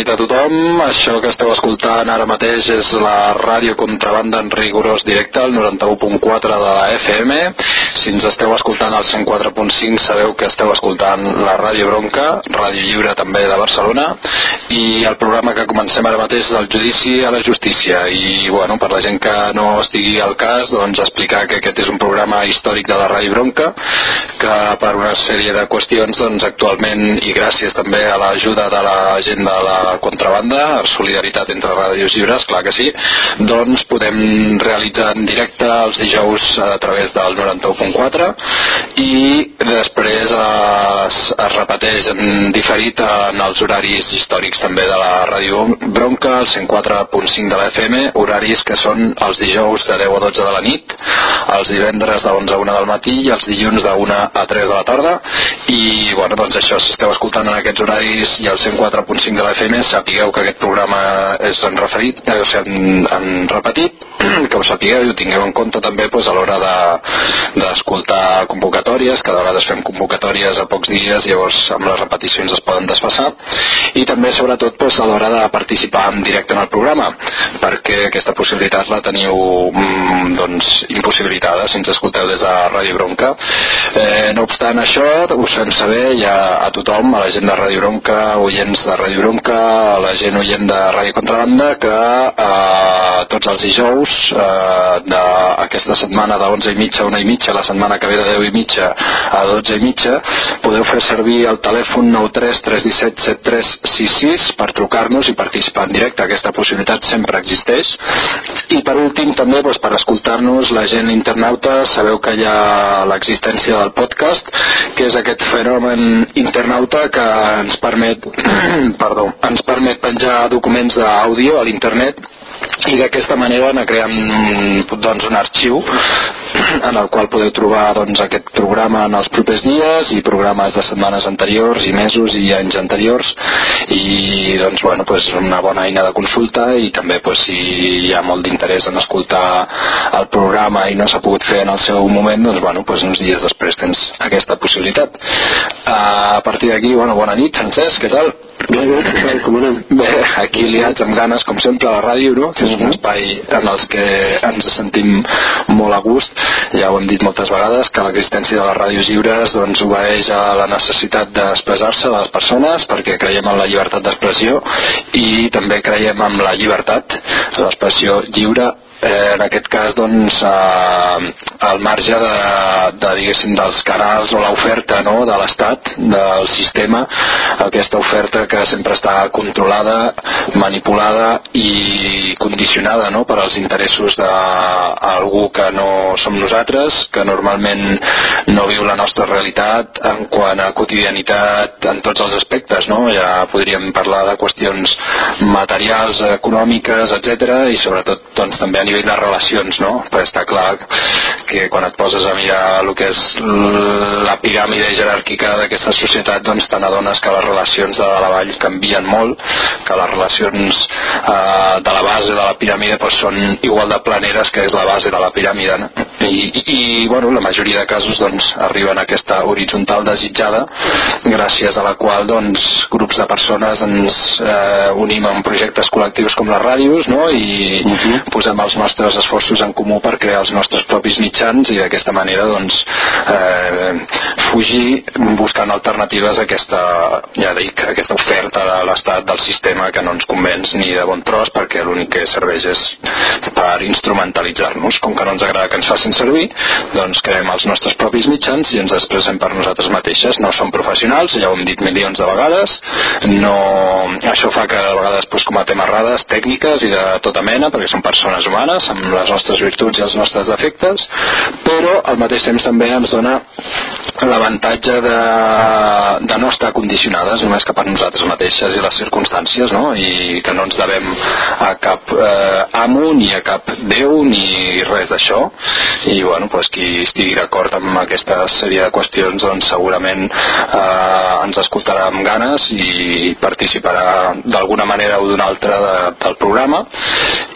Nit a tothom. Això que esteu escoltant ara mateix és la ràdio contrabanda en rigorós directe, el 91.4 de la FM. Si ens esteu escoltant al 104.5 sabeu que esteu escoltant la ràdio Bronca, ràdio lliure també de Barcelona, i el programa que comencem ara mateix és el judici a la justícia. I, bueno, per la gent que no estigui al cas, doncs explicar que aquest és un programa històric de la ràdio Bronca, que per una sèrie de qüestions, doncs actualment, i gràcies també a l'ajuda de la gent de la contrabanda, solidaritat entre ràdios lliures, clar que sí, doncs podem realitzar en directe els dijous a través del 91.4 i després es, es repeteix en diferit en els horaris històrics també de la ràdio Bronca, el 104.5 de la FM, horaris que són els dijous de 10 a 12 de la nit, els divendres de 11 a 1 del matí i els dilluns de 1 a 3 de la tarda. I bueno, doncs això, si esteu escoltant en aquests horaris i el 104.5 de la FM, sapigueu que aquest programa és en referit, eh, en, en repetit, que ho sapigueu i ho tingueu en compte també doncs, a l'hora d'escoltar de, convocatòries, que de vegades fem convocatòries a pocs dies, llavors amb les repeticions es poden desfassar, i també sobretot doncs, a l'hora de participar en directe en el programa, perquè aquesta possibilitat la teniu mm, doncs, impossibilitada si ens escolteu des de Ràdio Bronca. No obstant això, us fem saber ja a tothom, a la gent de Ràdio Bronca, oients de Ràdio Bronca, a la gent oient de Ràdio Contrabanda, que eh, tots els dijous eh, d'aquesta setmana de 11 i mitja a 1 i mitja, la setmana que ve de 10 i mitja a 12 i mitja, podeu fer servir el telèfon 93 317 7366 per trucar-nos i participar en directe. Aquesta possibilitat sempre existeix. I per últim també doncs, per escoltar-nos la gent internauta sabeu que hi ha l'existència del podcast que és aquest fenomen internauta que ens permet perdó, ens permet penjar documents d'àudio a l'internet i d'aquesta manera anar creant doncs, un arxiu en el qual podeu trobar doncs, aquest programa en els propers dies i programes de setmanes anteriors i mesos i anys anteriors i doncs, bueno, pues, una bona eina de consulta i també pues, si hi ha molt d'interès en escoltar el programa i no s'ha pogut fer en el seu moment doncs, bueno, pues, uns dies després tens aquesta possibilitat a partir d'aquí, bueno, bona nit Francesc, què tal? Bé, aquí liats amb ganes, com sempre, a la ràdio, no? que és un espai en els que ens sentim molt a gust. Ja ho hem dit moltes vegades, que l'existència de les ràdios lliures doncs, obeeix a la necessitat d'expressar-se de les persones, perquè creiem en la llibertat d'expressió i també creiem en la llibertat, l'expressió lliure eh, en aquest cas doncs eh, al marge de, de diguéssim dels canals o l'oferta no, de l'estat, del sistema aquesta oferta que sempre està controlada, manipulada i condicionada no, per als interessos d'algú que no som nosaltres, que normalment no viu la nostra realitat en quant a quotidianitat en tots els aspectes, no? ja podríem parlar de qüestions materials, econòmiques, etc i sobretot doncs, també a nivell de relacions, no? Però està clar que quan et poses a mirar el que és la piràmide jeràrquica d'aquesta societat, doncs te n'adones que les relacions de la vall canvien molt, que les relacions eh, de la base de la piràmide doncs, són igual de planeres que és la base de la piràmide. No? I, i, i bueno, la majoria de casos doncs, arriben a aquesta horitzontal desitjada, gràcies a la qual doncs, grups de persones ens eh, unim en projectes col·lectius com les ràdios no? i uh -huh. posem els nostres esforços en comú per crear els nostres propis mitjans i d'aquesta manera doncs, eh, fugir buscant alternatives a aquesta, ja dic, a aquesta oferta de l'estat del sistema que no ens convenç ni de bon tros perquè l'únic que serveix és per instrumentalitzar-nos. Com que no ens agrada que ens facin servir, doncs creem els nostres propis mitjans i ens expressem per nosaltres mateixes. No som professionals, ja ho hem dit milions de vegades, no... això fa que a vegades pues, cometem errades tècniques i de tota mena perquè som persones humanes amb les nostres virtuts i els nostres defectes, però al mateix temps també ens dona l'avantatge de, de no estar condicionades només cap a nosaltres mateixes i les circumstàncies no? i que no ens devem a cap eh, amo ni a cap Déu ni res d'això i bueno, pues, qui estigui d'acord amb aquesta sèrie de qüestions doncs segurament eh, ens escoltarà amb ganes i participarà d'alguna manera o d'una altra de, del programa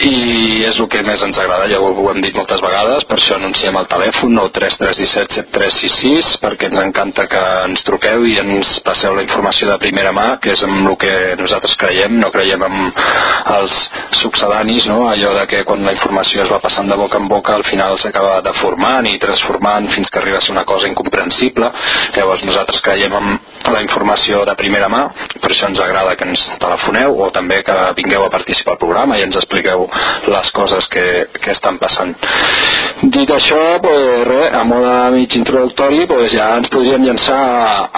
i és el que més ens agrada, ja ho, ho hem dit moltes vegades, per això anunciem el telèfon 93317 7366 perquè ens encanta que ens truqueu i ens passeu la informació de primera mà, que és amb el que nosaltres creiem, no creiem en els succedanis, no? allò de que quan la informació es va passant de boca en boca al final s'acaba deformant i transformant fins que arriba a ser una cosa incomprensible. Llavors nosaltres creiem en la informació de primera mà, per això ens agrada que ens telefoneu o també que vingueu a participar al programa i ens expliqueu les coses que, que estan passant. Dit això, pues, res, a mode mig introductori, pues, ja ens podríem llançar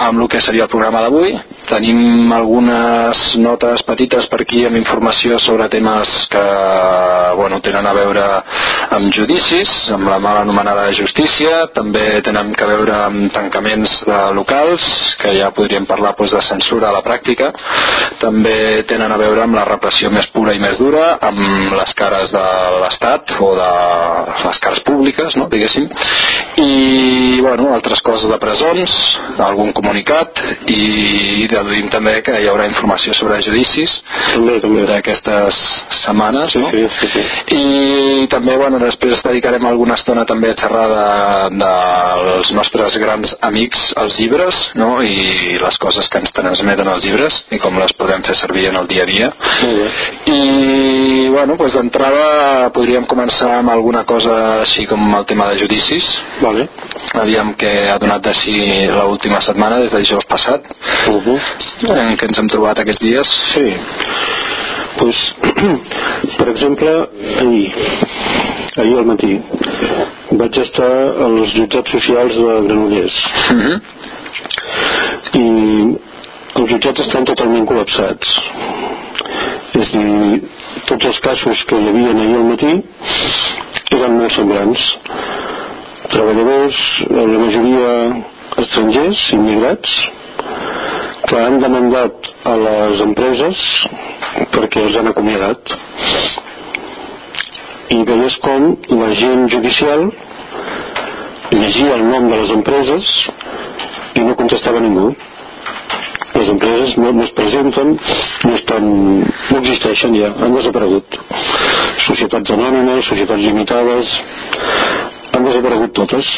amb el que seria el programa d'avui. Tenim algunes notes petites per aquí amb informació sobre temes que bueno, tenen a veure amb judicis, amb la mal anomenada justícia, també tenen que veure amb tancaments de locals, que ja podríem parlar pues, de censura a la pràctica, també tenen a veure amb la repressió més pura i més dura, amb les cares de l'Estat o de les cares públiques, no, diguéssim, i bueno, altres coses de presons, algun comunicat i deduïm també que hi haurà informació sobre judicis d'aquestes setmanes no? sí, sí, sí. i també bueno, després dedicarem alguna estona també a xerrar de, dels nostres grans amics els llibres no? i les coses que ens transmeten els llibres i com les podem fer servir en el dia a dia. I bueno, pues d'entrada podríem començar amb alguna cosa així com el tema de judicis. Vale. aviam què ha donat de si l'última setmana des de dijous passat. Uh -huh. en què ens hem trobat aquests dies? Sí. Pues, per exemple ahir ahir al matí vaig estar als jutjats socials de Granollers. Uh -huh. I els jutjats estan totalment col·lapsats és a dir tots els casos que hi havia ahir al matí eren molt semblants treballadors, la majoria estrangers, immigrats, que han demandat a les empreses perquè els han acomiadat. I veies com l'agent judicial llegia el nom de les empreses i no contestava ningú. Les empreses no, no es presenten, no, estan, no existeixen ja, han desaparegut. Societats anònimes, societats limitades, han desaparegut totes.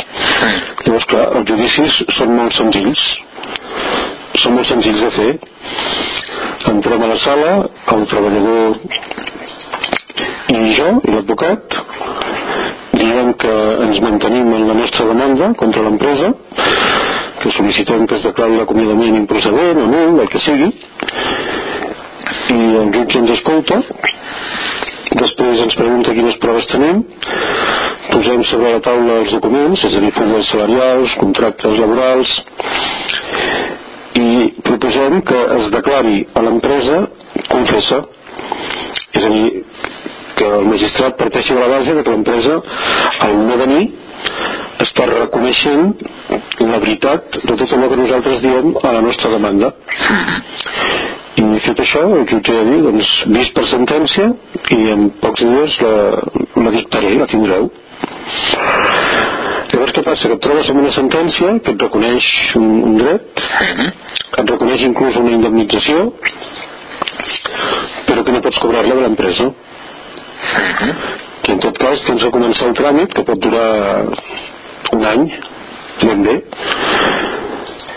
Llavors, clar, els judicis són molt senzills, són molt senzills de fer. Entrem a la sala, el treballador i jo, i l'advocat, diem que ens mantenim en la nostra demanda contra l'empresa, que sol·licitem que es declari l'acomiadament improcedent o no, el que sigui, i el jutge ens escolta, després ens pregunta quines proves tenim, posem sobre la taula els documents, és a dir, fulles salarials, contractes laborals, i proposem que es declari a l'empresa confessa, és a dir, que el magistrat parteixi de la base de que l'empresa, al no venir, està reconeixent la veritat de tot allò que nosaltres diem a la nostra demanda. I fet això, el jutge ja diu, doncs, vist per sentència, i en pocs dies la, la dictaré, la tindreu. Llavors què passa? Que et trobes amb una sentència que et reconeix un, un dret, et reconeix inclús una indemnització, però que no pots cobrar-la de l'empresa. Que en tot cas tens de començar el tràmit, que pot durar un any, ben bé,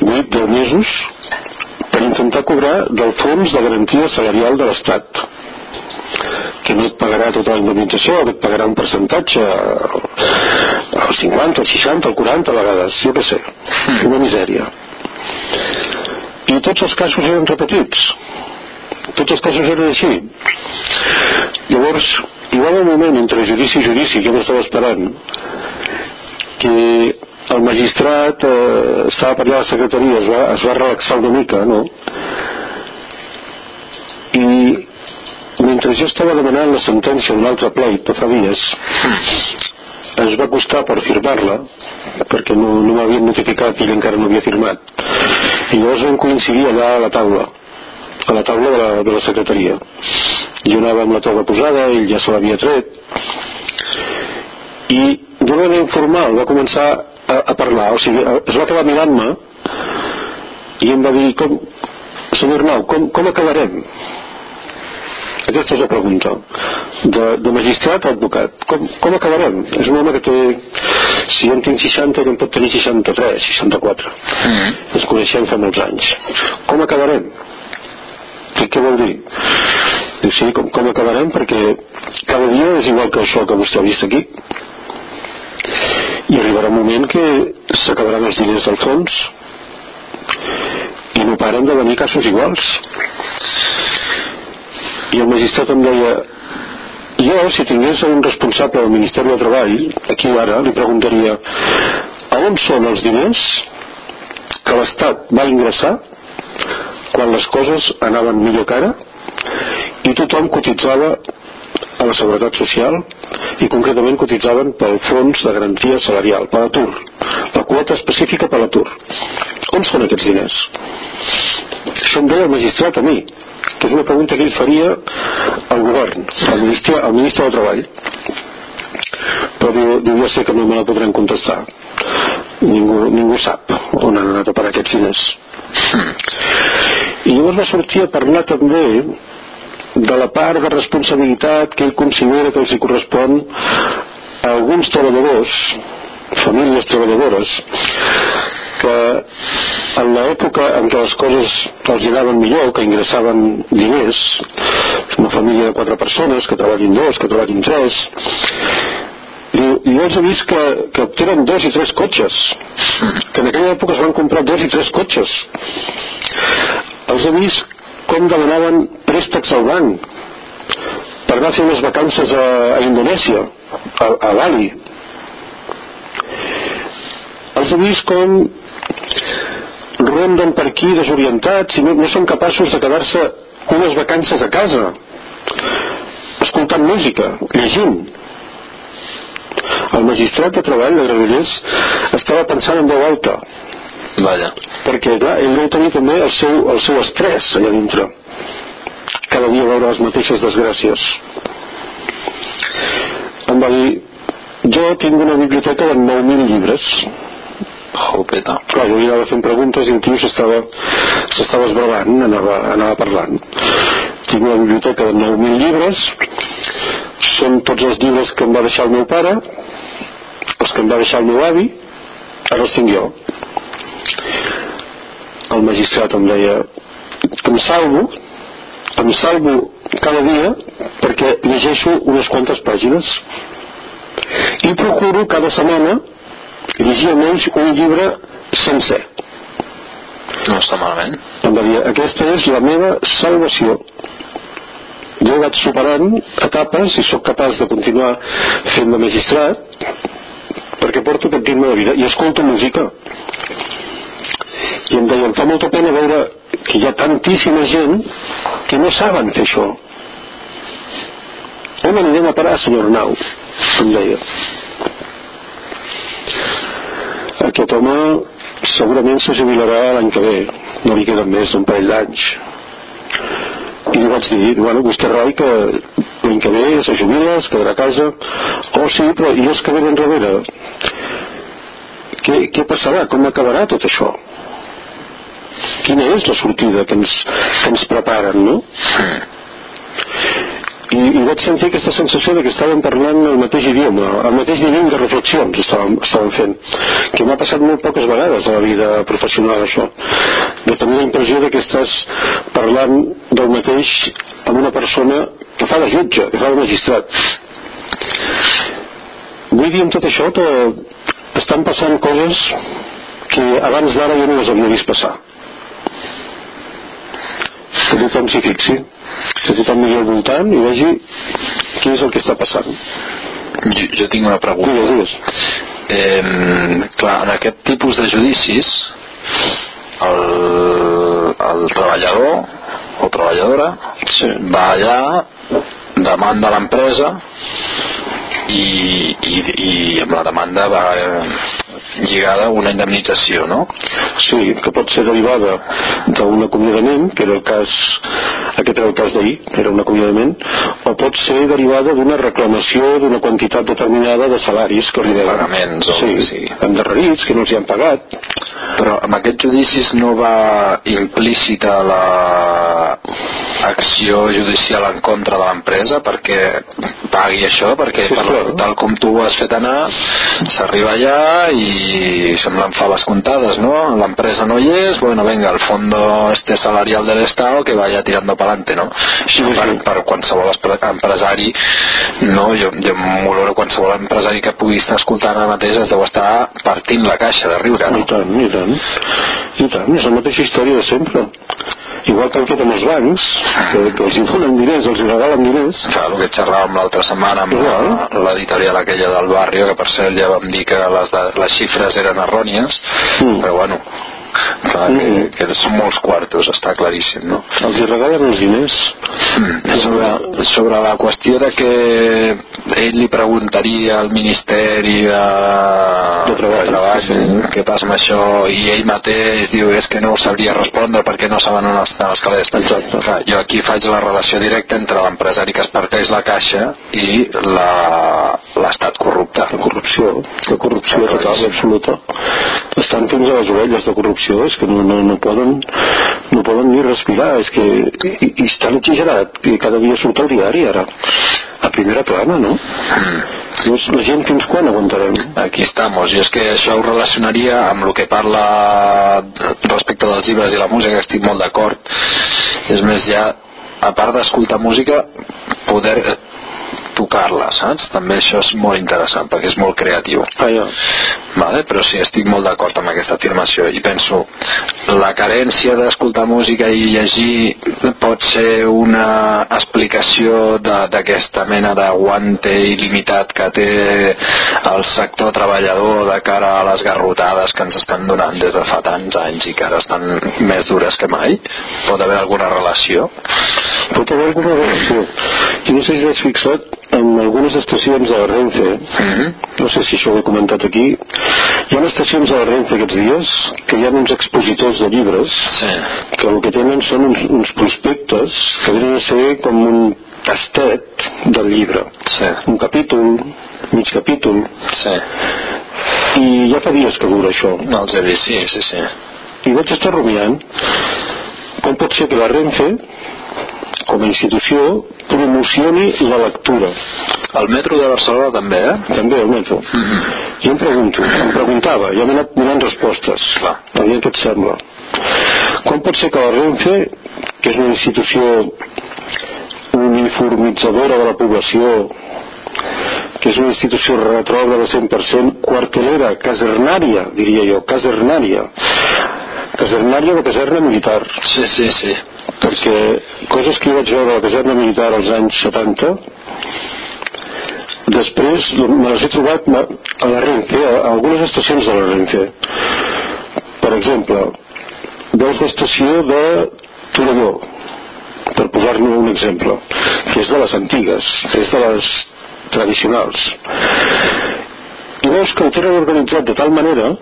8, 10 mesos, per intentar cobrar del fons de garantia salarial de l'Estat que no et pagarà tota la indemnització, que et pagarà un percentatge, el 50, el 60, el 40 a vegades, jo què sé, una misèria. I tots els casos eren repetits. Tots els casos eren així. Llavors, hi va haver un moment entre judici i judici, jo m'estava esperant, que el magistrat eh, estava per allà a la secretaria, es va, es va relaxar una mica, no? I mentre jo estava demanant la sentència d'un altre pleit de fa dies ens va costar per firmar-la perquè no, no m'havien notificat i encara no havia firmat i llavors vam coincidir allà a la taula a la taula de la, de la secretaria jo anava amb la toga posada ell ja se l'havia tret i d'una manera informal va començar a, a parlar o sigui, es va quedar mirant-me i em va dir com, senyor Arnau, com, com acabarem? Aquesta és la pregunta. De, de magistrat a advocat. Com, com acabarem? És un home que té... Si jo en tinc 60, ell en pot tenir 63, 64. Mm. Ens coneixem fa molts anys. Com acabarem? Què, què vol dir? Dic, sí, com, com acabarem? Perquè cada dia és igual que això que vostè ha vist aquí. I arribarà un moment que s'acabaran els diners del fons i no paren de venir casos iguals. I el magistrat em deia jo, si tingués un responsable del Ministeri de Treball, aquí ara, li preguntaria a on són els diners que l'Estat va ingressar quan les coses anaven millor que ara? I tothom cotitzava a la Seguretat Social i concretament cotitzaven pel Fons de Garantia Salarial, per l'atur, la quota específica per l'atur. On són aquests diners? Això em deia el magistrat a mi que és una pregunta que ell faria al govern, al ministre, al ministre del Treball. Però diu, diu, ja sé que no me la podran contestar. Ningú, ningú sap on han anat a parar aquests diners. I llavors va sortir a parlar també de la part de responsabilitat que ell considera que els hi correspon a alguns treballadors, famílies treballadores, que en l'època en què les coses els anaven millor, que ingressaven diners, una família de quatre persones, que treballin dos, que treballin tres, Diu, jo els he vist que, que tenen dos i tres cotxes que en aquella època es van comprar dos i tres cotxes. Els he vist com demanaven préstecs al banc per anar a fer unes vacances a, a Indonèsia a, a Bali. Els he vist com ronden per aquí desorientats i no, no són capaços de quedar-se unes vacances a casa escoltant música, llegint. El magistrat de treball de Granollers estava pensant en veu alta Vaja. perquè clar, ell deu tenir també el seu, el seu estrès allà dintre cada dia veure les mateixes desgràcies em va dir jo tinc una biblioteca de 9.000 llibres Jopeta. Clar, jo li anava fent preguntes i el tio s'estava esbravant, anava, anava parlant. Tinc una biblioteca de 9.000 llibres, són tots els llibres que em va deixar el meu pare, els que em va deixar el meu avi, ara els tinc jo. El magistrat em deia, em salvo, em salvo cada dia perquè llegeixo unes quantes pàgines i procuro cada setmana llegir almenys un llibre sencer. No està malament. Em va dir, aquesta és la meva salvació. Jo vaig superant etapes i sóc capaç de continuar fent de magistrat perquè porto aquest ritme de vida i escolto música i em deia, em fa molta pena veure que hi ha tantíssima gent que no saben fer això. On anirem a parar senyor Nau em deia. Aquest home segurament se jubilarà l'any que ve no li queden més d'un parell d'anys. I li vaig dir bueno, vostè rai que l'any que ve se jubila, es quedarà a casa. Oh sí, però i els que venen darrere? Què, què passarà? com acabarà tot això? Quina és la sortida que ens, que ens preparen no? i, i vaig sentir aquesta sensació de que estàvem parlant el mateix idioma, el mateix nivell de reflexions estàvem, estàvem fent, que m'ha passat molt poques vegades a la vida professional això, de tenir la impressió de que estàs parlant del mateix amb una persona que fa de jutge, que fa de magistrat. Vull dir amb tot això que estan passant coses que abans d'ara jo no les havia vist passar. Que tothom s'hi fixi que tothom miri al voltant i vegi què és el que està passant jo, jo tinc una pregunta digues, digues. Eh, clar, en aquest tipus de judicis el, el treballador o treballadora sí. va allà demanda l'empresa i, i, i amb la demanda va lligada a una indemnització, no? Sí, que pot ser derivada d'un acomiadament, que era el cas aquest era el cas d'ahir, era un acomiadament, o pot ser derivada d'una reclamació d'una quantitat determinada de salaris que li deuen. Pagaments, o sí, sí. endarrerits, que no els hi han pagat. Però amb aquests judicis no va implícita la acció judicial en contra de l'empresa perquè pagui això, perquè Sí, per, tal com tu ho has fet anar s'arriba allà i semblen faves comptades, ¿no? L'empresa no hi és, bueno, venga, el fondo este salarial del Estado que vaya tirando pa'lante, ¿no? Això Sí, per, sí. per qualsevol espre- empresari, no? Jo, jo m'oloro qualsevol empresari que pugui estar escoltant ara mateix es deu estar partint la caixa de riure, I no? tant, i tant. I tant, és la mateixa història de sempre. Igual que han fet amb els bancs, que, que els donen diners, els regalen diners, Clar, el que xerràvem l'altra setmana amb Igual. l'editorial aquella del barri, que per cert ja vam dir que les, les xifres eren errònies, Mm. però bueno, clar, que, Mm. que són molts quartos, està claríssim, no? els hi regalen els diners. Mm. Sobre, sobre la qüestió de que ell li preguntaria al Ministeri de, De Treball, Treball sí. què passa amb això i ell mateix diu és que no ho sabria respondre perquè no saben on estan els calés. Exacte. Clar, jo aquí faig la relació directa entre l'empresari que es parteix la caixa i la- l'estat corrupte. La corrupció, la corrupció total i absoluta. Estan fins a les orelles de corrupció, és que no, no, no, poden, no poden ni respirar, és que i, i tan exagerat que cada dia surt al diari ara, a primera plana, no? Llavors, la gent fins quan aguantarem? Aquí estamos. Jo és que això ho relacionaria amb el que parla respecte dels llibres i la música, estic molt d'acord. És més, ja, a part d'escoltar música, poder tocar-la, saps? També això és molt interessant, perquè és molt creatiu. Ah, ja. Vale? Però sí, estic molt d'acord amb aquesta afirmació i penso, la carència d'escoltar música i llegir pot ser una explicació de- d'aquesta mena de guante il·limitat que té el sector treballador de cara a les garrotades que ens estan donant des de fa tants anys i que ara estan més dures que mai? Pot haver alguna relació? Pot haver alguna relació. I no sé si has fixat en algunes estacions de la Renfe, Mhm. no sé si això ho he comentat aquí, hi ha estacions a la Renfe aquests dies que hi ha uns expositors de llibres Sí. que el que tenen són uns, uns prospectes que venen a ser com un tastet del llibre. Sí. Un capítol, mig capítol, Sí. i ja fa dies que dura això. No els he vist, sí, sí, sí. I vaig estar rumiant com pot ser que la Renfe, com a institució, promocioni la lectura. El metro de Barcelona també, eh? També el metro. Mhm. Jo em pregunto, em preguntava, ja m'he anat donant respostes. Clar. Aviam què et sembla. Com pot ser que la Renfe, que és una institució uniformitzadora de la població, que és una institució retrògrada 100%, quartelera, casernària, diria jo, casernària, casernària de caserna militar, Sí, sí, sí. Perquè coses que jo vaig veure a la caserna militar als anys 70 després me les he trobat a la Renfe, a algunes estacions de la Renfe per exemple veus l'estació de Torelló per posar-ne un exemple que és de les antigues que és de les tradicionals. I veus que ho tenen organitzat de tal manera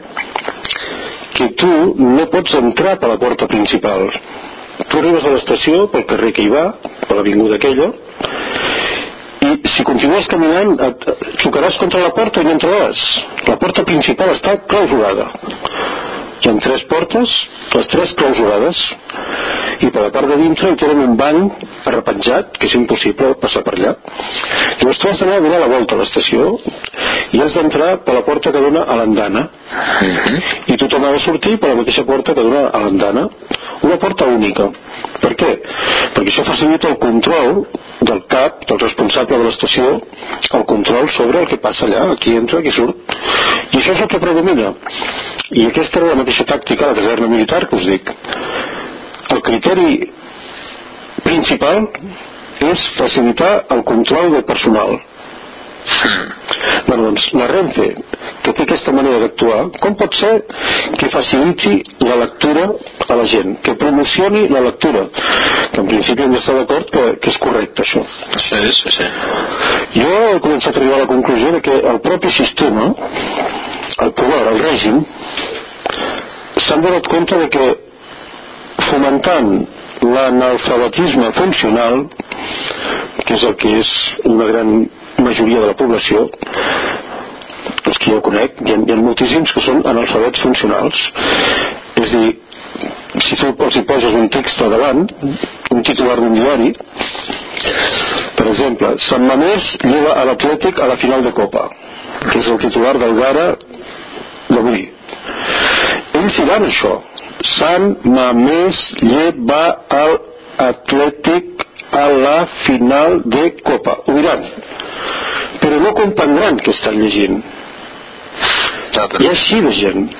que tu no pots entrar per la porta principal tu arribes a l'estació pel carrer que hi va per l'avinguda aquella i si continues caminant et, xocaràs contra la porta i no entraràs. La porta principal està clausurada. Hi ha tres portes les tres clausurades i per la part de dintre hi tenen un banc arrepenjat que és impossible passar per allà. Llavors tu has d'anar a donar la volta a l'estació i has d'entrar per la porta que dona a l'andana. Mhm. i tothom ha de sortir per la mateixa porta que dona a l'andana. Una porta única. Per què? perquè això facilita el control del cap, del responsable de l'estació el control sobre el que passa allà qui entra, qui surt. I això és el que predomina. I aquesta era la mateixa tàctica a la caserna militar que us dic el criteri principal és facilitar el control del personal Bueno, doncs la Renfe, que té aquesta manera d'actuar, com pot ser que faciliti la lectura a la gent, que promocioni la lectura? Que en principi hem d'estar d'acord que, que és correcte això. Sí, sí, sí. Jo he començat a arribar a la conclusió de que el propi sistema, el poder, el règim, s'han donat compte de que fomentant l'analfabetisme funcional, que és el que és una gran majoria de la població, els que jo conec, hi ha, hi ha moltíssims que són analfabets funcionals. És a dir, si tu els hi poses un text a davant, un titular d'un diari, per exemple, Sant Mamés lleva a l'Atlètic a la final de Copa, que és el titular del Gara d'avui. Ells diran això. Sant Mamés lleva al Atlètic a la final de Copa. Ho diran. Però no comprendran que estan llegint. Hi ha així de gent.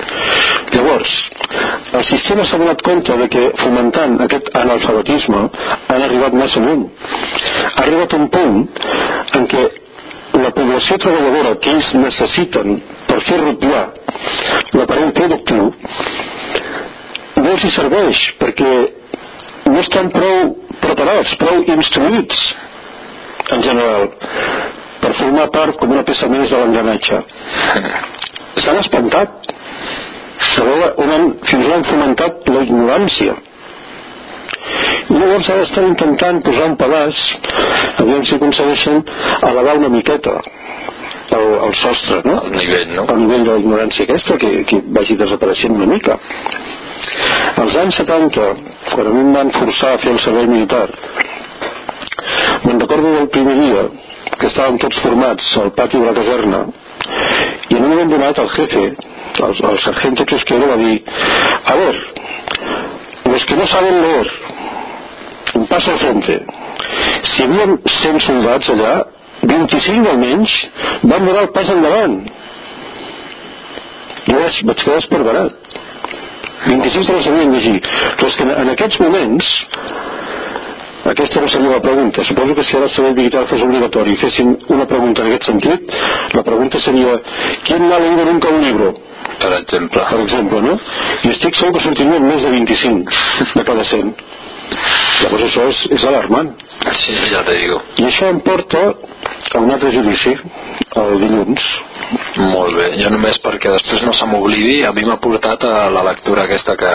Llavors, el sistema s'ha donat compte de que fomentant aquest analfabetisme han arribat massa lluny. Ha arribat un punt en què la població treballadora que ells necessiten per fer rotllar l'aparell productiu no els hi serveix perquè no estan prou preparats, prou instruïts en general per formar part com una peça més de l'engranatge s'han espantat sabeu on han, fins on han fomentat la ignorància i llavors ara estan intentant posar un pedaç aviam si aconsegueixen elevar una miqueta el, el sostre no? el nivell, no? el nivell de la ignorància aquesta que, que vagi desapareixent una mica als anys 70 quan a mi em van forçar a fer el servei militar. Me'n recordo del primer dia que estàvem tots formats al pati de la caserna y en un moment donat el jefe, el, el sargento Chusquero va dir a ver, los que no saben leer un pas al frente. Si hi havia 100 soldats allà 25 almenys van donar el pas endavant. Jo vaig quedar esperbarat 25 se la sabien llegir però és que en, en aquests moments aquesta no seria la pregunta. Suposo que si ara el servei militar fos obligatori i fessin una pregunta en aquest sentit, la pregunta seria ¿quién no ha leído nunca un libro? Per exemple. Per exemple, no? I estic segur que sortirien més de 25 de cada 100. Llavors això és, és alarmant. Sí, ja te digo. I això em porta a un altre judici, el dilluns. Molt bé, jo només perquè després no se m'oblidi, a mi m'ha portat a la lectura aquesta que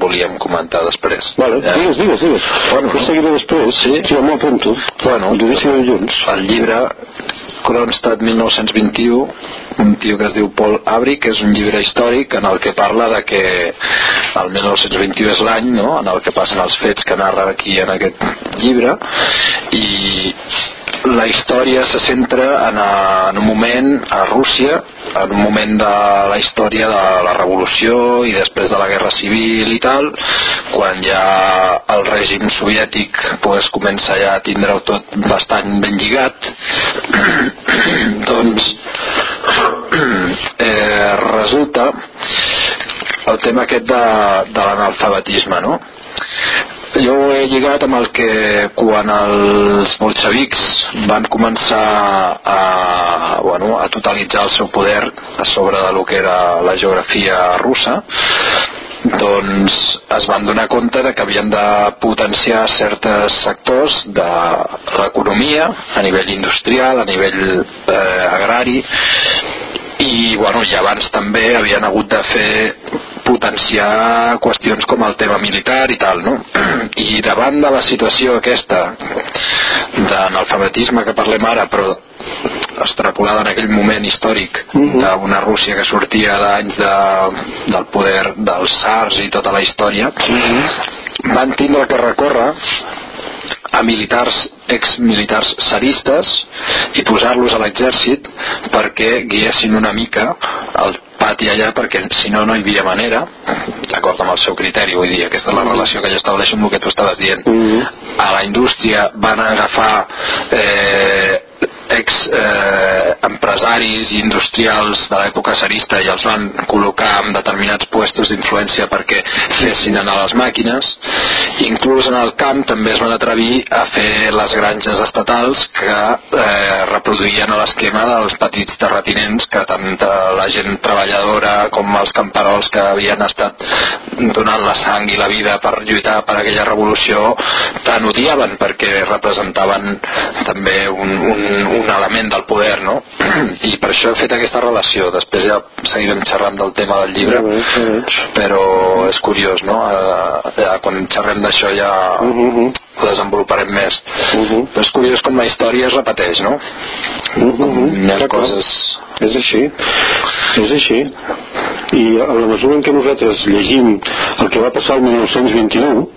volíem comentar després. Vale, Ja. digues, digues, digues. Bueno, no? seguiré després. Sí? Sí, m'ho apunto. Bueno, el dilluns. el llibre Kronstadt 1921 un tio que es diu Paul Abri que és un llibre històric en el que parla de que el 1921 és l'any no? en el que passen els fets que narra aquí en aquest llibre i la història se centra en, en un moment a Rússia en un moment de la història de la revolució i després de la guerra civil i tal quan ja el règim soviètic pues, comença ja a tindre-ho tot bastant ben lligat doncs eh, resulta el tema aquest de, de l'analfabetisme no? Jo ho he lligat amb el que quan els bolxevics van començar a, bueno, a totalitzar el seu poder a sobre de lo que era la geografia russa doncs es van donar compte de que havien de potenciar certs sectors de l'economia a nivell industrial, a nivell eh, agrari i bueno, i abans també havien hagut de fer potenciar qüestions com el tema militar i tal, no? I davant de la situació aquesta d'analfabetisme que parlem ara, però extrapolada en aquell moment històric d'una Rússia que sortia d'anys de, del poder dels SARS i tota la història, van tindre que recórrer a militars, exmilitars saristes i posar-los a l'exèrcit perquè guiessin una mica el pati allà perquè si no no hi havia manera d'acord amb el seu criteri vull dir, aquesta és la relació que ell estableix amb el que tu estaves dient. A la indústria van agafar eh, ex eh, empresaris i industrials de l'època zarista i els van col·locar en determinats puestos d'influència perquè fessin anar les màquines. Inclús en el camp també es van atrevir a fer les granges estatals que eh, reproduïen l'esquema dels petits terratinents que tant eh, la gent treballadora com els camperols que havien estat donant la sang i la vida per lluitar per aquella revolució tan odiaven perquè representaven també un, un, un un element del poder, no? I per això he fet aquesta relació. Després ja seguirem xerrant del tema del llibre, però és curiós, no? Eh, ja quan xerrem d'això ja Uh -huh. Desenvoluparem més. Uh -huh. Però és curiós com la història es repeteix, no? Uh -huh. Hi ha coses... És així, és així. I a la mesura en què nosaltres llegim el que va passar el 1921,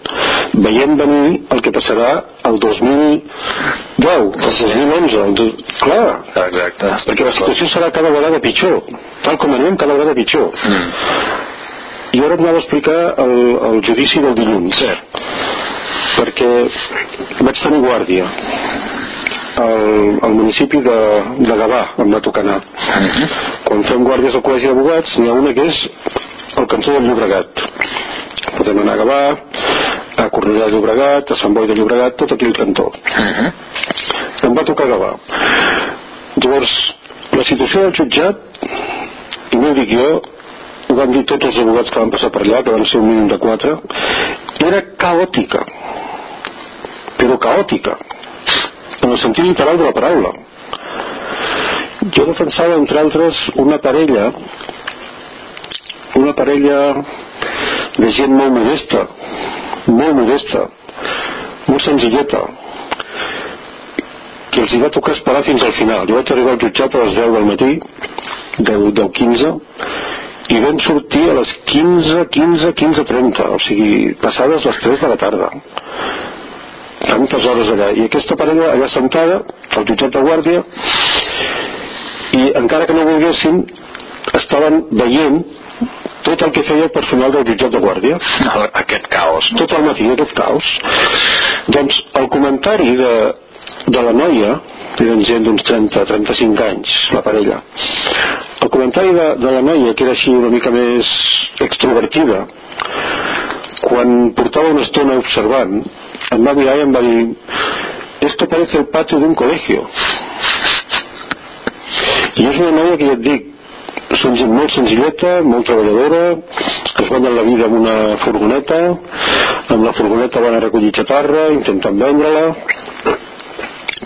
veiem venir el que passarà el 2010, el 2011, el do... clar, Exacte. perquè la situació serà cada vegada pitjor, tal com anem cada vegada pitjor. Mm. I ara et anava a explicar el, el judici del dilluns, Sí. Perquè vaig tenir guàrdia al, al municipi de, de Gavà, em va tocar anar. Mhm. Quan fem guàrdies al Col·legi d'Advocats n'hi ha una que és el cantó del Llobregat. Podem anar a Gavà, a Cornellà de Llobregat, a Sant Boi de Llobregat, tot aquell cantó. Mhm. Em va tocar Gavà. Llavors, la situació del jutjat, i no ho dic jo, ho van dir tots els advocats que van passar per allà, que van ser un mínim de quatre, era caòtica. Però caòtica. En el sentit literal de la paraula. Jo defensava, entre altres, una parella una parella de gent molt modesta molt modesta molt senzilleta que els hi va tocar esperar fins al final jo vaig arribar al jutjat a les 10 del matí 10, 10 15 i vam sortir a les 15 15, 15 30 o sigui, passades les 3 de la tarda tantes hores allà. I aquesta parella allà sentada al jutjat de guàrdia i encara que no volguessin estaven veient tot el que feia el personal del jutjat de guàrdia. El- Aquest caos, no? tot el matí, aquest caos. Doncs el comentari de, de la noia eren gent d'uns 30-35 anys la parella. El comentari de, de la noia que era així una mica més extrovertida quan portava una estona observant em va mirar i em va dir esto parece el patio de un colegio i és una noia que ja et dic molt senzilleta, molt treballadora es guanyen la vida amb una furgoneta amb la furgoneta van a recollir xatarra intenten vendre-la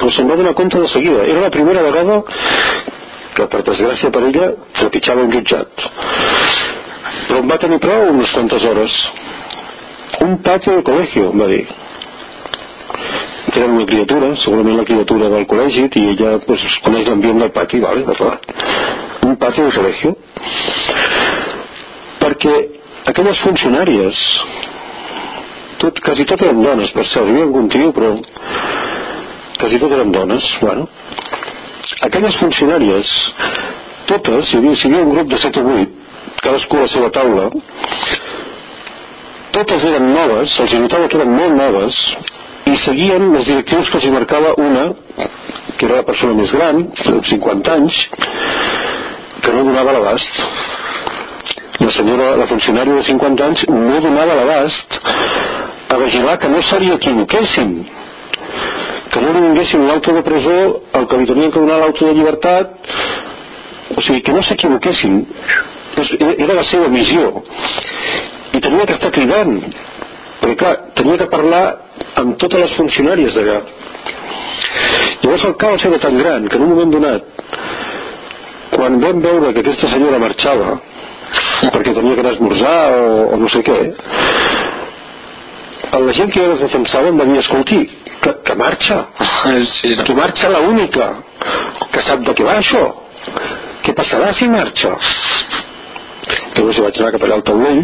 però se'n va donar compte de seguida. Era la primera vegada que per desgràcia per ella trepitjava un jutjat. Però em va tenir prou unes quantes hores un patio de col·legio va dir. Que era una criatura, segurament la criatura del col·legi i ella pues, coneix l'ambient del pati, vale, d'acord un pati de col·legio. Perquè aquelles funcionàries tot, quasi tot eren dones per cert, hi havia algun tio però quasi tot eren dones bueno. aquelles funcionàries totes, hi havia, hi havia un grup de 7 o 8 cadascú a la seva taula totes eren noves se'ls notava que eren molt noves i seguien les directrius que els marcava una que era la persona més gran de 50 anys que no donava l'abast. La senyora, la funcionària de 50 anys no donava l'abast a vigilar que no se li equivoquessin que no li vinguessin l'auto de presó el que li tenien que donar l'auto de llibertat o sigui, que no s'equivoquessin. Era la seva missió i tenia que estar cridant. Perquè clar, tenia que parlar amb totes les funcionàries d'allà. Llavors el caos era tan gran que en un moment donat quan vam veure que aquesta senyora marxava perquè tenia que anar a esmorzar o, o no sé què la gent que jo les defensava em va dir escolti, que, que marxa. Sí, no? que marxa la única que sap de què va això. Què passarà si marxa? Llavors jo vaig anar cap allà al taulell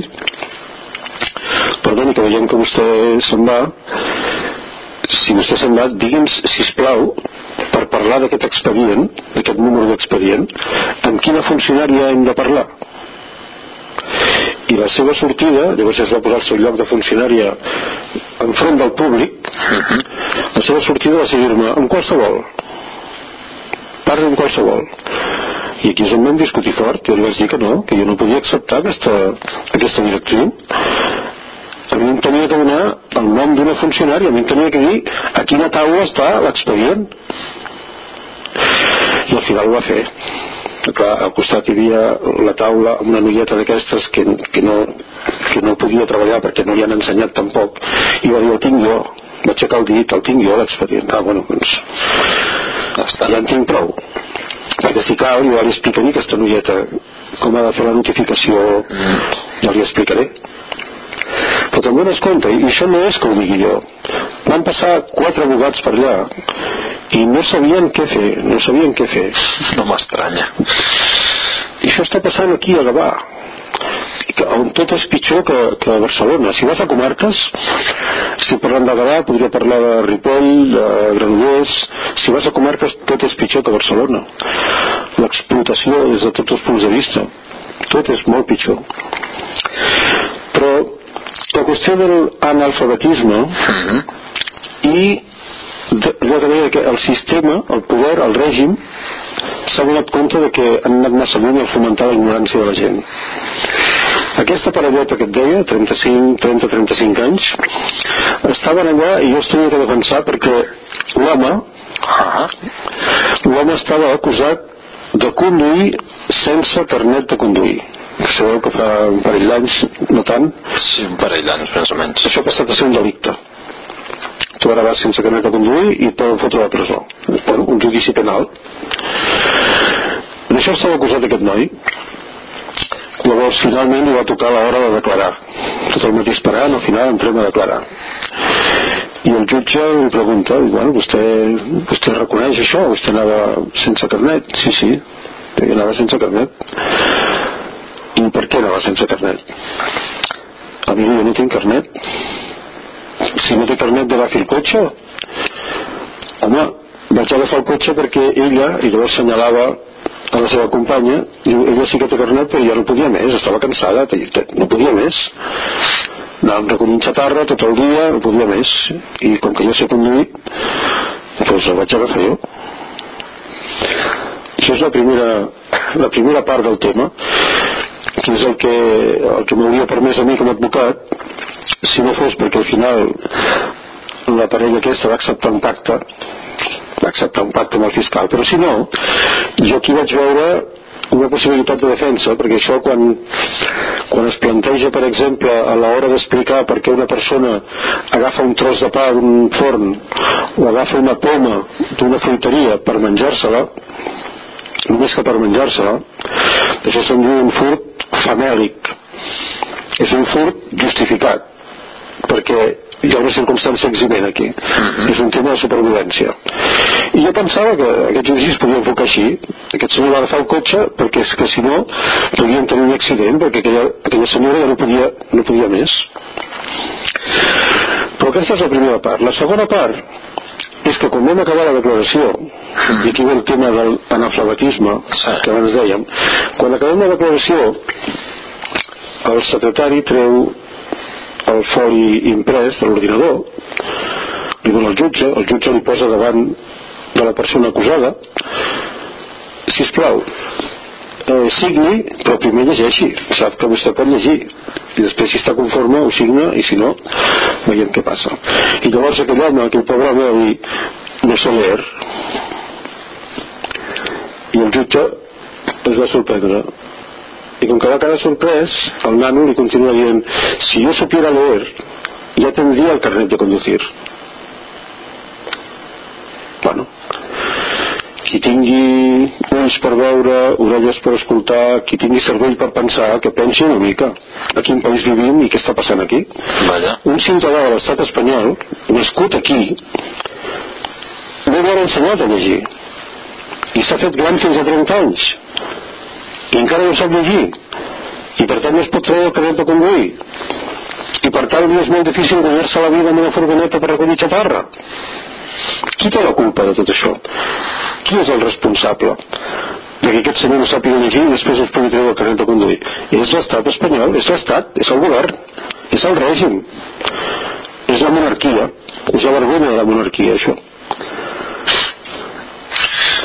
perdoni que veiem que vostè se'n va si vostè se'n va digui'ns sisplau per parlar d'aquest expedient d'aquest número d'expedient amb quina funcionària hem de parlar? I la seva sortida llavors es va posar al seu lloc de funcionària enfront del públic la seva sortida va ser dir-me amb qualsevol parla amb qualsevol i aquí és on vam discutir fort. Jo li vaig dir que no, que jo no podia acceptar aquesta, aquesta directriu. A mi em tenia que donar el nom d'una funcionària. A mi em tenia que dir a quina taula està l'expedient. I al final ho va fer. Clar, al costat hi havia la taula amb una noieta d'aquestes que, que, no, que no podia treballar perquè no li han ensenyat tampoc. I va dir, el tinc jo. Va aixecar el dit, el tinc jo l'expedient. Ah, bueno, doncs ja en tinc prou perquè si cal jo li explicaré aquesta noieta com ha de fer la notificació Mm. ja li explicaré però te'n dones compte i això no és que ho digui jo van passar quatre abogats per allà i no sabien què fer no sabien què fer No m'estranya. i això està passant aquí a Gavà on tot és pitjor que, que a Barcelona. Si vas a comarques estic parlant de Gavà, podria parlar de Ripoll de Granollers. Si vas a comarques tot és pitjor que a Barcelona. L'explotació des de tots els punts de vista tot és molt pitjor. Però la qüestió de l'analfabetisme Mm -hmm. i de, jo deia que el sistema, el poder, el règim s'ha donat compte de que han anat massa lluny a fomentar la ignorància de la gent. Aquesta parelleta que et deia 35, 30-35 anys estaven allà i jo els tenia que defensar perquè l'home l'home estava acusat de conduir sense carnet de conduir. Sabeu que fa un parell d'anys no tant. Sí, un parell d'anys, més o menys. això ha passat a ser un delicte tu ara vas sense carnet de conduir i et poden fotre a la presó. Bueno, un judici penal. D'això estava acusat aquest noi. Llavors finalment li va tocar l'hora de declarar. Tot el matí esperant al final entrem a declarar. I el jutge li pregunta i, bueno, vostè, vostè reconeix això? Vostè anava sense carnet? Sí, sí, ell anava sense carnet. I per què anava sense carnet? A mi jo no tinc carnet si no té carnet d'agafar el cotxe home vaig agafar el cotxe perquè ella i llavors assenyalava a la seva companya diu, ella sí que té carnet però ja no podia més estava cansada, no podia més. Anàvem recollint xatarra tot el dia, no podia més. I com que jo sé conduir doncs el vaig agafar jo. Això és la primera la primera part del tema que és el que, el que m'hauria permès a mi com a advocat si no fos perquè al final la parella aquesta va acceptar un pacte va acceptar un pacte amb el fiscal. Però si no, jo aquí vaig veure una possibilitat de defensa perquè això quan, quan es planteja per exemple a l'hora d'explicar per què una persona agafa un tros de pa d'un forn o agafa una poma d'una fruiteria per menjar-se-la només que per menjar-se-la això se'n diu un furt famèlic és un furt justificat perquè hi ha una circumstància eximent aquí. Uh -huh. és un tema de supervivència. I jo pensava que aquest judici es podia enfocar així. Aquest senyor va agafar el cotxe perquè és que si no podien tenir un accident perquè aquella, aquella senyora ja no podia, no podia més. Però aquesta és la primera part. La segona part és que quan vam acabar la declaració i aquí ve el tema de l'analfabetisme Sí. que abans dèiem quan acabem la declaració el secretari treu el foli imprès de l'ordinador li dona al jutge el jutge li posa davant de la persona acusada. Sisplau eh, signi però primer llegeixi sap que vostè pot llegir i després si està conforme ho signa i si no veiem què passa. I llavors aquell home, aquell pobre home dir no sé leer i el jutge es va sorprendre i com que va quedar sorprès el nano li continua dient si yo supiera leer ya tendría el carnet de conducir bueno qui tingui ulls per veure, orelles per escoltar, qui tingui cervell per pensar, que pensi una mica a quin país vivim i què està passant aquí. Vaja. Un ciutadà de l'estat espanyol, nascut aquí, no li han ensenyat a llegir i s'ha fet gran fins a 30 anys i encara no sap llegir. I per tant no es pot treure el carnet de conduir i per tant és molt difícil guanyar-se la vida amb una furgoneta per recollir xaparra. Qui té la culpa de tot això? qui és el responsable? De que aquest senyor no sàpiga llegir i després es pugui treure el carnet de conduir. És l'estat espanyol, és l'estat, és el govern és el règim. És la monarquia. És la vergonya de la monarquia això.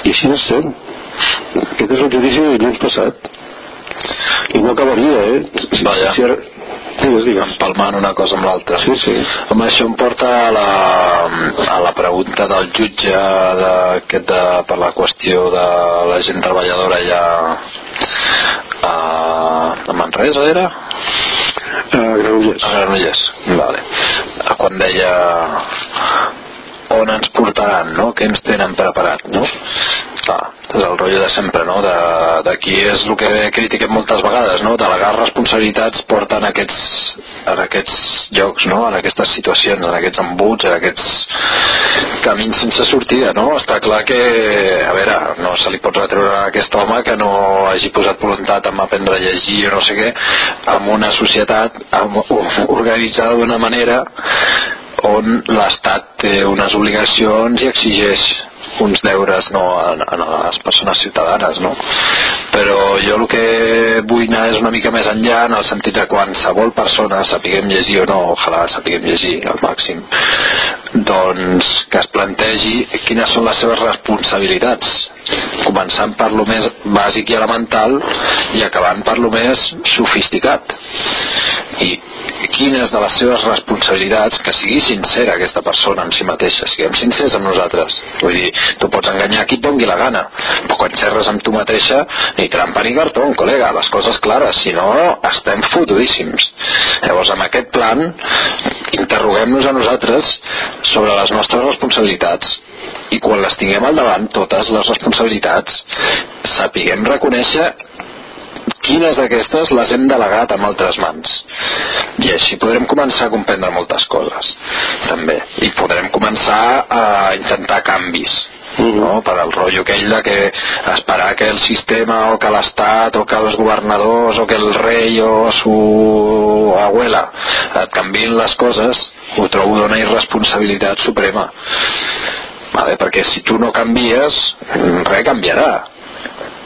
I així no estem aquest és el judici de dilluns passat i no acabaria eh Vaja. si ara... digues, digues empalmant una cosa amb l'altra sí, sí Home, això em porta a la, a la pregunta del jutge de, aquest de, per la qüestió de la gent treballadora allà a, a Manresa era? a Granollers a Granollers vale. quan deia on ens portaran, no? Què ens tenen preparat, no? Clar, és el rotllo de sempre, no? De, de qui és el que critiquem moltes vegades, no? Delegar responsabilitats porten aquests, en aquests llocs, no? En aquestes situacions, en aquests embuts, en aquests camins sense sortida, no? Està clar que, a veure, no se li pot retreure a aquest home que no hagi posat voluntat en aprendre a llegir o no sé què, amb una societat amb, organitzada d'una manera on l'Estat té unes obligacions i exigeix uns deures no, a, a les persones ciutadanes no? però jo el que vull anar és una mica més enllà en el sentit de qualsevol persona sapiguem llegir o no, ojalà sapiguem llegir al màxim doncs que es plantegi quines són les seves responsabilitats començant per lo més bàsic i elemental i acabant per lo més sofisticat i quines de les seves responsabilitats que sigui sincera aquesta persona amb si mateixa siguem sincers amb nosaltres. Vull dir, tu pots enganyar qui et doni la gana però quan xerres amb tu mateixa ni trampa ni cartó, col·lega, les coses clares si no, estem fotudíssims llavors amb aquest plan interroguem-nos a nosaltres sobre les nostres responsabilitats i quan les tinguem al davant totes les responsabilitats sapiguem reconèixer quines d'aquestes les hem delegat en altres mans? I així podrem començar a comprendre moltes coses també. I podrem començar a intentar canvis no? per al rotllo aquell de que esperar que el sistema o que l'estat o que els governadors o que el rei o su abuela et canvien les coses ho trobo d'una irresponsabilitat suprema. Vale? perquè si tu no canvies res canviarà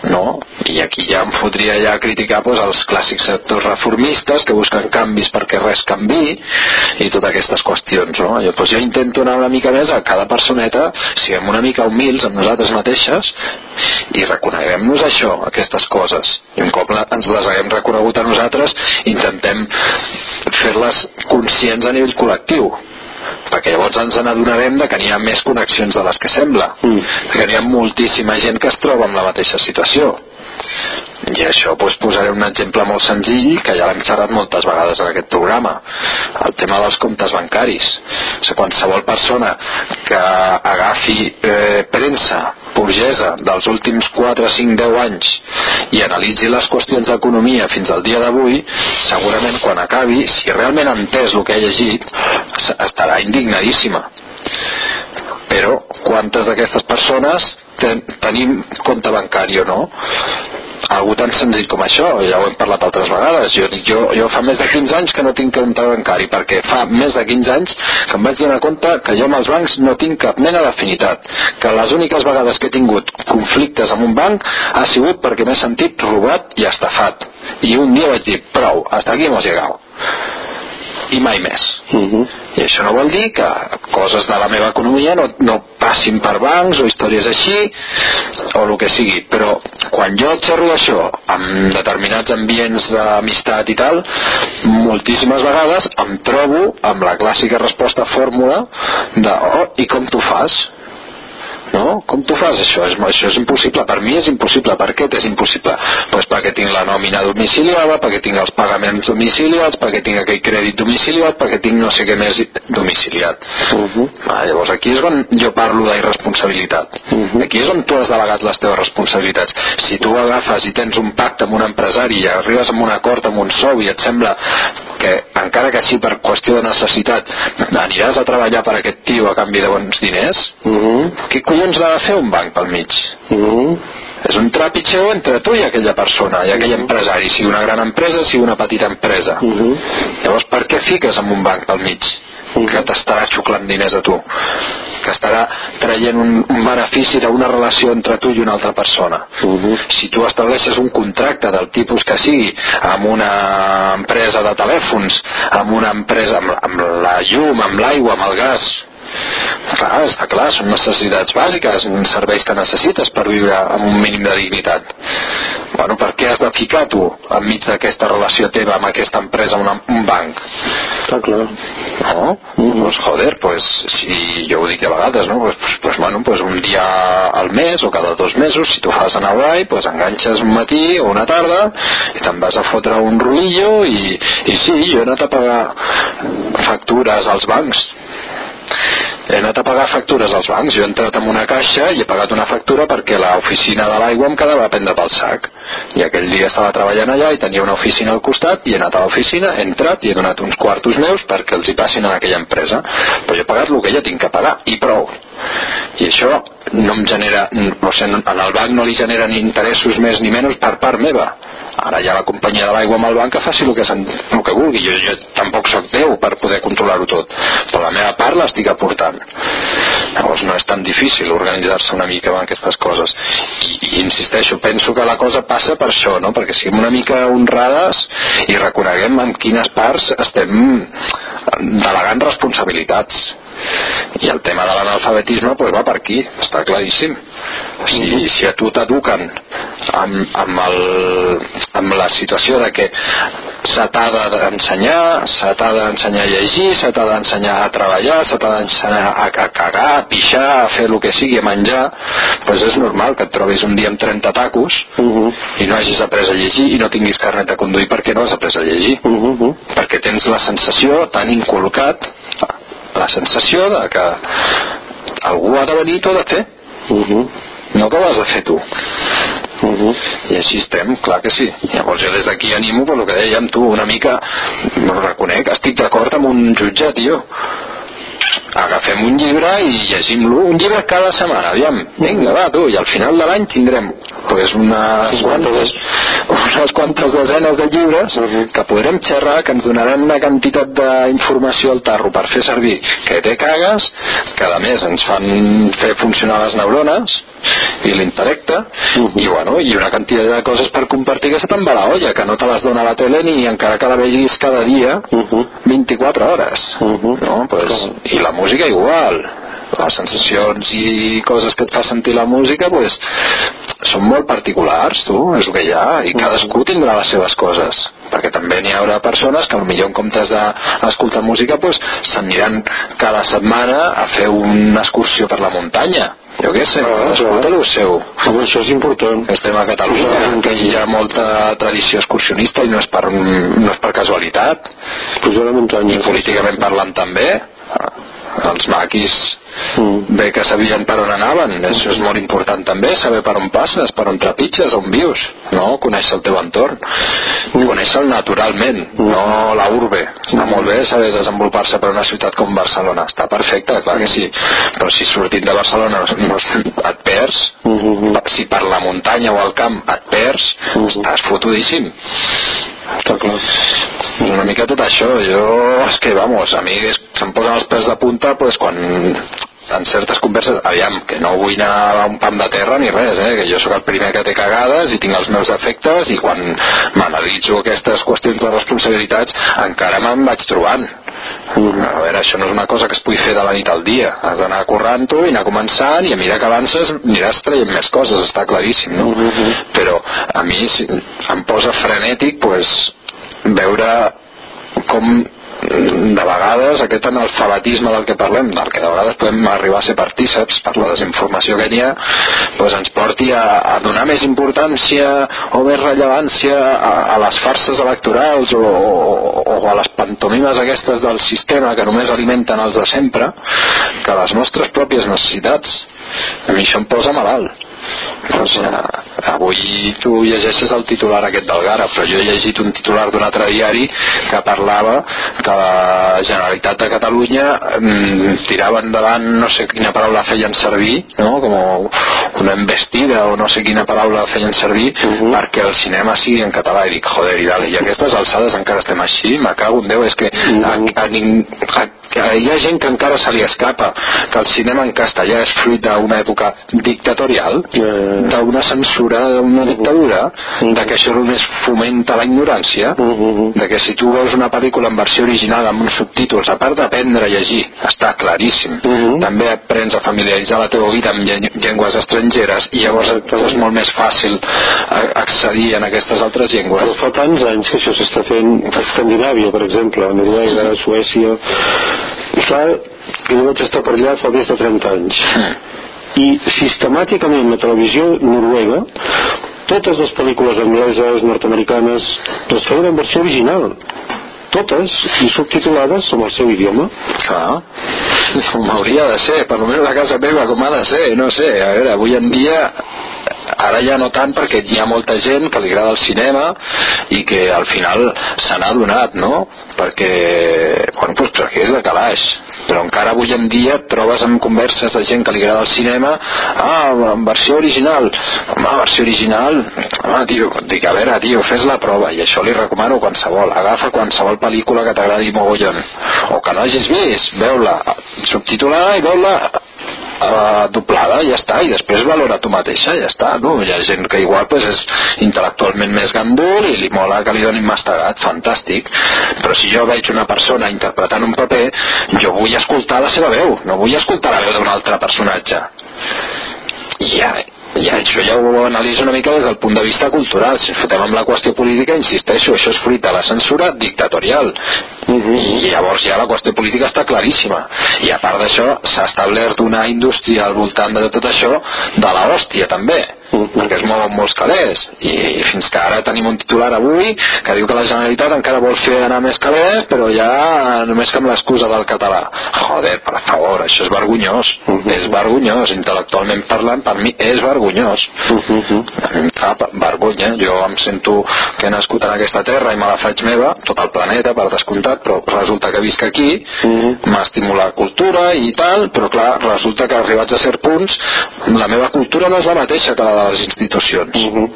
no? I aquí ja em fotria ja a criticar pues, els clàssics sectors reformistes que busquen canvis perquè res canvi i totes aquestes qüestions, no? Jo, pues, jo intento anar una mica més a cada personeta, siguem una mica humils amb nosaltres mateixes i reconeguem-nos això, aquestes coses. I un cop ens les haguem reconegut a nosaltres, intentem fer-les conscients a nivell col·lectiu perquè llavors ens n'adonarem que n'hi ha més connexions de les que sembla mm. que n'hi ha moltíssima gent que es troba en la mateixa situació i això doncs, posaré un exemple molt senzill que ja l'hem xerrat moltes vegades en aquest programa. El tema dels comptes bancaris. O sigui, qualsevol persona que agafi eh, premsa burgesa dels últims 4, 5, 10 anys i analitzi les qüestions d'economia fins al dia d'avui segurament quan acabi si realment ha entès el que ha llegit estarà indignadíssima però quantes d'aquestes persones ten, tenim compte bancari o no? Algú tan senzill com això, ja ho hem parlat altres vegades. Jo, jo, jo fa més de 15 anys que no tinc compte bancari, perquè fa més de 15 anys que em vaig donar compte que jo amb els bancs no tinc cap mena d'afinitat que les úniques vegades que he tingut conflictes amb un banc ha sigut perquè m'he sentit robat i estafat. I un dia vaig dir, prou, hasta aquí hemos llegado i mai més. Uh mhm. -huh. I això no vol dir que coses de la meva economia no, no passin per bancs o històries així o el que sigui, però quan jo xerro d'això amb determinats ambients d'amistat i tal, moltíssimes vegades em trobo amb la clàssica resposta fórmula de oh, i com tu fas? No? Com tu fas això? És, això és impossible. Per mi és impossible. Per què és impossible? Pues perquè tinc la nòmina domiciliada, perquè tinc els pagaments domiciliats, perquè tinc aquell crèdit domiciliat, perquè tinc no sé què més domiciliat. Uh -huh. ah, llavors aquí és on jo parlo d'irresponsabilitat. Uh -huh. Aquí és on tu has delegat les teves responsabilitats. Si tu agafes i tens un pacte amb un empresari i arribes a un acord amb un sou i et sembla que encara que sí per qüestió de necessitat aniràs a treballar per aquest tio a canvi de bons diners, uh -huh. què collons l'ha de fer un banc pel mig? Uh -huh. És un trapitxeu entre tu i aquella persona, i aquell uh -huh. empresari, sigui una gran empresa, sigui una petita empresa. Uh -huh. Llavors, per què fiques amb un banc pel mig? -huh. Que t'estarà xuclant diners a tu que estarà traient un, un benefici d'una relació entre tu i una altra persona. Uh -huh. Si tu estableixes un contracte del tipus que sigui amb una empresa de telèfons, amb una empresa amb, amb la llum, amb l'aigua, amb el gas, Clar, està clar, són necessitats bàsiques, serveis que necessites per viure amb un mínim de dignitat. Bueno, per què has de ficar tu enmig d'aquesta relació teva amb aquesta empresa, una, un banc? Està clar. No? Mm -hmm. Pues joder, pues, si jo ho dic a vegades, no? Pues, pues, pues, bueno, pues un dia al mes o cada dos mesos, si tu fas anar guai, pues enganxes un matí o una tarda i te'n vas a fotre un rolillo i, i sí, jo he anat a pagar factures als bancs he anat a pagar factures als bancs. Jo he entrat en una caixa i he pagat una factura perquè l'oficina de l'aigua em quedava a prendre pel sac. I aquell dia estava treballant allà i tenia una oficina al costat i he anat a l'oficina, he entrat i he donat uns quartos meus perquè els hi passin a aquella empresa. Però jo he pagat el que ja tinc que pagar i prou. I això no em genera, en el banc no li generen interessos més ni menys per part meva. Ara ja la companyia de l'aigua amb el banc que faci el que, el que vulgui. Jo, jo tampoc sóc Déu per poder controlar-ho tot però la meva part l'estic aportant. Llavors no és tan difícil organitzar-se una mica amb aquestes coses. I, i insisteixo, penso que la cosa passa per això, no? perquè siguem una mica honrades i reconeguem en quines parts estem delegant responsabilitats i el tema de l'analfabetisme pues, va per aquí, està claríssim si, si a tu t'eduquen amb, amb, el, amb la situació de que se t'ha d'ensenyar se t'ha d'ensenyar a llegir se t'ha d'ensenyar a treballar se t'ha d'ensenyar a, a cagar, a pixar a fer el que sigui, a menjar doncs és normal que et trobis un dia amb 30 tacos uh -huh. i no hagis après a llegir i no tinguis carnet de conduir perquè no has après a llegir uh -huh. perquè tens la sensació tan inculcat la sensació de que algú ha de venir i t'ho ha de fer uh -huh. no que ho has de fer tu uh -huh. i així estem, clar que sí llavors jo des d'aquí animo per el que dèiem tu una mica, no reconec estic d'acord amb un jutge, tio agafem un llibre i llegim-lo un llibre cada setmana, aviam, vinga, va, tu, i al final de l'any tindrem pues, unes, quantes, unes quantes desenes de llibres que podrem xerrar, que ens donaran una quantitat d'informació al tarro per fer servir. Que te cagues, que a més ens fan fer funcionar les neurones i l'intel·lecte uh -huh. i, bueno, i una quantitat de coses per compartir que se te'n va la olla, que no te les dona la tele ni encara que la vegis cada dia uh -huh. 24 hores uh -huh. no? pues, i la música igual les sensacions i coses que et fa sentir la música pues, són molt particulars tu, és el que hi ha i cadascú tindrà les seves coses perquè també n'hi haurà persones que potser en comptes d'escoltar música pues, s'aniran cada setmana a fer una excursió per la muntanya jo què sé, ah, escolta el seu. Home, això és important. Estem a Catalunya en què hi ha molta tradició excursionista i no és per, no és per casualitat. Pujar la muntanya. I políticament parlant també els maquis mm. bé que sabien per on anaven això és molt important també, saber per on passes per on trepitges, on vius no? conèixer el teu entorn mm. conèixer-el naturalment, mm. no la urbe està mm. molt bé saber desenvolupar-se per una ciutat com Barcelona, està perfecte clar que sí, però si sortint de Barcelona no, et perds mm -hmm. si per la muntanya o el camp et perds mm -hmm. estàs fotudíssim està clar una mica tot això jo és que vamos, a mi se'm posen els pèls de punta pues, quan en certes converses, aviam, que no vull anar a un pam de terra ni res, eh? que jo sóc el primer que té cagades i tinc els meus defectes i quan m'analitzo aquestes qüestions de responsabilitats encara me'n vaig trobant. Mm. A veure, això no és una cosa que es pugui fer de la nit al dia. Has d'anar corrent-ho i anar començant i a mesura que avances aniràs traient més coses, està claríssim, no? Mm -hmm. Però a mi si, em posa frenètic pues, veure com de vegades aquest analfabetisme del que parlem, del que de vegades podem arribar a ser partíceps per la desinformació que hi ha, doncs ens porti a, a donar més importància o més rellevància a, a les farses electorals o, o, o a les pantomimes aquestes del sistema que només alimenten els de sempre que les nostres pròpies necessitats. A mi això em posa malalt doncs, eh, avui tu llegeixes el titular aquest del Gara però jo he llegit un titular d'un altre diari que parlava que la Generalitat de Catalunya mm, tirava endavant no sé quina paraula feien servir no? com una embestida o no sé quina paraula feien servir uh -huh. perquè el cinema sigui en català i dic joder i, dale, i aquestes alçades encara estem així me cago en Déu és que uh -huh. a, a, a, hi ha gent que encara se li escapa que el cinema en castellà és fruit d'una època dictatorial eh... d'una censura, d'una dictadura de que això només fomenta la ignorància de que si tu veus una pel·lícula en versió original amb uns subtítols a part d'aprendre a llegir, està claríssim. També aprens a familiaritzar la teva vida amb llengües estrangeres i llavors és molt més fàcil accedir en aquestes altres llengües. Però fa tants anys que això s'està fent a Escandinàvia per exemple, a Noruega, a Suècia. Fa, jo vaig estar per allà fa més de 30 anys i sistemàticament la televisió noruega totes les pel·lícules angleses, nord-americanes les feien en versió original totes i subtitulades en el seu idioma. Clar, com hauria de ser, per almenys a casa meva com ha de ser, no sé, a veure, avui en dia ara ja no tant perquè hi ha molta gent que li agrada el cinema i que al final se n'ha donat, no? Perquè, bueno, doncs perquè és de calaix però encara avui en dia trobes en converses de gent que li agrada el cinema ah, en versió original. Home, versió original? Home, tio, dic, a veure, tio, fes la prova. I això li recomano qualsevol. Agafa qualsevol pel·lícula que t'agradi mogollon. O que no hagis vist, veu-la subtitulada i veu-la uh, doblada, ja està, i després valora tu mateixa, ja està, no? Hi ha gent que igual pues, és intel·lectualment més gandul i li mola que li donin mastegat, fantàstic, però si jo veig una persona interpretant un paper, jo vull escoltar la seva veu, no vull escoltar la veu d'un altre personatge. I ja, ja, això ja ho analitzo una mica des del punt de vista cultural. Si fotem amb la qüestió política, insisteixo, això és fruit de la censura dictatorial. Uh mhm. -huh. I llavors ja la qüestió política està claríssima. I a part d'això, s'ha establert una indústria al voltant de tot això de la hòstia, també perquè es mouen molts calés i fins que ara tenim un titular avui que diu que la Generalitat encara vol fer anar més calés però ja només que amb l'excusa del català joder, per favor, això és vergonyós uh -huh. és vergonyós, intel·lectualment parlant per mi és vergonyós uh -huh. a mi em fa vergonya jo em sento que he nascut en aquesta terra i me la faig meva, tot el planeta per descomptat, però resulta que visc aquí uh -huh. m'ha estimulat cultura i tal, però clar, resulta que arribats a cert punts la meva cultura no és la mateixa que la de les institucions. Uh -huh.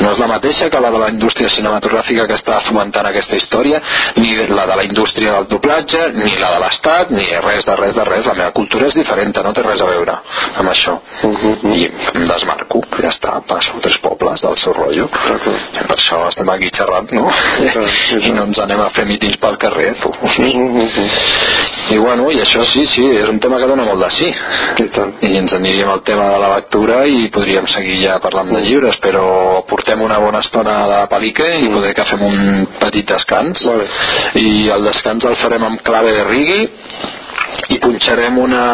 No és la mateixa que la de la indústria cinematogràfica que està fomentant aquesta història, ni la de la indústria del doblatge, ni la de l'Estat, ni res de res de res. La meva cultura és diferent, no té res a veure amb això. Uh -huh. I em desmarco, ja està, passo tres pobles del seu rotllo. Uh -huh. Per això estem aquí xerrant, no? Uh -huh. I no ens anem a fer mítings pel carrer, tu. Uh -huh. I bueno, i això sí, sí, és un tema que dona molt de sí. I, I ens aniríem al tema de la lectura i podríem seguir ja parlant de llibres, però portem una bona estona de pelique i poder que fem un petit descans. I el descans el farem amb clave de rigui i punxarem una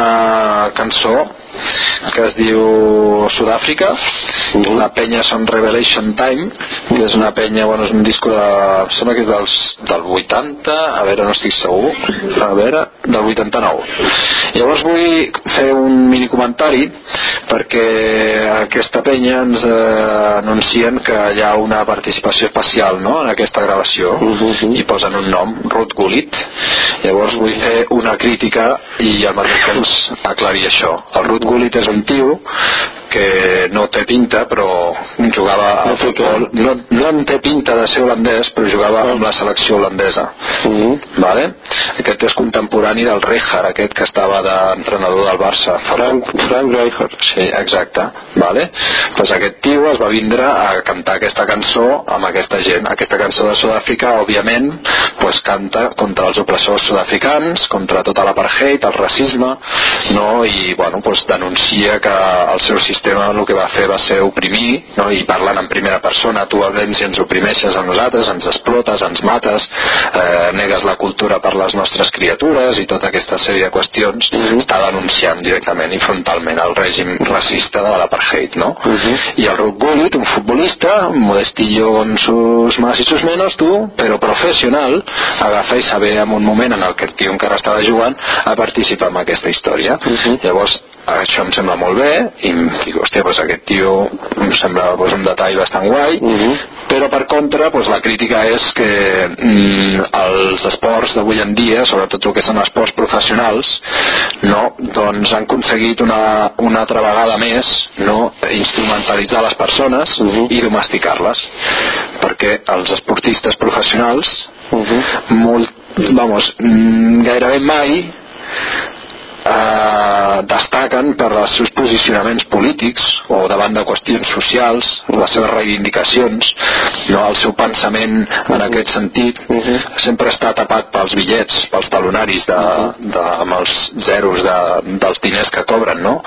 cançó que es diu Sud-àfrica mm. la penya són Revelation Time que és una penya, bueno, és un disco de, sembla que és dels, del 80 a veure, no estic segur a veure, del 89 llavors vull fer un mini comentari perquè aquesta penya ens eh, anuncien que hi ha una participació especial no? en aquesta gravació mm -hmm. i posen un nom, Ruth Gullit llavors vull fer una crítica i al mateix temps aclarir això el Ruth Gullit és un tio que no té pinta però jugava al futbol no, no en té pinta de ser holandès però jugava amb la selecció holandesa uh -huh. vale? aquest és contemporani del Rijkaard aquest que estava d'entrenador del Barça Frank, Frank Rijkaard sí, exacte vale? pues aquest tio es va vindre a cantar aquesta cançó amb aquesta gent aquesta cançó de Sud-àfrica òbviament pues, canta contra els opressors sud-africans contra tota l'apartheid, el racisme no? i bueno, pues, denuncia que el seu sistema el que va fer va ser oprimir no? i parlant en primera persona tu vens i ens oprimeixes a nosaltres ens explotes, ens mates eh, negues la cultura per les nostres criatures i tota aquesta sèrie de qüestions uh mhm. -huh. està denunciant directament i frontalment el règim racista de l'apartheid no? Uh mhm. -huh. i el Ruth Gullit, un futbolista modestillo con sus más y sus menos tu, però professional agafa i saber en un moment en el que el tio encara estava jugant a participar en aquesta història uh mhm. -huh. llavors això em sembla molt bé i em dic, hòstia, doncs aquest tio em sembla doncs, un detall bastant guai uh mhm. -huh. però per contra doncs, la crítica és que mm, els esports d'avui en dia sobretot el que són esports professionals no, doncs han aconseguit una, una altra vegada més no, instrumentalitzar les persones uh mhm. -huh. i domesticar-les perquè els esportistes professionals uh mhm. -huh. molt, vamos, mm, gairebé mai eh, destaquen per els seus posicionaments polítics o davant de qüestions socials, les seves reivindicacions, no? el seu pensament en aquest sentit uh -huh. sempre està tapat pels bitllets, pels talonaris de, de, amb els zeros de, dels diners que cobren, no?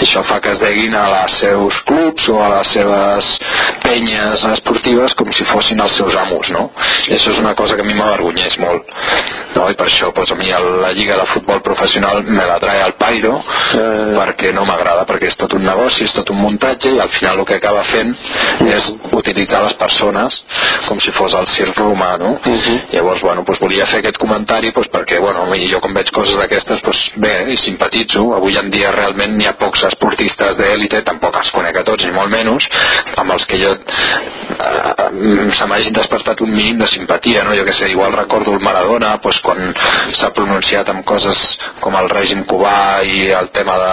Això fa que es deguin a les seus clubs o a les seves penyes esportives com si fossin els seus amos, no? I això és una cosa que a mi m'avergonyeix molt no? i per això pues, a mi la lliga de futbol professional me la trae al pairo eh... perquè no m'agrada perquè és tot un negoci, és tot un muntatge i al final el que acaba fent és utilitzar les persones com si fos el circ romà no? Uh -huh. llavors bueno, pues, volia fer aquest comentari pues, perquè bueno, jo com veig coses d'aquestes pues, bé, i simpatitzo avui en dia realment n'hi ha pocs esportistes d'èlite tampoc els conec a tots ni molt menys amb els que jo eh, se m'hagi despertat un mínim de simpatia no? jo que sé, igual recordo el Maradona pues, quan s'ha pronunciat amb coses com el règim cubà i el tema de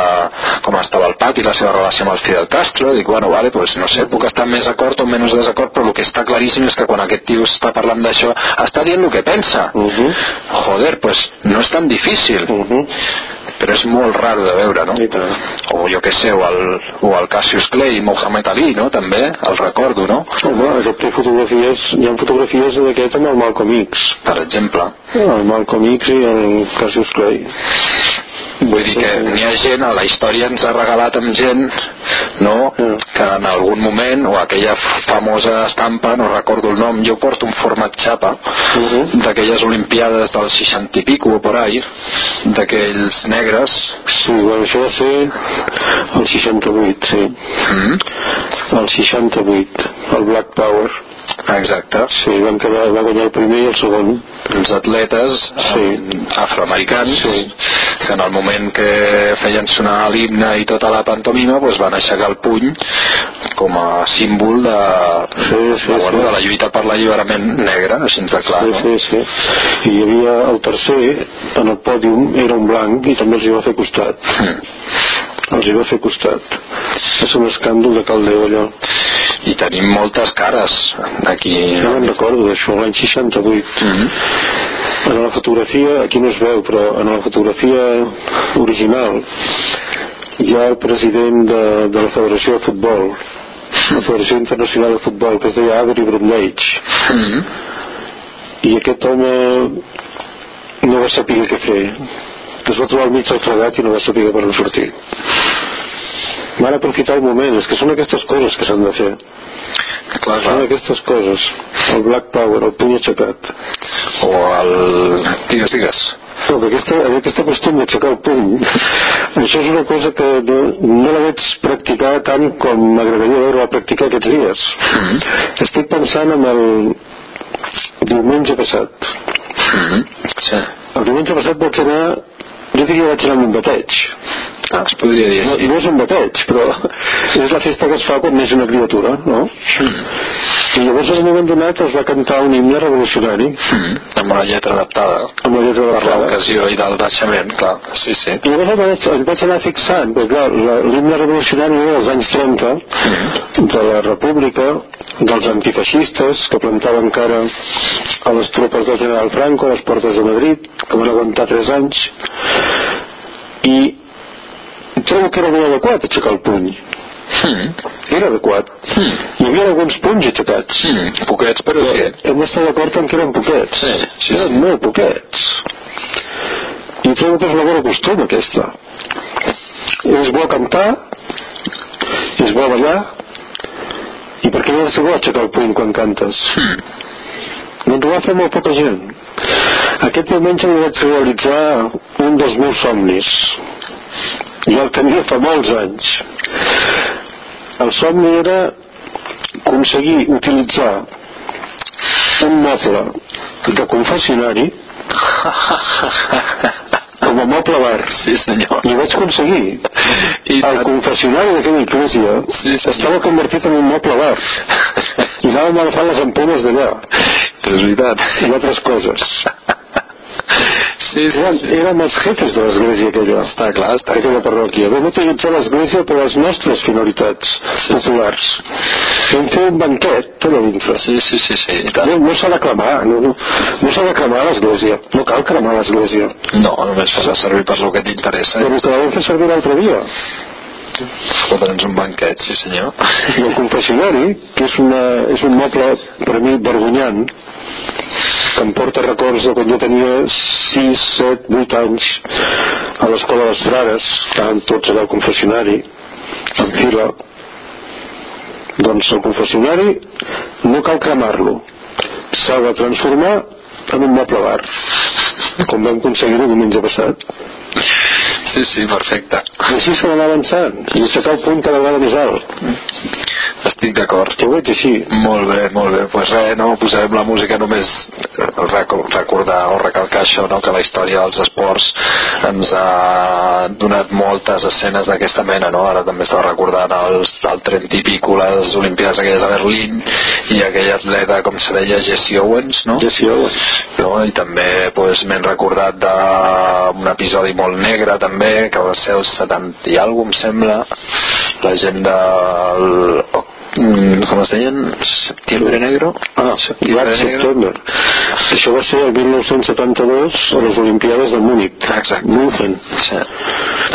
com estava el pati, la seva relació amb el Fidel Castro, dic, bueno, vale, pues no sé, puc estar més d'acord o menys desacord, però el que està claríssim és que quan aquest tio està parlant d'això, està dient el que pensa. Uh -huh. Joder, pues no és tan difícil. Uh -huh però és molt raro de veure, no? O jo que sé, o el, o el Cassius Clay i Mohamed Ali, no? També, el recordo, no? Home, aquest té fotografies, hi ha fotografies d'aquest amb el Malcolm X. Per exemple. El Malcolm X i el Cassius Clay. Vull dir que n'hi ha gent, a la història ens ha regalat amb gent, no?, que en algun moment, o aquella famosa estampa, no recordo el nom, jo porto un format xapa, uh -huh. d'aquelles olimpiades del 60 i pico, o por ahí, d'aquells negres. Sí, bueno, això va ser el 68, sí. Mm -hmm. El 68, el Black Power. Exacte. Sí, van quedar, va guanyar el primer i el segon. Els atletes sí. afroamericans sí. que en el moment que feien sonar l'himne i tota la pantomima pues, van aixecar el puny com a símbol de, sí, sí, de, bueno, sí. de la lluita per l'alliberament negre, així de clar. Sí, no? sí, sí. I hi havia el tercer, en el pòdium, era un blanc i també els hi va fer costat. Mm els hi va fer costat és un escàndol de caldeu allò i tenim moltes cares aquí. Ja me'n recordo d'això l'any 68 mm -hmm. en la fotografia aquí no es veu però en la fotografia original hi ha el president de, de la Federació de Futbol la Federació Internacional de Futbol que es deia Avery Brundage mm -hmm. i aquest home no va saber què fer. Es va trobar al mig del fregat i no va saber per on sortir van aprofitar el moment és que són aquestes coses que s'han de fer clar, clar. són aquestes coses el Black Power, el puny aixecat o el... digues, digues no, aquesta, aquesta qüestió d'aixecar el puny això és una cosa que no, no la veig practicar tant com m'agradaria veure-la practicar aquests dies mm -hmm. estic pensant en el diumenge passat mm -hmm. sí. el diumenge passat vaig anar jo diria que vaig anar amb un bateig ah, es podria dir no, no és un bateig però és la festa que es fa quan neix una criatura no? Mm. i llavors en un moment donat es va cantar un himne revolucionari mm. amb una lletra adaptada amb la lletra adaptada per l'ocasió i del naixement clar, sí, sí i llavors em vaig, em vaig anar fixant perquè clar, l'himne revolucionari era dels anys 30 mm. de la república dels antifeixistes que plantaven cara a les tropes del general Franco a les portes de Madrid que van aguantar 3 anys i trobo que era molt adequat aixecar el puny mm. era adequat mm. hi havia alguns punys aixecats mm. poquets però sí hem d'estar d'acord en que eren poquets sí, sí, eren sí. molt poquets i trobo que és una bona costum aquesta és bo cantar és bo ballar i per què no ha de ser bo aixecar el puny quan cantes mm. doncs ho va fer molt poca gent aquest diumenge li vaig realitzar un dels meus somnis. I el tenia fa molts anys. El somni era aconseguir utilitzar un moble de confessionari com a moble bar. Sí, senyor. I ho vaig aconseguir. I el confessionari d'aquella església sí, estava convertit en un moble bar. I anàvem a agafar les ampones d'allà. És veritat. I altres coses. Sí, sí, eren, sí. érem els jefes de l'església aquella. Està clar, està aquella parròquia. Vam utilitzar l'església per les nostres finalitats sí. populars. Vam fer un banquet allà dintre. Sí, sí, sí. sí. No, no s'ha de cremar, no, no, no s'ha de cremar l'església. No cal cremar l'església. No, només fa servir per lo que t'interessa. Però que la vam fer servir l'altre dia fotre'ns un banquet, sí senyor. I el confessionari, que és, una, és un moble per mi vergonyant, que em porta records de quan jo tenia 6, 7, 8 anys a l'escola dels frares, estaven tots allà al confessionari, en fila. Doncs el confessionari no cal cremar-lo, s'ha de transformar en un moble bar com vam aconseguir-ho diumenge passat. Sí, sí, perfecte. I així s'ha d'anar avançant, i aixecar el punt cada vegada més alt. Estic d'acord. Ho veig així. Molt bé, molt bé. Doncs pues res, no, posarem la música només recordar o recalcar això, no, que la història dels esports ens ha donat moltes escenes d'aquesta mena, no? Ara també estava recordant els, el tren típic, les Olimpiades aquelles a Berlín i aquell atleta, com se deia, Jesse Owens, no? Jesse Owens. No? I també pues, m'he recordat d'un episodi molt negre també, que va ser el 70 i alguna em sembla, la gent del com es deien? Septiembre Negro? Ah, Septiembre Negro. Això va ser el 1972 a les Olimpiades de Múnich. Exacte. München. Sí.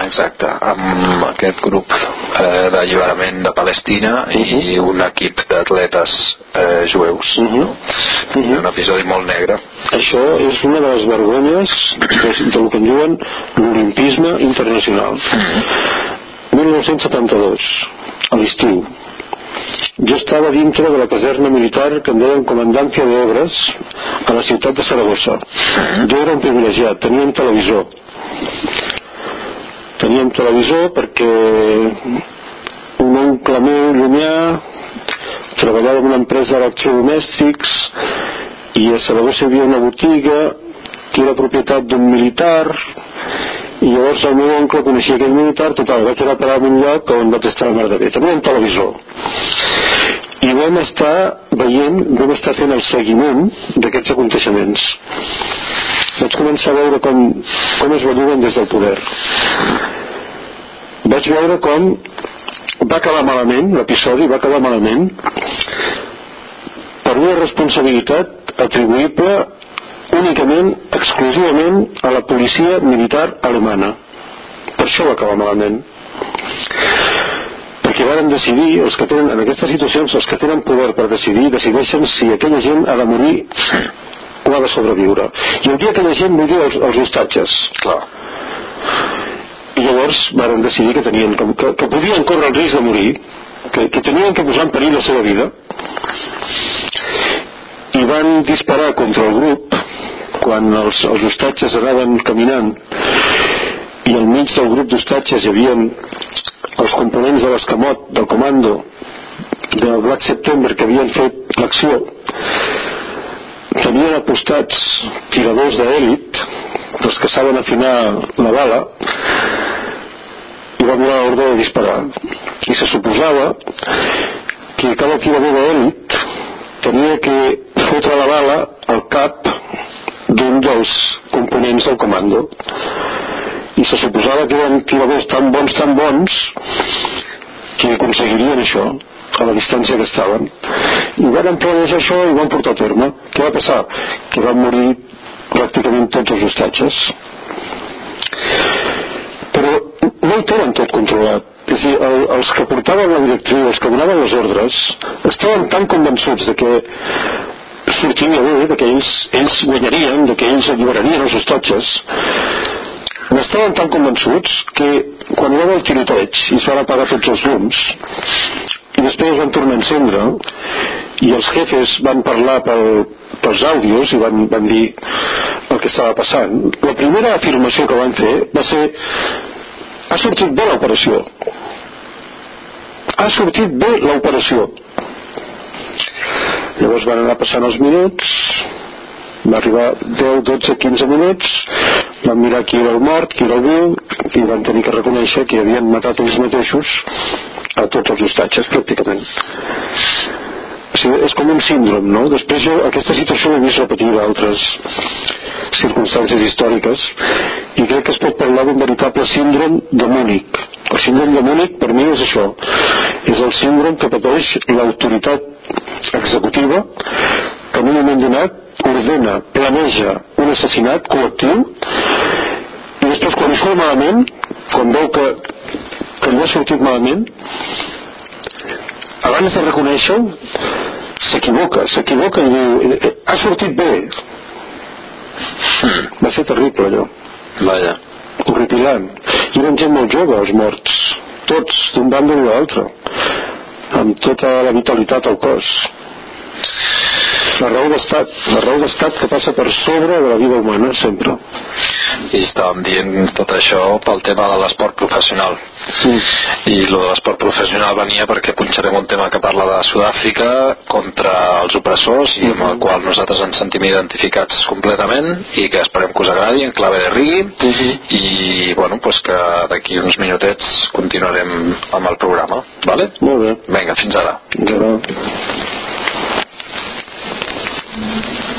Exacte, amb aquest grup eh, d'alliberament de Palestina uh -huh. i un equip d'atletes eh, jueus. Uh -huh. no? uh -huh. Un episodi molt negre. Això és una de les vergonyes del que en diuen l'olimpisme internacional. Uh -huh. 1972, a l'estiu jo estava dintre de la caserna militar que en deien Comandància d'Obres a la ciutat de Saragossa. Jo era un privilegiat, tenia un televisor. Tenia un televisor perquè un oncle meu llunyà treballava en una empresa d'electrodomèstics i a Saragossa hi havia una botiga que era propietat d'un militar i llavors el meu oncle coneixia aquell militar total, vaig anar a parar en un lloc on vaig estar la mar de bé tenia un televisor. I vam estar veient vam estar fent el seguiment d'aquests aconteixements. Vaig començar a veure com, com es belluguen des del poder. Vaig veure com va acabar malament l'episodi va acabar malament per una responsabilitat atribuïble únicament, exclusivament a la policia militar alemana. Per això va acabar malament. Perquè varen decidir els que tenen, en aquestes situacions els que tenen poder per decidir decideixen si aquella gent ha de morir o ha de sobreviure. I el dia que la gent vull els, els hostatges clar. I llavors varen decidir que tenien que, que, que podien córrer el risc de morir que, que tenien que posar en perill la seva vida i van disparar contra el grup quan els, els hostatges anaven caminant i al mig del grup d'hostatges hi havia els components de l'escamot del comando del Black September que havien fet l'acció. Tenien apostats tiradors d'èlit els que saben afinar la bala i van donar l'ordre de disparar. I se suposava que cada tirador d'èlit tenia que fotre la bala al cap d'un dels components del comando. I se suposava que eren tiradors tan bons, tan bons que aconseguirien això a la distància que estaven. I van planejar això i van portar a terme. Què va passar? que van morir pràcticament tots els hostatges però no ho tenen tot controlat. És dir, el, els que portaven la directriu, els que donaven les ordres estaven tan convençuts de que sortiria bé, de que ells, ells guanyarien, que ells alliberarien els hostatges n'estaven tan convençuts que quan hi va el tiroteig i es van apagar tots els llums i després es van tornar a encendre i els jefes van parlar pel, pels àudios i van, van dir el que estava passant la primera afirmació que van fer va ser ha sortit bé l'operació. Ha sortit bé l'operació llavors van anar passant els minuts va arribar 10, 12, 15 minuts van mirar qui era el mort, qui era el viu i van tenir que reconèixer que havien matat ells mateixos a tots els hostatges pràcticament és com un síndrom no? després jo aquesta situació l'he vist repetir a altres circumstàncies històriques i crec que es pot parlar d'un veritable síndrom de Múnich el síndrom de Múnich per mi és això és el síndrom que pateix l'autoritat executiva que en un moment donat ordena, planeja un assassinat col·lectiu i després quan ho fa malament quan veu que, que li ha sortit malament abans de reconèixer-ho s'equivoca, s'equivoca i diu eh, eh, ha sortit bé. Va ser terrible allò. Vaja. horripilant. I eren gent molt jove els morts. Tots d'un bàndol i l'altre. Amb tota la vitalitat al cos la raó d'estat, la raó d'estat que passa per sobre de la vida humana, sempre. I estàvem dient tot això pel tema de l'esport professional. Mm. I lo de l'esport professional venia perquè punxarem un tema que parla de Sud-àfrica contra els opressors i amb el qual nosaltres ens sentim identificats completament i que esperem que us agradi en clave de rigui i bueno, pues que d'aquí uns minutets continuarem amb el programa, vale? Molt bé. Vinga, fins ara. Ja. Amen.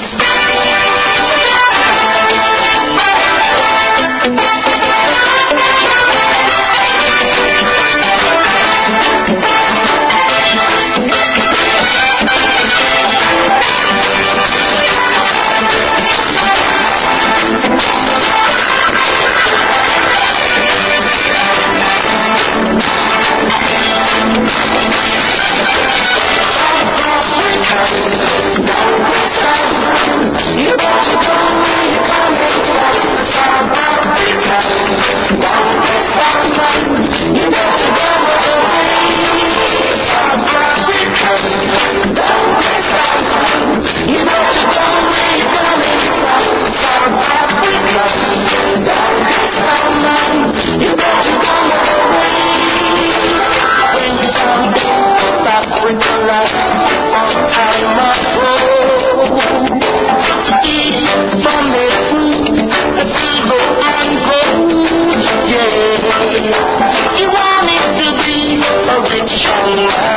show.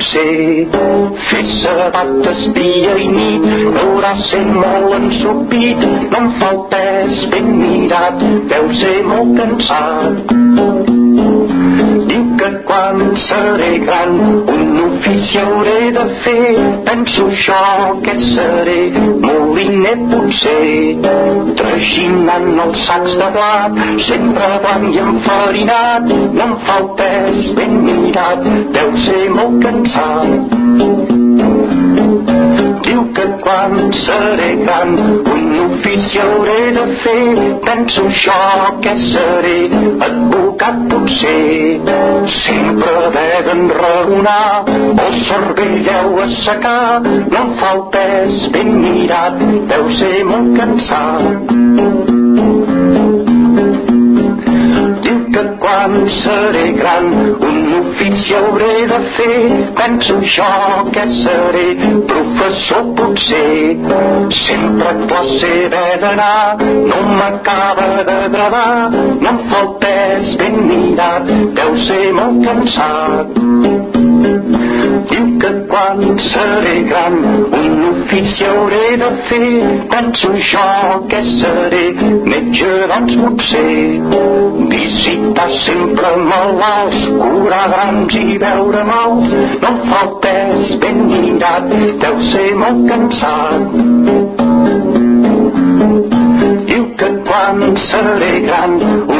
Potser. Fer sabates dia i nit haurà ser molt ensopit. No em fa el pes ben mirat deu ser molt cansat. Diu que quan seré gran un ofici hauré de fer. Penso jo que seré moliner potser traginant els sacs de blat sempre blanc i enfarinat no em fa el pes ben mirat deu ser molt cansat. Diu que quan seré gran un ofici hauré de fer penso jo que seré advocat potser sempre haver d'enraonar el cervell deu assecar no em fa ben mirat deu ser molt cansat. Diu que quan seré gran un ofici hauré de fer penso jo que seré professor potser. Sempre a classe haver d'anar no m'acaba d'agradar no em fa el pes ben mirat deu ser molt cansat diu que quan seré gran un ofici hauré de fer. Penso jo que seré? Metge doncs potser. Visitar sempre malalts curar grans i veure mals. No em fa el pes ben mirat deu ser molt cansat. Diu que quan seré gran un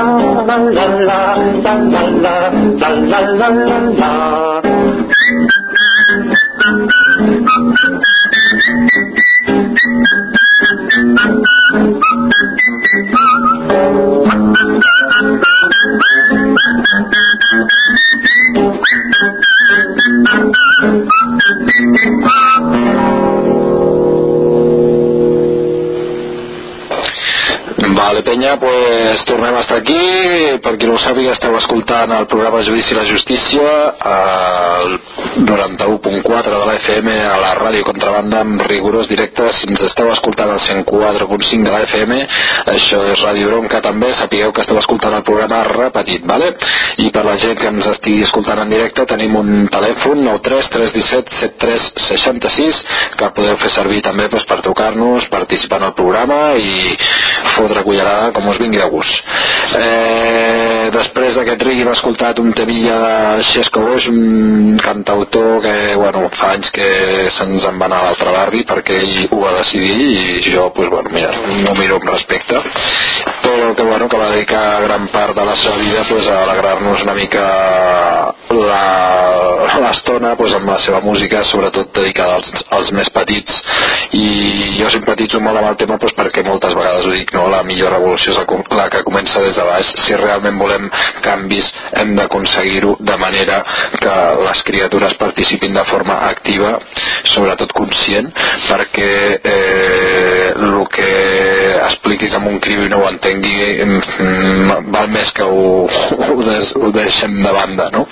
la la la la la la la la la Vale, penya, pues tornem a estar aquí. Per qui no ho sàpiga, esteu escoltant el programa Judici i la Justícia al 91.4 de la FM a la ràdio Contrabanda amb rigorós directe. Si ens esteu escoltant al 104.5 de la FM, això és Ràdio Bronca també, sapigueu que esteu escoltant el programa repetit, vale? I per la gent que ens estigui escoltant en directe, tenim un telèfon 93 317 7366 que podeu fer servir també pues, per trucar-nos, participar en el programa i fotre cullerada com us vingui de gust. Eh, després d'aquest rigui hem escoltat un temilla de Xesco Boix, un cantautor que, bueno, fa anys que se'ns en va anar a l'altre barri perquè ell ho va decidir i jo, pues, bueno, mira, no miro amb respecte però que, bueno, que va dedicar gran part de la seva vida pues, a alegrar-nos una mica l'estona pues, amb la seva música, sobretot dedicada als, als més petits i jo simpatitzo molt amb el tema pues, perquè moltes vegades ho dic, no? la millor revolució és la que comença des de baix. Si realment volem canvis hem d'aconseguir-ho de manera que les criatures participin de forma activa sobretot conscient perquè eh, el que expliquis amb un criu i no ho entengui val més que ho, ho, des, ho deixem de banda no?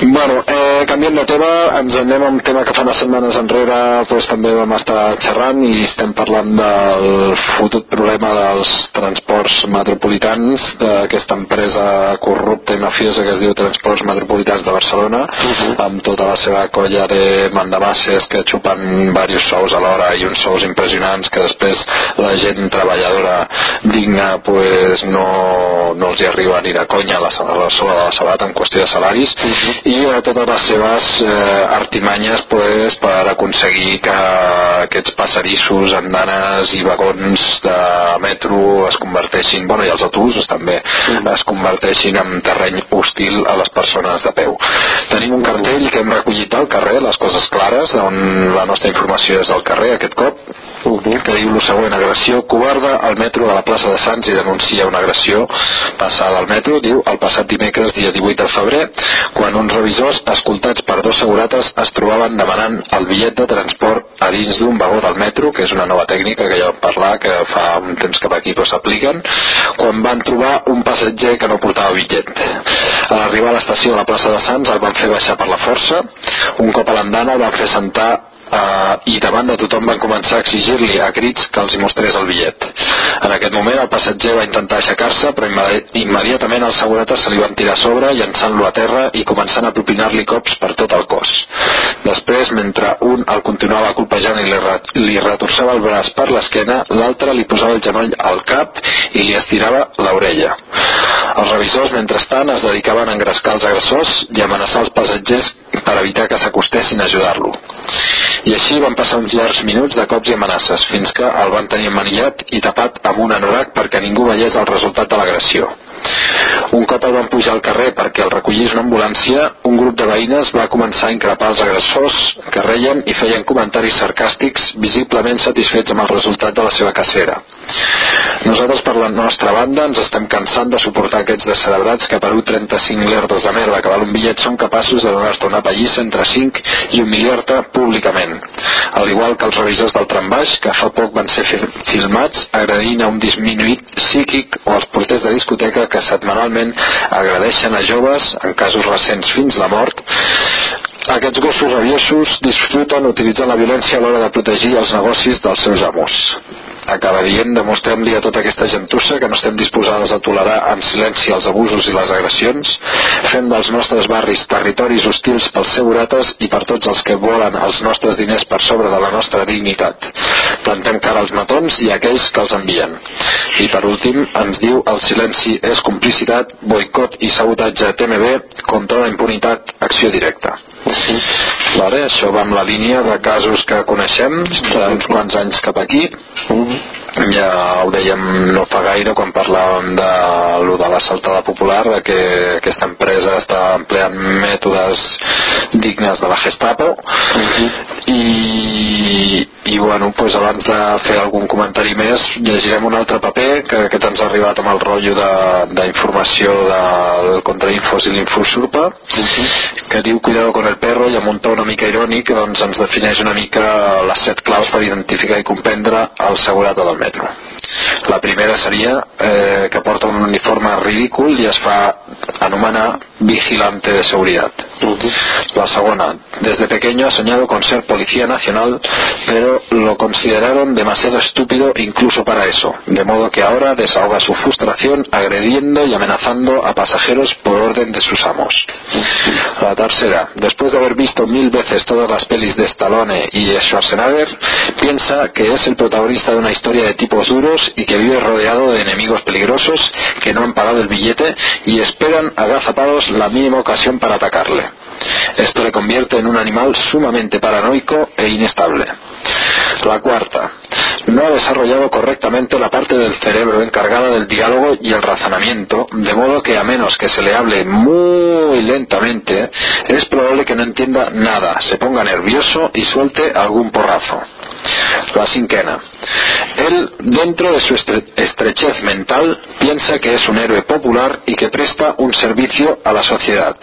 Bueno, eh, canviem de tema, ens anem a un tema que fa unes setmanes enrere pues, també vam estar xerrant i estem parlant del fotut problema dels transports metropolitans d'aquesta empresa corrupta i mafiosa que es diu Transports Metropolitans de Barcelona uh -huh. amb tota la seva colla de mandabasses que xupen diversos sous alhora i uns sous impressionants que després la gent treballadora digna pues, no, no els hi arriba ni de conya a la, a la sola de la sabata en qüestió de salaris uh -huh. i a totes les seves eh, artimanyes pues, per aconseguir que aquests passadissos, andanes i vagons de metro es converteixin, bueno, i els autobusos també, mm. es converteixin en terreny hostil a les persones de peu. Tenim un cartell que hem recollit al carrer, les coses clares, on la nostra informació és al carrer aquest cop, uh -huh. que diu la següent agressió covarda al metro de la plaça de Sants i denuncia una agressió passada al metro diu el passat dimecres dia 18 de febrer quan uns revisors escoltats per dos segurates es trobaven demanant el bitllet de transport a dins d'un vagó del metro que és una nova tècnica que ja vam parlar que fa un temps per aquí però s'apliquen quan van trobar un passatger que no portava bitllet a l'arribar a l'estació de la plaça de Sants el van fer baixar per la força un cop a l'andana el van fer sentar eh, i davant de tothom van començar a exigir-li a crits que els hi mostrés el bitllet. En aquest moment el passatger va intentar aixecar-se, però immediatament els segurates se li van tirar a sobre, llançant-lo a terra i començant a propinar-li cops per tot el cos. Després, mentre un el continuava colpejant i li, li retorçava el braç per l'esquena, l'altre li posava el genoll al cap i li estirava l'orella. Els revisors, mentrestant, es dedicaven a engrescar els agressors i amenaçar els passatgers per evitar que s'acostessin a ajudar-lo. I així van passar uns llargs minuts de cops i amenaces, fins que el van tenir emmanillat i tapat amb un anorac perquè ningú veiés el resultat de l'agressió. Un cop el van pujar al carrer perquè el recollís una ambulància, un grup de veïnes va començar a increpar els agressors que reien i feien comentaris sarcàstics visiblement satisfets amb el resultat de la seva cacera. Nosaltres, per la nostra banda, ens estem cansant de suportar aquests descerebrats que per 1,35 lerdos de merda que val un bitllet són capaços de donar-te una pallissa entre 5 i humiliar-te públicament. Al igual que els revisors del trambaix, que fa poc van ser filmats agredint a un disminuït psíquic o els porters de discoteca que setmanalment agradeixen a joves, en casos recents fins la mort, aquests gossos rabiosos disfruten utilitzant la violència a l'hora de protegir els negocis dels seus amos acaba dient demostrem-li a tota aquesta gentussa que no estem disposades a tolerar en silenci els abusos i les agressions, fem dels nostres barris territoris hostils pels segurates i per tots els que volen els nostres diners per sobre de la nostra dignitat. Plantem cara als matons i aquells que els envien. I per últim ens diu el silenci és complicitat, boicot i sabotatge TMB contra la impunitat, acció directa. Vale, això va amb la línia de casos que coneixem d'uns quants anys cap aquí. Ja ho dèiem no fa gaire quan parlàvem de lo de la saltada popular, de que aquesta empresa està empleant mètodes dignes de la Gestapo. Uh -huh. I, i bueno, pues abans de fer algun comentari més llegirem un altre paper que aquest ens ha arribat amb el rotllo d'informació de, del Contrainfos i l'Infosurpa uh -huh. que diu cuidado con el perro i amb un to una mica irònic doncs ens defineix una mica les set claus per identificar i comprendre el segurat del metro la primera seria eh, que porta un uniforme ridícul i es fa anomenar vigilante de seguridad uh -huh. la segona desde pequeño ha soñado con ser policía nacional pero lo consideraron demasiado estúpido incluso para eso, de modo que ahora desahoga su frustración agrediendo y amenazando a pasajeros por orden de sus amos. La tercera, después de haber visto mil veces todas las pelis de Stallone y Schwarzenegger, piensa que es el protagonista de una historia de tipos duros y que vive rodeado de enemigos peligrosos que no han pagado el billete y esperan agazapados la mínima ocasión para atacarle. Esto le convierte en un animal sumamente paranoico e inestable. La cuarta, no ha desarrollado correctamente la parte del cerebro encargada del diálogo y el razonamiento, de modo que a menos que se le hable muy lentamente, es probable que no entienda nada, se ponga nervioso y suelte algún porrazo. La cinquena. Él, dentro de su estrechez mental, piensa que es un héroe popular y que presta un servicio a la sociedad.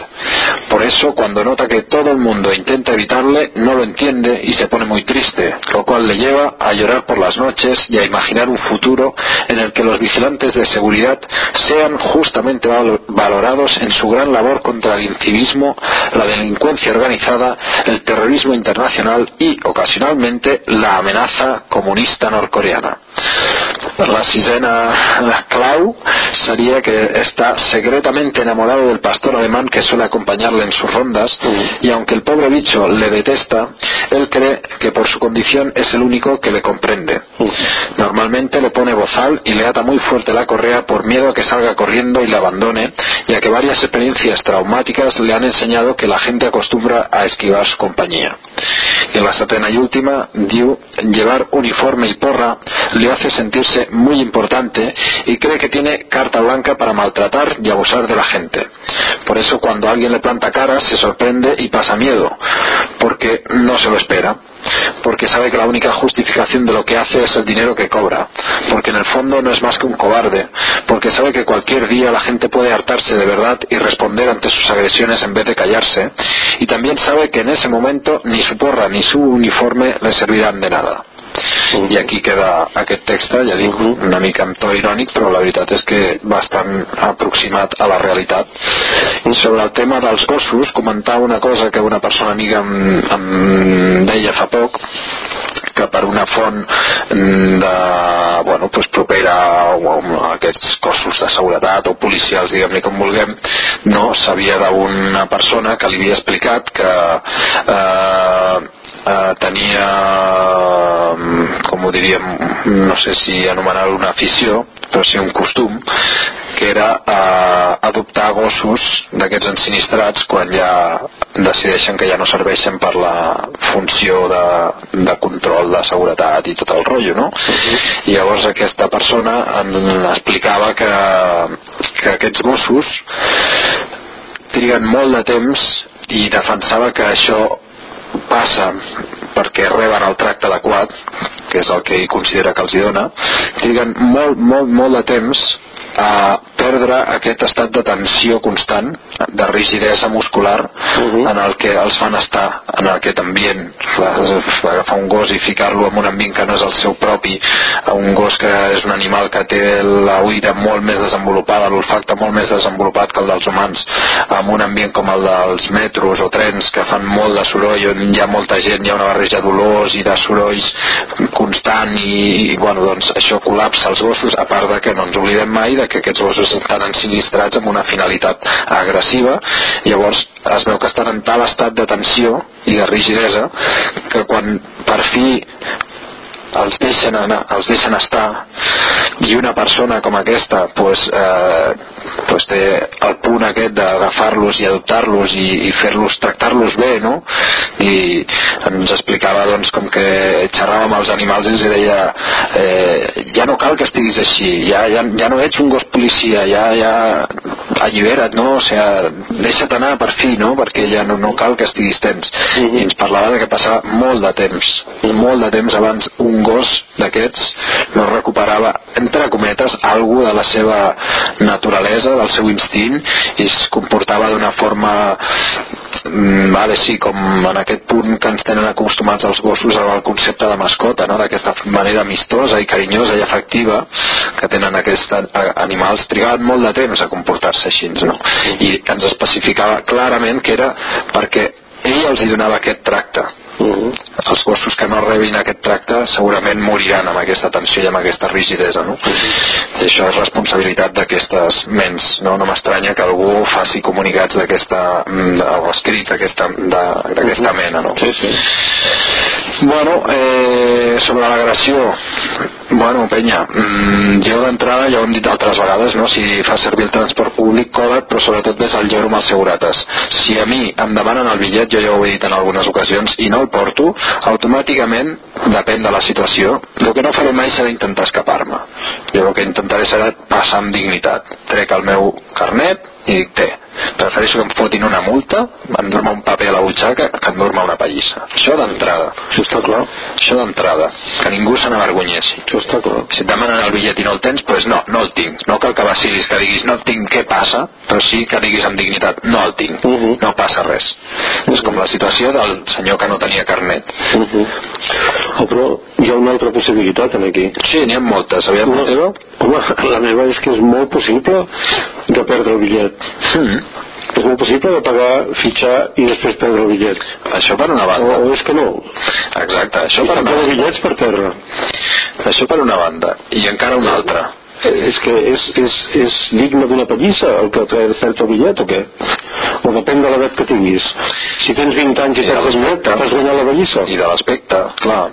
Por eso, cuando nota que todo el mundo intenta evitarle, no lo entiende y se pone muy triste, lo cual le lleva a llorar por las noches y a imaginar un futuro en el que los vigilantes de seguridad sean justamente valorados en su gran labor contra el incivismo, la delincuencia organizada, el terrorismo internacional y, ocasionalmente, la amenaza comunista norcoreana. La sisena clau sería que está secretamente enamorado del pastor alemán que suele acompañarle en sus rondas y aunque el pobre bicho le detesta, él cree que por su condición es el único que le comprende. Normalmente le pone bozal y le ata muy fuerte la correa por miedo a que salga corriendo y le abandone, ya que varias experiencias traumáticas le han enseñado que la gente acostumbra a esquivar su compañía. Y en la satena y última, Diu, llevar uniforme y porra le le hace sentirse muy importante y cree que tiene carta blanca para maltratar y abusar de la gente. Por eso cuando alguien le planta cara se sorprende y pasa miedo, porque no se lo espera porque sabe que la única justificación de lo que hace es el dinero que cobra, porque en el fondo no es más que un cobarde, porque sabe que cualquier día la gente puede hartarse de verdad y responder ante sus agresiones en vez de callarse, y también sabe que en ese momento ni su porra ni su uniforme le servirán de nada. I aquí queda aquest text, ja dic, una mica amb to irònic, però la veritat és que bastant aproximat a la realitat. I sobre el tema dels gossos, comentar una cosa que una persona amiga em, em deia fa poc, que per una font de, bueno, pues propera a aquests cossos de seguretat o policials, diguem-ne com vulguem, no sabia d'una persona que li havia explicat que eh, eh, tenia com ho diríem no sé si anomenar una afició però sí un costum que era eh, adoptar gossos d'aquests ensinistrats quan ja decideixen que ja no serveixen per la funció de, de control de seguretat i tot el rotllo no? I llavors aquesta persona en explicava que, que aquests gossos triguen molt de temps i defensava que això passa perquè reben el tracte adequat que és el que ell considera que els hi dona triguen molt, molt, molt de temps a perdre aquest estat de tensió constant, de rigidesa muscular, uh -huh. en el que els fan estar en aquest ambient. Agafar un gos i ficar-lo en un ambient que no és el seu propi, un gos que és un animal que té la oïda molt més desenvolupada, l'olfacte molt més desenvolupat que el dels humans, en un ambient com el dels metros o trens que fan molt de soroll, on hi ha molta gent, hi ha una barreja d'olors i de sorolls constant i, i bueno, doncs això col·lapsa els gossos, a part de que no ens oblidem mai de que aquests gossos estan ensinistrats amb una finalitat agressiva. Llavors es veu que estan en tal estat de tensió i de rigidesa que quan per fi els deixen, anar, els deixen estar i una persona com aquesta pues, eh, pues té el punt aquest d'agafar-los i adoptar-los i, i fer-los, tractar-los bé no? i ens explicava doncs com que xerrava amb els animals i els deia eh, ja no cal que estiguis així ja, ja, ja no ets un gos policia ja, ja allibera't no? o sea, deixa't anar per fi no? perquè ja no, no cal que estiguis temps -huh. i ens parlava de que passava molt de temps molt de temps abans un gos d'aquests no recuperava entre cometes algú de la seva naturalesa, del seu instint i es comportava d'una forma mm, vale, sí, com en aquest punt que ens tenen acostumats els gossos al concepte de mascota, no? d'aquesta manera amistosa i carinyosa i afectiva que tenen aquests animals, trigaven molt de temps a comportar-se així, no? I ens especificava clarament que era perquè ell els hi donava aquest tracte Uh -huh. Els gossos que no rebin aquest tracte segurament moriran amb aquesta tensió i amb aquesta rigidesa, no? Uh -huh. I això és responsabilitat d'aquestes ments, no? No m'estranya que algú faci comunicats d'aquesta, mm, o escrits d'aquesta uh -huh. mena, no? Sí, sí. Bueno, eh, sobre l'agressió, bueno, penya, mmm, jo d'entrada ja ho hem dit altres vegades, no? si fa servir el transport públic, coda't, però sobretot ves al lloro amb els segurates. Si a mi em demanen el bitllet, jo ja ho he dit en algunes ocasions, i no el porto, automàticament, depèn de la situació, el que no faré mai serà intentar escapar-me. Jo el que intentaré serà passar amb dignitat. Trec el meu carnet i dic, té, prefereixo que em fotin una multa, endur-me un paper a la butxaca, que endur-me una pallissa. Això d'entrada. Això està clar. Això d'entrada. Que ningú se n'avergonyessi. Això està clar. Si et demanen el bitllet i no el tens, doncs pues no, no el tinc. No cal que vacilis, que diguis no el tinc, què passa? Però sí que diguis amb dignitat, no el tinc. Uh -huh. No passa res. Uh -huh. És com la situació del senyor que no tenia carnet. Uh -huh. oh, però hi ha una altra possibilitat en aquí. Sí, n'hi ha moltes. Aviam no, la teva? Home, la meva és que és molt possible de perdre el bitllet. Mm. És molt possible de pagar, fitxar i després perdre el bitllet. Això per una O, banda. o és que no. Exacte, això Això per una banda. bitllets per terra. Això per una banda. I encara una altra. És que és, és, és digne d'una pallissa el que fet el bitllet o què? O depèn de l'edat que tinguis. Si tens 20 anys i I bitllet, l'aspecte. t'has guanyat la pallissa. i de l'aspecte, clar.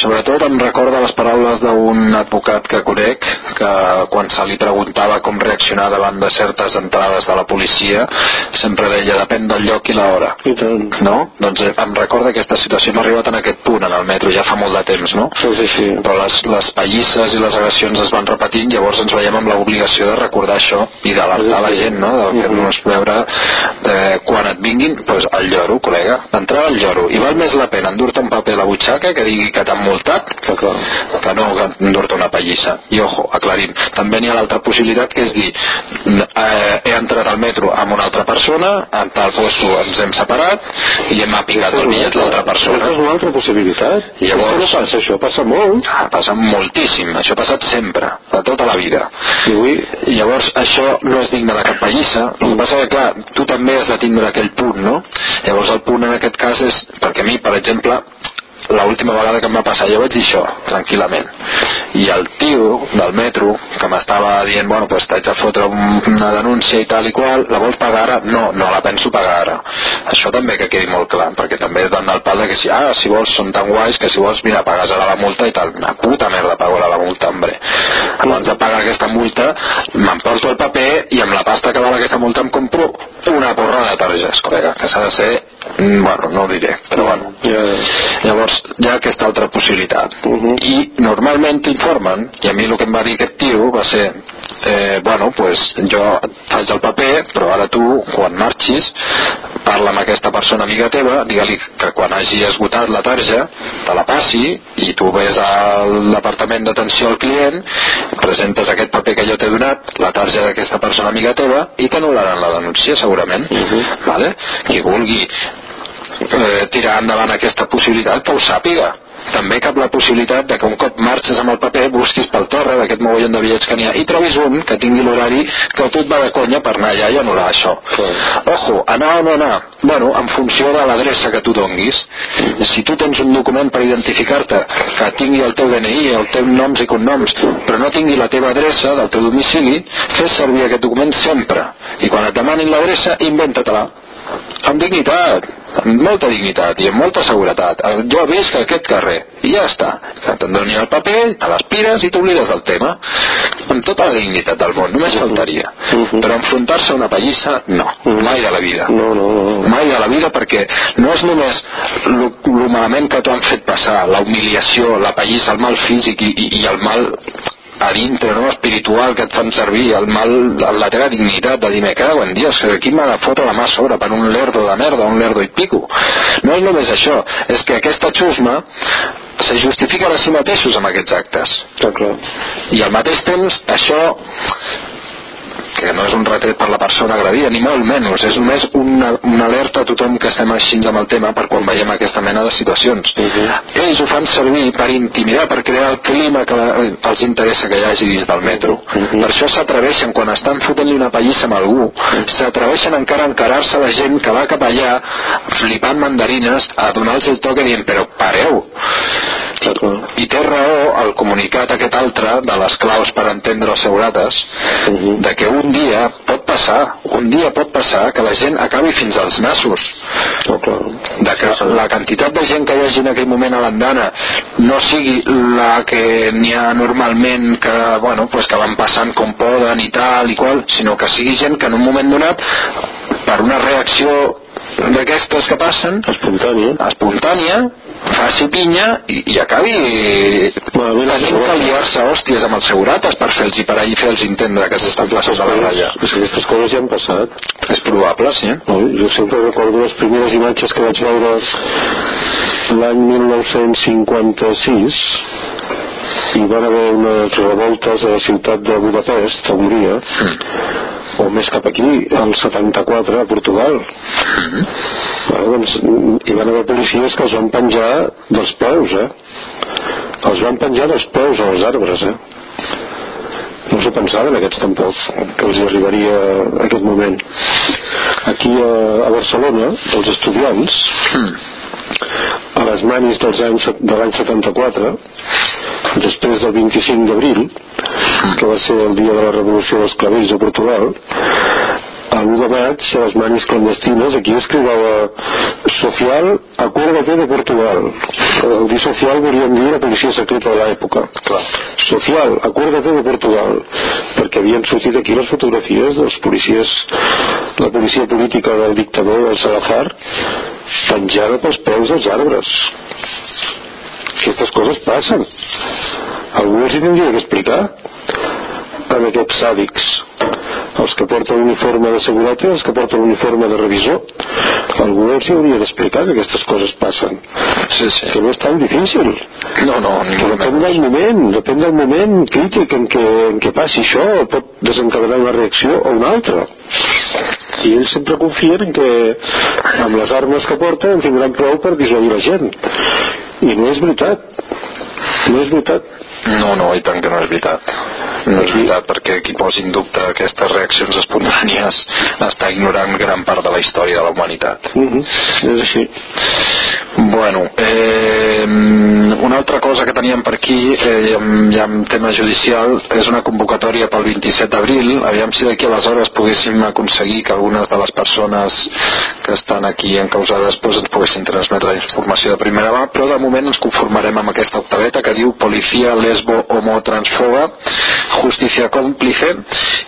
Sobretot em recorda les paraules d'un advocat que conec que quan se li preguntava com reaccionar davant de certes entrades de la policia sempre deia depèn del lloc i l'hora. No? Doncs eh, em recorda aquesta situació. Hem arribat en aquest punt en el metro ja fa molt de temps, no? Això és així. Però les, les pallisses i les agressions es van repetint, llavors ens veiem amb l'obligació de recordar això i d'alertar la gent, no? De fer-nos veure eh, quan et vinguin, doncs el lloro, col·lega, d'entrada el lloro. I val més la pena endur-te un paper a la butxaca que digui que t'han multat Que no que endur-te una pallissa. I ojo, aclarim, també n'hi ha l'altra possibilitat que és dir eh, he entrat al metro amb una altra persona, en tal puesto ens hem separat i hem apicat el bitllet l'altra persona. Aquesta és una altra possibilitat. Llavors- Això no passa, això passa molt. Ha passat moltíssim, això ha passat sempre, tota la vida. I avui, llavors això no és digne de cap pallissa, el que passa que clar, tu també has de tindre aquell punt, no? Llavors el punt en aquest cas és, perquè a mi, per exemple, l'última vegada que em va passar jo vaig dir això, tranquil·lament. I el tio del metro que m'estava dient, bueno, pues t'haig de fotre un- una denúncia i tal i qual la vols pagar ara? No, no la penso pagar ara. Això també que quedi molt clar perquè també dan el pal de que si, ah, si vols són tan guais que si vols, mira, pagues ara la multa i tal. Una puta merda pago ara la multa, hombre. Abans de pagar aquesta multa m'emporto el paper i amb la pasta que val aquesta multa em compro una porra de targes, col·lega, que s'ha de ser mm, bueno, no ho diré, però bueno. Llavors, hi ha aquesta altra possibilitat. Mhm. I normalment t'informen, i a mi el que em va dir aquest tio va ser eh, bueno, pues jo faig el paper, però ara tu, quan marxis, parla amb aquesta persona amiga teva, digue-li que quan hagi esgotat la tarja, te la passi, i tu ves al departament d'atenció al client, presentes aquest paper que jo t'he donat, la tarja d'aquesta persona amiga teva, i t'anul·laran la denúncia, segurament. vale? Qui vulgui eh, tirar endavant aquesta possibilitat que ho sàpiga. També cap la possibilitat de que un cop marxes amb el paper busquis pel torre d'aquest mogollon de bitllets que n'hi ha i trobis un que tingui l'horari que a tu et va de conya per anar allà i anul·lar això. Ojo, anar o no anar. Bueno, en funció de l'adreça que tu donguis si tu tens un document per identificar-te que tingui el teu DNI el teu noms i cognoms però no tingui la teva adreça del teu domicili fes servir aquest document sempre. I quan et demanin l'adreça inventa-te-la. Amb dignitat, amb molta dignitat i amb molta seguretat. Jo he vist que aquest carrer, i ja està. Que te'n donin el paper, te l'aspires i t'oblides del tema. Amb tota la dignitat del món, només faltaria. Mhm. Però enfrontar-se a una pallissa, no, mai de la vida. No, no, no. Mai de la vida perquè no és només el malament que t'ho han fet passar, la humiliació, la pallissa, el mal físic i, i, i el mal a dintre, no? espiritual que et fan servir, el mal, la teva dignitat de dir, me cago en Dios, que aquí m'ha de fotre la mà sobre per un lerdo de merda, un lerdo i pico. No és només això, és que aquesta xusma se justifiquen a si mateixos amb aquests actes. Clar. I al mateix temps, això que no és un retret per la persona agredida, ni molt menys, és només una, una alerta a tothom que estem així amb el tema per quan veiem aquesta mena de situacions. Ells ho fan servir per intimidar, per crear el clima que la, els interessa que hi hagi dins del metro. Per això s'atreveixen, quan estan fotent-li una pallissa a algú, s'atreveixen encara a encarar-se la gent que va cap allà, flipant mandarines, a donar-los el i dient, però pareu, Està clar. i té raó el comunicat aquest altre de les claus per entendre els segurates Mhm. de que un dia pot passar un dia pot passar que la gent acabi fins als nassos Està clar. de que la quantitat de gent que hi hagi en aquell moment a l'andana no sigui la que n'hi ha normalment que, bueno, pues que van passant com poden i tal i qual, sinó que sigui gent que en un moment donat per una reacció d'aquestes que passen Espontània. espontània faci pinya i, i acabi Malament tenint que liar-se a hòsties amb els segurates per fer-los i per ahir fer-los entendre que s'estan passant de la ratlla que aquestes coses ja han passat. és probable, sí No, jo sempre recordo les primeres imatges que vaig veure l'any 1956 i van haver unes revoltes a la ciutat de Budapest, a Hongria, o més cap aquí, al 74, a Portugal. Bueno, doncs, hi van haver policies que els van penjar dels peus, eh? Els van penjar dels peus als arbres, eh? No s'ho pensaven aquests tampoc, que els hi arribaria aquest moment. Aquí a, a Barcelona, els estudiants, a les manis dels anys, de l'any 74, després del 25 d'abril, que va ser el dia de la revolució dels clavells de Portugal, el 1 de maig a les manis clandestines aquí escrivava social acuérdate de Portugal el dir social volien dir la policia secreta de l'època. Social acuérdate de Portugal perquè havien sortit aquí les fotografies dels policies la policia política del dictador del Salazar penjada pels peus dels arbres. Aquestes coses passen. Algú els hi tindria que explicar? En aquests sàdics els que porten l'uniforme de seguretat i els que porten l'uniforme de revisor. Algú els hauria d'explicar que aquestes coses passen. Sí, sí. que no és tan difícil. No, no, depèn del moment depèn del moment crític en què, en què passi això. Pot desencadenar una reacció o una altra. I ells sempre confien en que amb les armes que porten en tindran prou per dissuadir la gent. I no és veritat. No és veritat no, no, i tant que no és veritat. No és veritat, perquè qui posi en dubte aquestes reaccions espontànies està ignorant gran part de la història de la humanitat. Mm -hmm. És així. Bueno, eh, una altra cosa que teníem per aquí, eh, ja en tema judicial, és una convocatòria pel 27 d'abril. Aviam si d'aquí aleshores poguéssim aconseguir que algunes de les persones que estan aquí encausades doncs, ens poguessin transmetre la informació de primera mà, però de moment ens conformarem amb aquesta octaveta que diu Policia lesbo homo transfoba justícia còmplice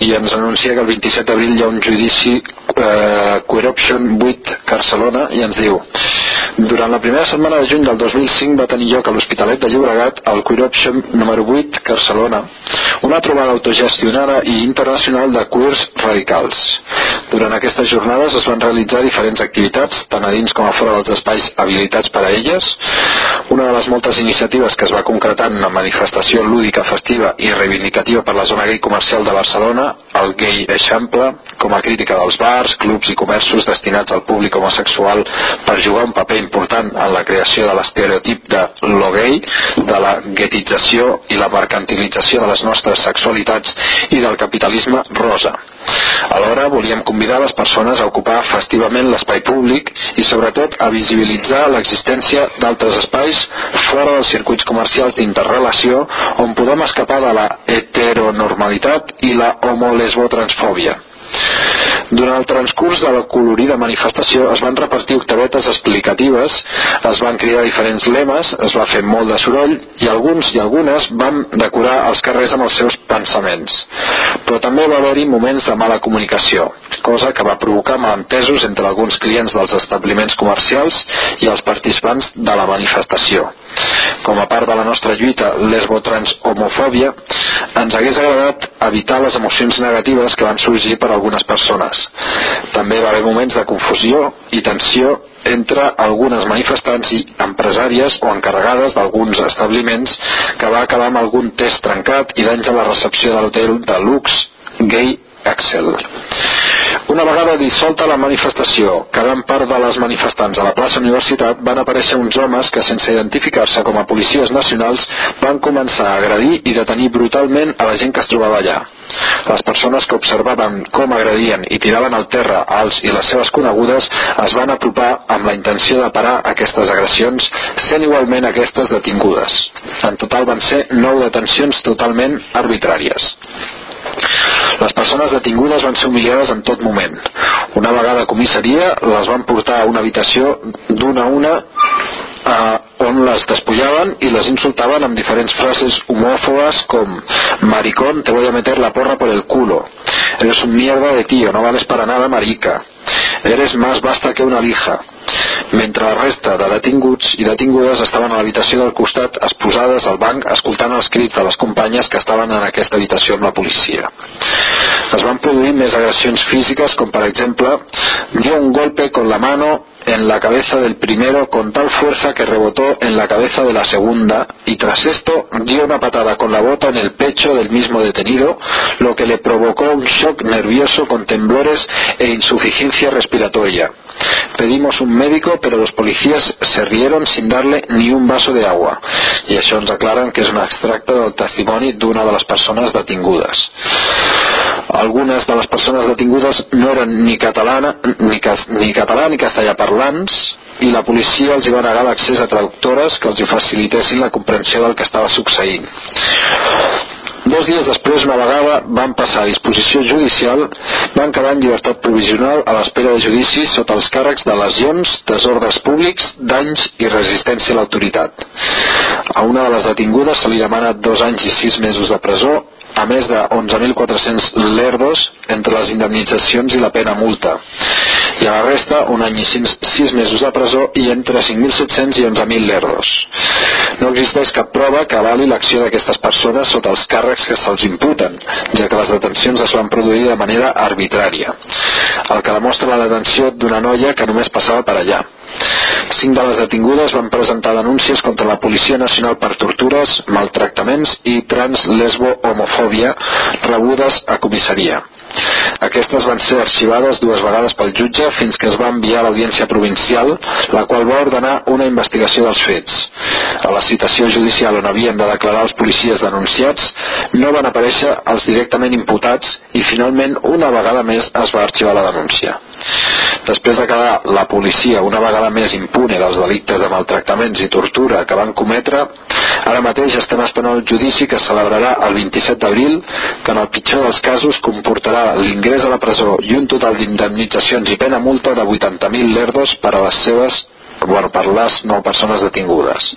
i ens anuncia que el 27 d'abril hi ha un judici eh, Queer 8 Barcelona i ens diu durant la primera setmana de juny del 2005 va tenir lloc a l'Hospitalet de Llobregat el Queer número 8 Barcelona una trobada autogestionada i internacional de queers radicals. Durant aquestes jornades es van realitzar diferents activitats tant a dins com a fora dels espais habilitats per a elles. Una de les moltes iniciatives que es va concretar en una manifestació lúdica festiva i reivindicativa per la zona gay comercial de Barcelona, el Gay Eixample, com a crítica dels bars, clubs i comerços destinats al públic homosexual per jugar un paper important en la creació de l'estereotip de lo gay, de la guetització i la mercantilització de les nostres sexualitats i del capitalisme rosa. Alhora volíem convidar les persones a ocupar festivament l'espai públic i sobretot a visibilitzar l'existència d'altres espais fora dels circuits comercials d'interrelació on podem escapar de la heteronormalitat i la homolesbotransfòbia. Durant el transcurs de la colorida manifestació es van repartir octavetes explicatives, es van crear diferents lemes, es va fer molt de soroll i alguns i algunes van decorar els carrers amb els seus pensaments. Però també va haver-hi moments de mala comunicació, cosa que va provocar malentesos entre alguns clients dels establiments comercials i els participants de la manifestació. Com a part de la nostra lluita lesbo-trans-homofòbia, ens hagués agradat evitar les emocions negatives que van sorgir per algunes persones. També va haver moments de confusió i tensió entre algunes manifestants i empresàries o encarregades d'alguns establiments que va acabar amb algun test trencat i danys a la recepció de l'hotel de Lux Gay Excel. Una vegada dissolta la manifestació, quedant part de les manifestants a la plaça Universitat, van aparèixer uns homes que, sense identificar-se com a policies nacionals, van començar a agredir i detenir brutalment a la gent que es trobava allà. Les persones que observaven com agredien i tiraven al terra als i les seves conegudes es van apropar amb la intenció de parar aquestes agressions, sent igualment aquestes detingudes. En total van ser nou detencions totalment arbitràries. Les persones detingudes van ser humiliades en tot moment. Una vegada a comissaria les van portar a una habitació d'una a una eh, on les despullaven i les insultaven amb diferents frases homòfobes com maricón, te voy a meter la porra por el culo eres un mierda de tío, no vales para nada marica eres más basta que una lija mentre la resta de detinguts i detingudes estaven a l'habitació del costat exposades al banc escoltant els crits de les companyes que estaven en aquesta habitació amb la policia. Es van produir més agressions físiques com per exemple dio un golpe con la mano en la cabeza del primero con tal fuerza que rebotó en la cabeza de la segunda y tras esto dio una patada con la bota en el pecho del mismo detenido, lo que le provocó un shock nervioso con temblores e insuficiencia respiratoria. Pedimos un médico, pero los policías se rieron sin darle ni un vaso de agua. I això ens aclaren que és un extracte del testimoni d'una de les persones detingudes. Algunes de les persones detingudes no eren ni, catalana, ni, ni català ni castellà parlants i la policia els va negar l'accés a traductores que els facilitessin la comprensió del que estava succeint. Dos dies després, una vegada, van passar a disposició judicial, van quedar en llibertat provisional a l'espera de judici sota els càrrecs de lesions, desordres públics, danys i resistència a l'autoritat. A una de les detingudes se li demana dos anys i sis mesos de presó a més de 11.400 lerdos entre les indemnitzacions i la pena multa. I a la resta, un any i sis mesos de presó i entre 5.700 i 11.000 lerdos. No existeix cap prova que avali l'acció d'aquestes persones sota els càrrecs que se'ls imputen, ja que les detencions es van produir de manera arbitrària. El que demostra la detenció d'una noia que només passava per allà. Cinc de les detingudes van presentar denúncies contra la Policia Nacional per tortures, maltractaments i trans-lesbo-homofòbia rebudes a comissaria. Aquestes van ser arxivades dues vegades pel jutge fins que es va enviar a l'audiència provincial, la qual va ordenar una investigació dels fets. A la citació judicial on havien de declarar els policies denunciats no van aparèixer els directament imputats i finalment una vegada més es va arxivar la denúncia. Després de quedar la policia una vegada més impune dels delictes de maltractaments i tortura que van cometre, ara mateix estem esperant el judici que es celebrarà el 27 d'abril, que en el pitjor dels casos comportarà l'ingrés a la presó i un total d'indemnitzacions i pena multa de 80.000 lerdos per a les seves bueno, per les nou persones detingudes.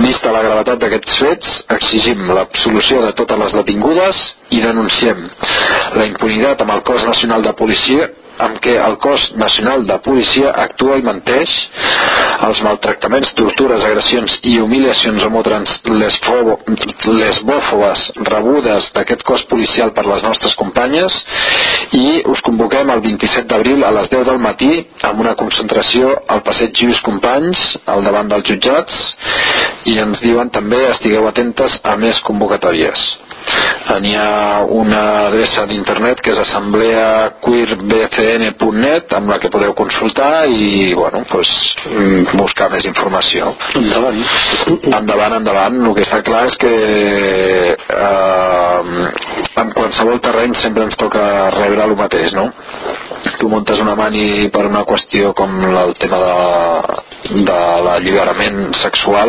Vista la gravetat d'aquests fets, exigim l'absolució de totes les detingudes i denunciem la impunitat amb el cos nacional de policia amb què el cos nacional de policia actua i menteix els maltractaments, tortures, agressions i humiliacions homotrans lesbòfobes rebudes d'aquest cos policial per les nostres companyes. I us convoquem el 27 d'abril a les 10 del matí amb una concentració al passeig Lluís Companys al davant dels jutjats. I ens diuen també estigueu atentes a més convocatòries n'hi ha una adreça d'internet que és assembleaqueerbcn.net amb la que podeu consultar i bueno, pues, mm, buscar més informació. Endavant. Endavant, endavant. El que està clar és que eh, en qualsevol terreny sempre ens toca rebre el mateix no? tu montes una mani per una qüestió com el tema de, de l'alliberament sexual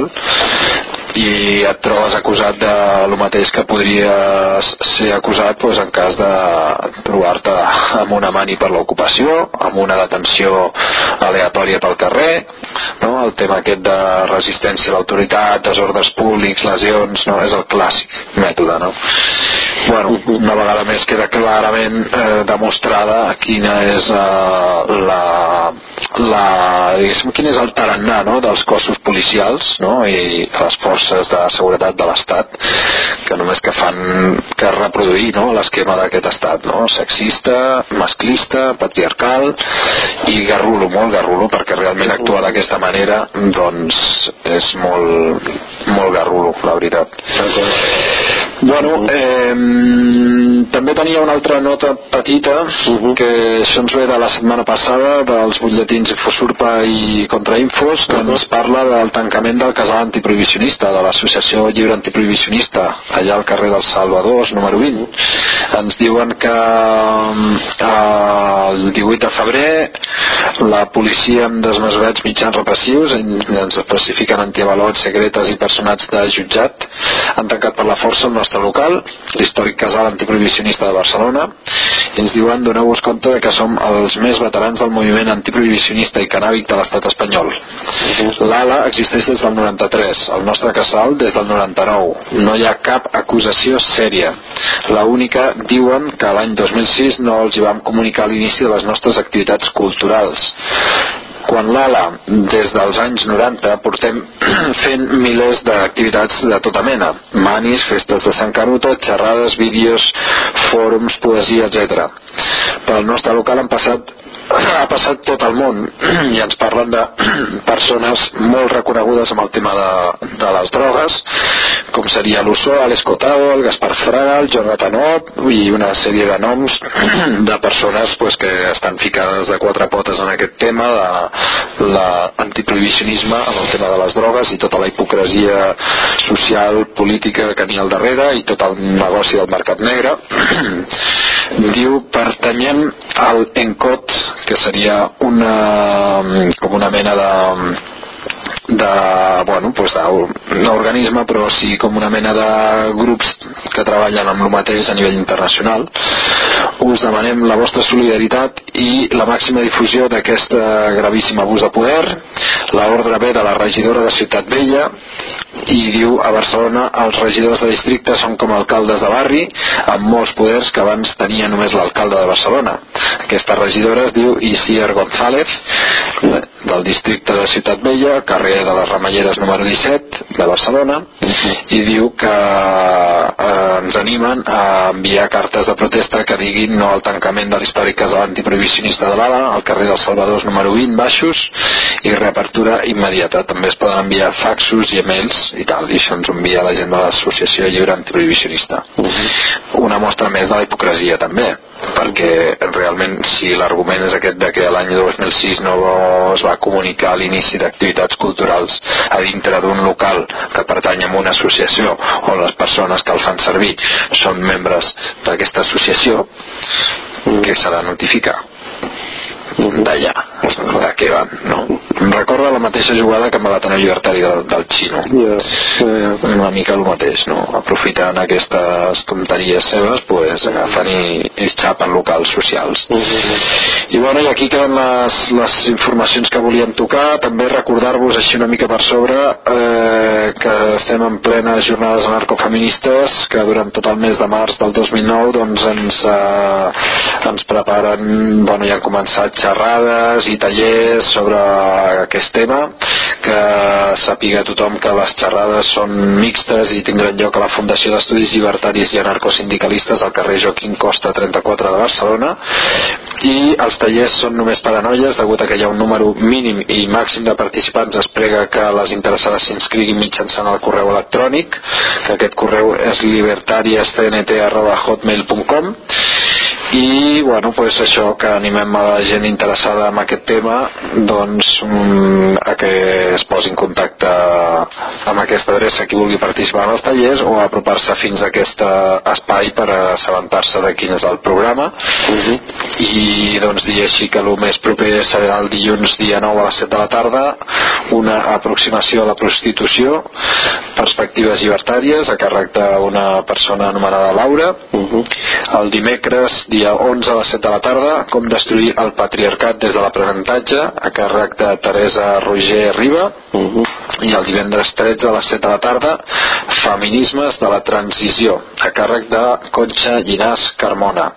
i et trobes acusat de lo mateix que podries ser acusat doncs, en cas de trobar-te amb una mani per l'ocupació, amb una detenció aleatòria pel carrer, no? el tema aquest de resistència a l'autoritat, desordres públics, lesions, no? és el clàssic mètode. No? Bueno, una vegada més queda clarament eh, demostrada quina és eh, la, la, quin és el tarannà no? dels cossos policials no? i les forces de seguretat de l'Estat que només que fan que reproduir no? l'esquema d'aquest estat no? sexista, masclista patriarcal i garrulo, molt garrulo perquè realment actuar d'aquesta manera doncs és molt molt garrulo, la veritat bueno eh, també tenia una altra nota petita que això ens ve de la setmana passada dels butlletins Infosurpa i Contrainfos que ens parla del tancament del casal antiprohibicionista de l'associació lliure antiprohibicionista allà al carrer dels Salvadors número 20 ens diuen que eh, el 18 de febrer la policia amb desmesurats mitjans repressius ens especifiquen antiavalots secretes i personats de jutjat han tancat per la força el nostre local l'històric casal antiprohibicionista de Barcelona. I ens diuen doneu-vos compte de que som els més veterans del moviment antiprohibicionista i canàbic de l'estat espanyol. l'ALA existeix des del 93 el nostre casal des del 99 no hi ha cap acusació sèria. La única diuen que l'any 2006 no els hi vam comunicar l'inici de les nostres activitats culturals quan l'ALA des dels anys 90 portem fent milers d'activitats de tota mena manis, festes de Sant Canuto xerrades, vídeos, fòrums, poesia, etc. Per al nostre local han passat ha passat tot el món i ens parlen de persones molt reconegudes amb el tema de, de les drogues com seria l'Uso, l'Escotado, el Gaspar Fraga, el Jonathan Ott i una sèrie de noms de persones pues, que estan ficades de quatre potes en aquest tema de l'antiprohibicionisme amb el tema de les drogues i tota la hipocresia social, política que n'hi ha al darrere i tot el negoci del mercat negre. Diu pertanyem al ENCOT que seria una, com una mena de de, bueno, pues d'un organisme però sí com una mena de grups que treballen amb el mateix a nivell internacional. Us demanem la vostra solidaritat i la màxima difusió d'aquest gravíssim abús de poder. L'ordre ve de la regidora de Ciutat Vella i diu a Barcelona els regidors de districte són com alcaldes de barri amb molts poders que abans tenia només l'alcalde de Barcelona. Aquesta regidora es diu Isier González del districte de Ciutat Vella carrer de les Ramalleres número 17 de Barcelona i diu que eh, ens animen a enviar cartes de protesta que diguin no al tancament de l'històric casal antiprohibicionista de l'Ala al carrer dels Salvadors número 20 baixos i reapertura immediata. També es poden enviar faxos i emails i tal i això ens envia la gent de l'associació lliure antiprohibicionista. Uh -huh. una mostra més de la hipocresia també perquè realment si l'argument és aquest de que l'any 2006 no es va comunicar l'inici d'activitats culturals a dintre d'un local que pertany a una associació o les persones que el fan servir són membres d'aquesta associació que s'ha de notificar d'allà, de què van, no? Recorda la mateixa jugada que amb l'Ateneu Llibertari del, del Xino. Yeah, yeah. Una mica el mateix, no? Aprofitant aquestes tonteries seves, pues, agafen i, i xapen locals socials. Uh -huh. I bueno, i aquí queden les, les informacions que volíem tocar. També recordar-vos així una mica per sobre eh, que estem en plenes jornades anarcofeministes que durant tot el mes de març del 2009 doncs ens, eh, ens preparen, bueno, ja han començat xerrades i tallers sobre aquest tema que sàpiga tothom que les xerrades són mixtes i tindran lloc a la Fundació d'Estudis Llibertaris i Anarcosindicalistes al carrer Joaquín Costa 34 de Barcelona. I els tallers són només per a noies degut a que hi ha un número mínim i màxim de participants es prega que les interessades s'inscriguin mitjançant el correu electrònic que aquest correu és libertariescnt.hotmail.com i bueno, pues això que animem a la gent interessada en aquest tema doncs mm, a que es posi en contacte amb aquesta adreça qui vulgui participar en els tallers o apropar-se fins a aquest espai per assabentar-se de quin és el programa Uh -huh. i doncs dir així que el més proper serà el dilluns dia 9 a les 7 de la tarda una aproximació a la prostitució perspectives llibertàries a càrrec d'una persona anomenada Laura Uh -huh. el dimecres dia 11 a les 7 de la tarda com destruir el patriarcat des de l'aprenentatge a càrrec de Teresa Roger Riba Uh -huh. i el divendres 13 a les 7 de la tarda Feminismes de la transició a càrrec de Conxa Llinàs Carmona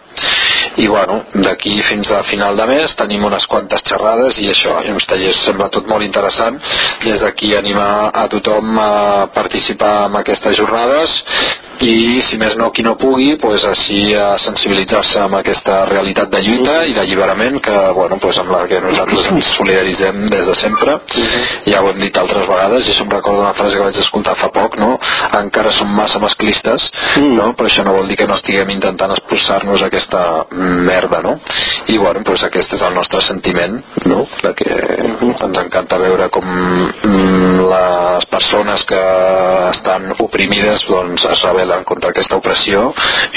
i bueno, d'aquí fins a final de mes tenim unes quantes xerrades i això, i uns tallers sembla tot molt interessant des d'aquí animar a tothom a participar en aquestes jornades i si més no qui no pugui pues així a sensibilitzar-se amb aquesta realitat de lluita i d'alliberament que bueno, pues amb la que nosaltres ens solidaritzem des de sempre ja ho hem dit altres vegades i això em recorda una frase que vaig escoltar fa poc no? encara som massa masclistes no? però això no vol dir que no estiguem intentant expulsar-nos aquesta merda no? i bueno, pues aquest és el nostre sentiment no? de que ens encanta veure com mm, les persones que estan oprimides doncs es rebel·len contra aquesta opressió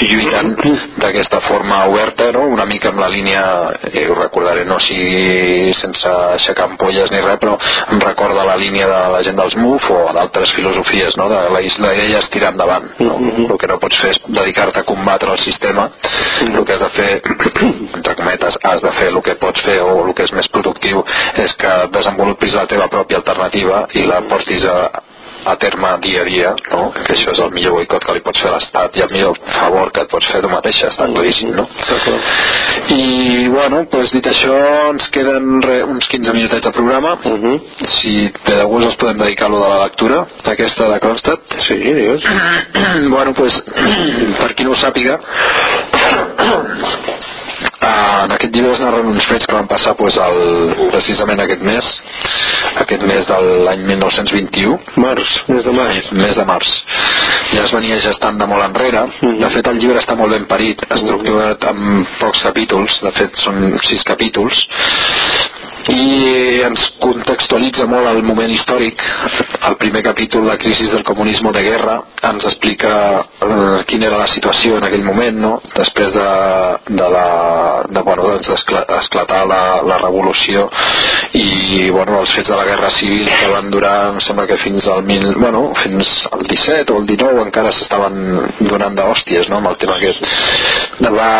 i lluiten d'aquesta forma oberta no? una mica amb la línia eh, ho recordaré no sigui sense aixecar ampolles ni res però em recorda la línia de la gent dels MUF o d'altres filosofies no? de la isla d'ella és tirar endavant no? el que no pots fer és dedicar-te a combatre el sistema el que has de fer entre cometes has de fer el que pots fer o el que és més productiu és que desenvolupis la teva pròpia alternativa i la portis a, a terme dia a dia, no? que això és el millor boicot que li pots fer a l'Estat i el millor favor que et pots fer tu mateixa, està claríssim, no? I, bueno, doncs dit això, ens queden re, uns 15 minutets de programa. Uh -huh. Si té de gust, els podem dedicar a lo de la lectura, aquesta de Kronstadt. Sí, digues. bueno, doncs, per qui no ho sàpiga, en aquest llibre es narren uns fets que van passar pues, el, precisament aquest mes aquest mes de l'any 1921 Març, mes de març. mes de març. Ja es venia gestant de molt enrere. Mhm. de fet el llibre està molt ben parit estructurat en pocs capítols. De fet són sis capítols i ens contextualitza molt el moment històric el primer capítol la crisi del comunisme de guerra ens explica eh, quina era la situació en aquell moment no? després de, de la de, bueno, doncs esclatar la, la revolució i bueno, els fets de la guerra civil que van durar em sembla que fins al, mil, bueno, fins al 17 o el 19 encara s'estaven donant d'hòsties no? amb el tema aquest va,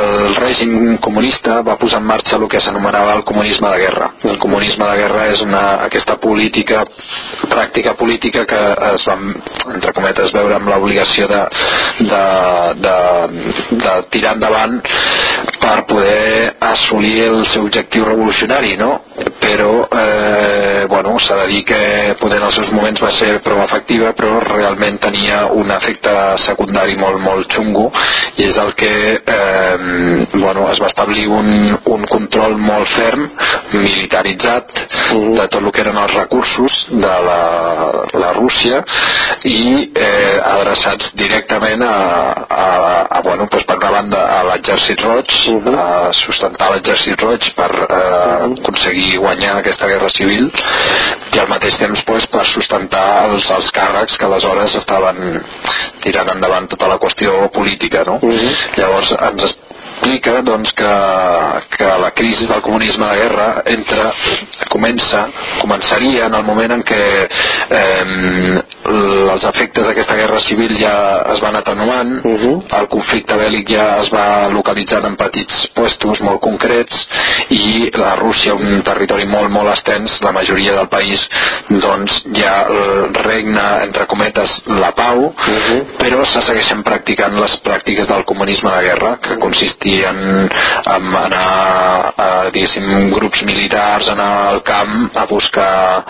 el règim comunista va posar en marxa el que s'anomenava el comunisme de guerra. El comunisme de guerra és una, aquesta política, pràctica política que es va, entre cometes, veure amb l'obligació de, de, de, de tirar endavant per poder assolir el seu objectiu revolucionari, no? Però, eh, bueno, s'ha de dir que poder en els seus moments va ser prou efectiva, però realment tenia un efecte secundari molt, molt xungo i és el que eh, bueno, es va establir un, un control molt ferm militaritzat de tot el que eren els recursos de la, la Rússia i eh, adreçats directament a, a, a bueno, doncs per una banda a l'exèrcit roig uh -huh. a sustentar l'exèrcit roig per eh, aconseguir guanyar aquesta guerra civil i al mateix temps doncs, per sustentar els, els càrrecs que aleshores estaven tirant endavant tota la qüestió política no? Uh -huh. llavors ens explica doncs, que, que la crisi del comunisme de guerra entra, comença, començaria en el moment en què eh, els efectes d'aquesta guerra civil ja es van atenuant, uh -huh. el conflicte bèl·lic ja es va localitzant en petits puestos molt concrets i la Rússia, un territori molt, molt extens, la majoria del país doncs ja regna, entre cometes, la pau, uh -huh. però se segueixen practicant les pràctiques del comunisme de guerra, que consistia consistien en anar a, diguéssim, grups militars anar al camp a buscar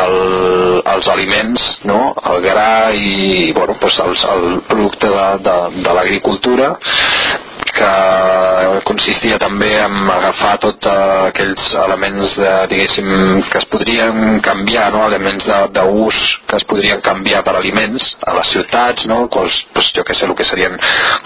el, els aliments, no? el gra i bueno, pues el, el producte de, de, de l'agricultura que consistia també en agafar tots aquells elements de, diguéssim, que es podrien canviar, no? elements d'ús que es podrien canviar per aliments a les ciutats, no? Cos, pues, jo que sé, el que serien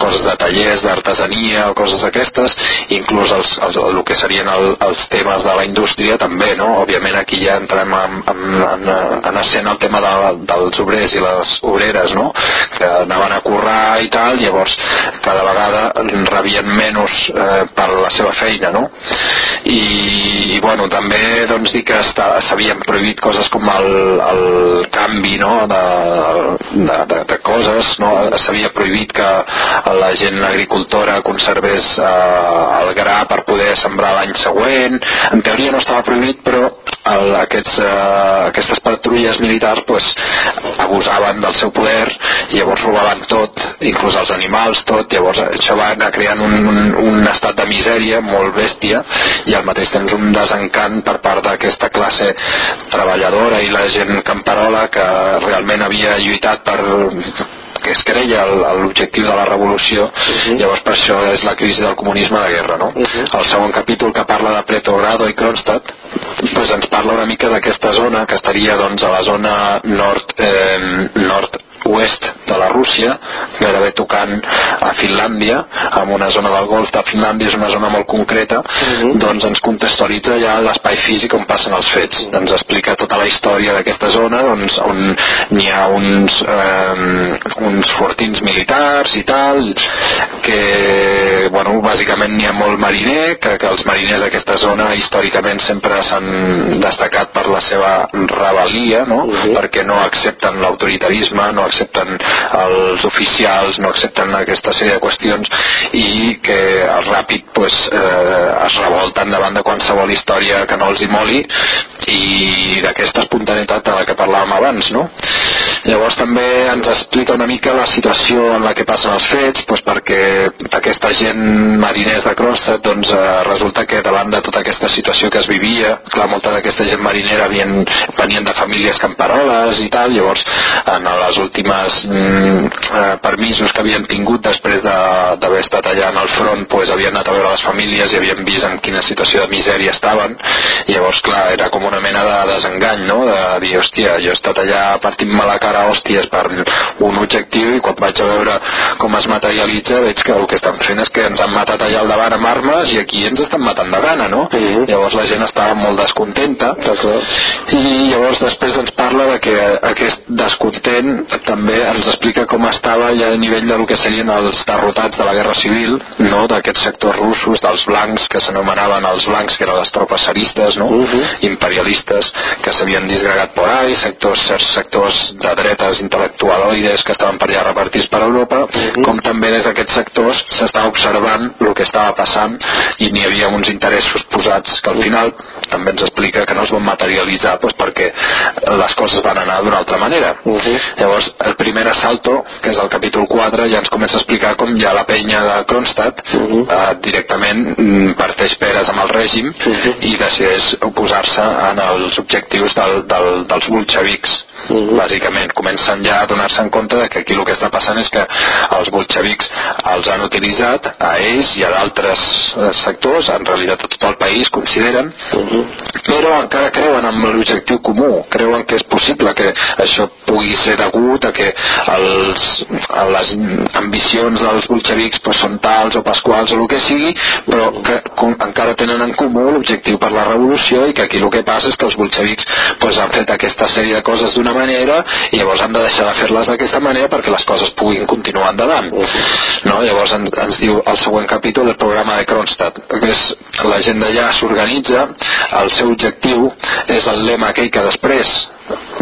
coses de tallers, d'artesania o coses d'aquestes, inclús els, els, el que serien el, els temes de la indústria també, no? Òbviament aquí ja entrem en, en, en, en escena el tema de, dels obrers i les obreres, no? Que anaven a currar i tal, llavors cada vegada rebien menys eh, per la seva feina no? I, i bueno, també doncs, dir que s'havien prohibit coses com el, el canvi no? de, de, de, de coses no? s'havia prohibit que la gent agricultora conservés eh, el gra per poder sembrar l'any següent en teoria no estava prohibit però el, aquests, eh, aquestes patrulles militars pues, abusaven del seu poder i llavors robaven tot, inclús els animals tot, llavors això va anar un, un, un estat de misèria molt bèstia i al mateix temps un desencant per part d'aquesta classe treballadora i la gent camperola que realment havia lluitat per que es creia l'objectiu de la revolució, uh -huh. llavors per això és la crisi del comunisme de guerra, no? Uh -huh. El segon capítol que parla de Pretorado i Kronstadt pues ens parla una mica d'aquesta zona que estaria doncs, a la zona nord, eh, nord oest de la Rússia, gairebé tocant a Finlàndia, en una zona del golf de Finlàndia, és una zona molt concreta, uh mhm. -huh. doncs ens contextualitza ja l'espai físic on passen els fets. Uh -huh. Ens explica tota la història d'aquesta zona, doncs, on n'hi ha uns, eh, uns fortins militars i tal, que, bueno, bàsicament n'hi ha molt mariner, que, que els mariners d'aquesta zona històricament sempre s'han destacat per la seva rebel·lia, no? Uh mhm. -huh. perquè no accepten l'autoritarisme, no accepten accepten els oficials, no accepten aquesta sèrie de qüestions i que el ràpid pues, eh, es revolten davant de qualsevol història que no els hi moli i d'aquesta espontaneïtat de la que parlàvem abans no? llavors també ens explica una mica la situació en la que passen els fets pues, perquè aquesta gent mariners de Crosset doncs, eh, resulta que davant de tota aquesta situació que es vivia clar, molta d'aquesta gent marinera havien, venien de famílies camperoles i tal, llavors en les últimes últimes mm, eh, permisos que havien tingut després d'haver de, estat allà en el front pues, havien anat a veure les famílies i havien vist en quina situació de misèria estaven i llavors clar, era com una mena de desengany no? de dir, hòstia, jo he estat allà partint-me la cara hòsties per un objectiu i quan vaig a veure com es materialitza veig que el que estan fent és que ens han matat allà al davant amb armes i aquí ens estan matant de gana, no? Uh -huh. Llavors la gent estava molt descontenta i llavors després ens parla de que aquest descontent també ens explica com estava ja a nivell del que serien els derrotats de la Guerra Civil, no? d'aquests sectors russos, dels blancs que s'anomenaven els blancs, que eren les tropes zaristes, no? Uh -huh. imperialistes, que s'havien disgregat por ahí, sectors, certs sectors de dretes intel·lectualoides que estaven per allà repartits per Europa, uh -huh. com també des d'aquests sectors s'estava observant el que estava passant i n'hi havia uns interessos posats que al final també ens explica que no es van materialitzar pues, perquè les coses van anar d'una altra manera. Uh -huh. Llavors, el primer assalto, que és el capítol 4, ja ens comença a explicar com ja la penya de Kronstadt uh -huh. eh, directament mm, parteix peres amb el règim uh -huh. i decideix oposar-se en els objectius del, del, dels bolxevics Uh. Bàsicament comencen ja a donar-se en compte de que aquí el que està passant és que els bolxevics els han utilitzat a ells i a d'altres eh, sectors, en realitat a tot el país consideren, uh -huh. però encara creuen en l'objectiu comú, creuen que és possible que això pugui ser degut a que els, a les ambicions dels bolxevics pues, són tals o pasquals o el que sigui, però que com, encara tenen en comú l'objectiu per la revolució i que aquí el que passa és que els bolxevics pues, han fet aquesta sèrie de coses d'una manera i llavors han de deixar de fer-les d'aquesta manera perquè les coses puguin continuar endavant no? llavors en, ens diu el següent capítol el programa de Kronstadt que és la gent d'allà s'organitza el seu objectiu és el lema aquell que després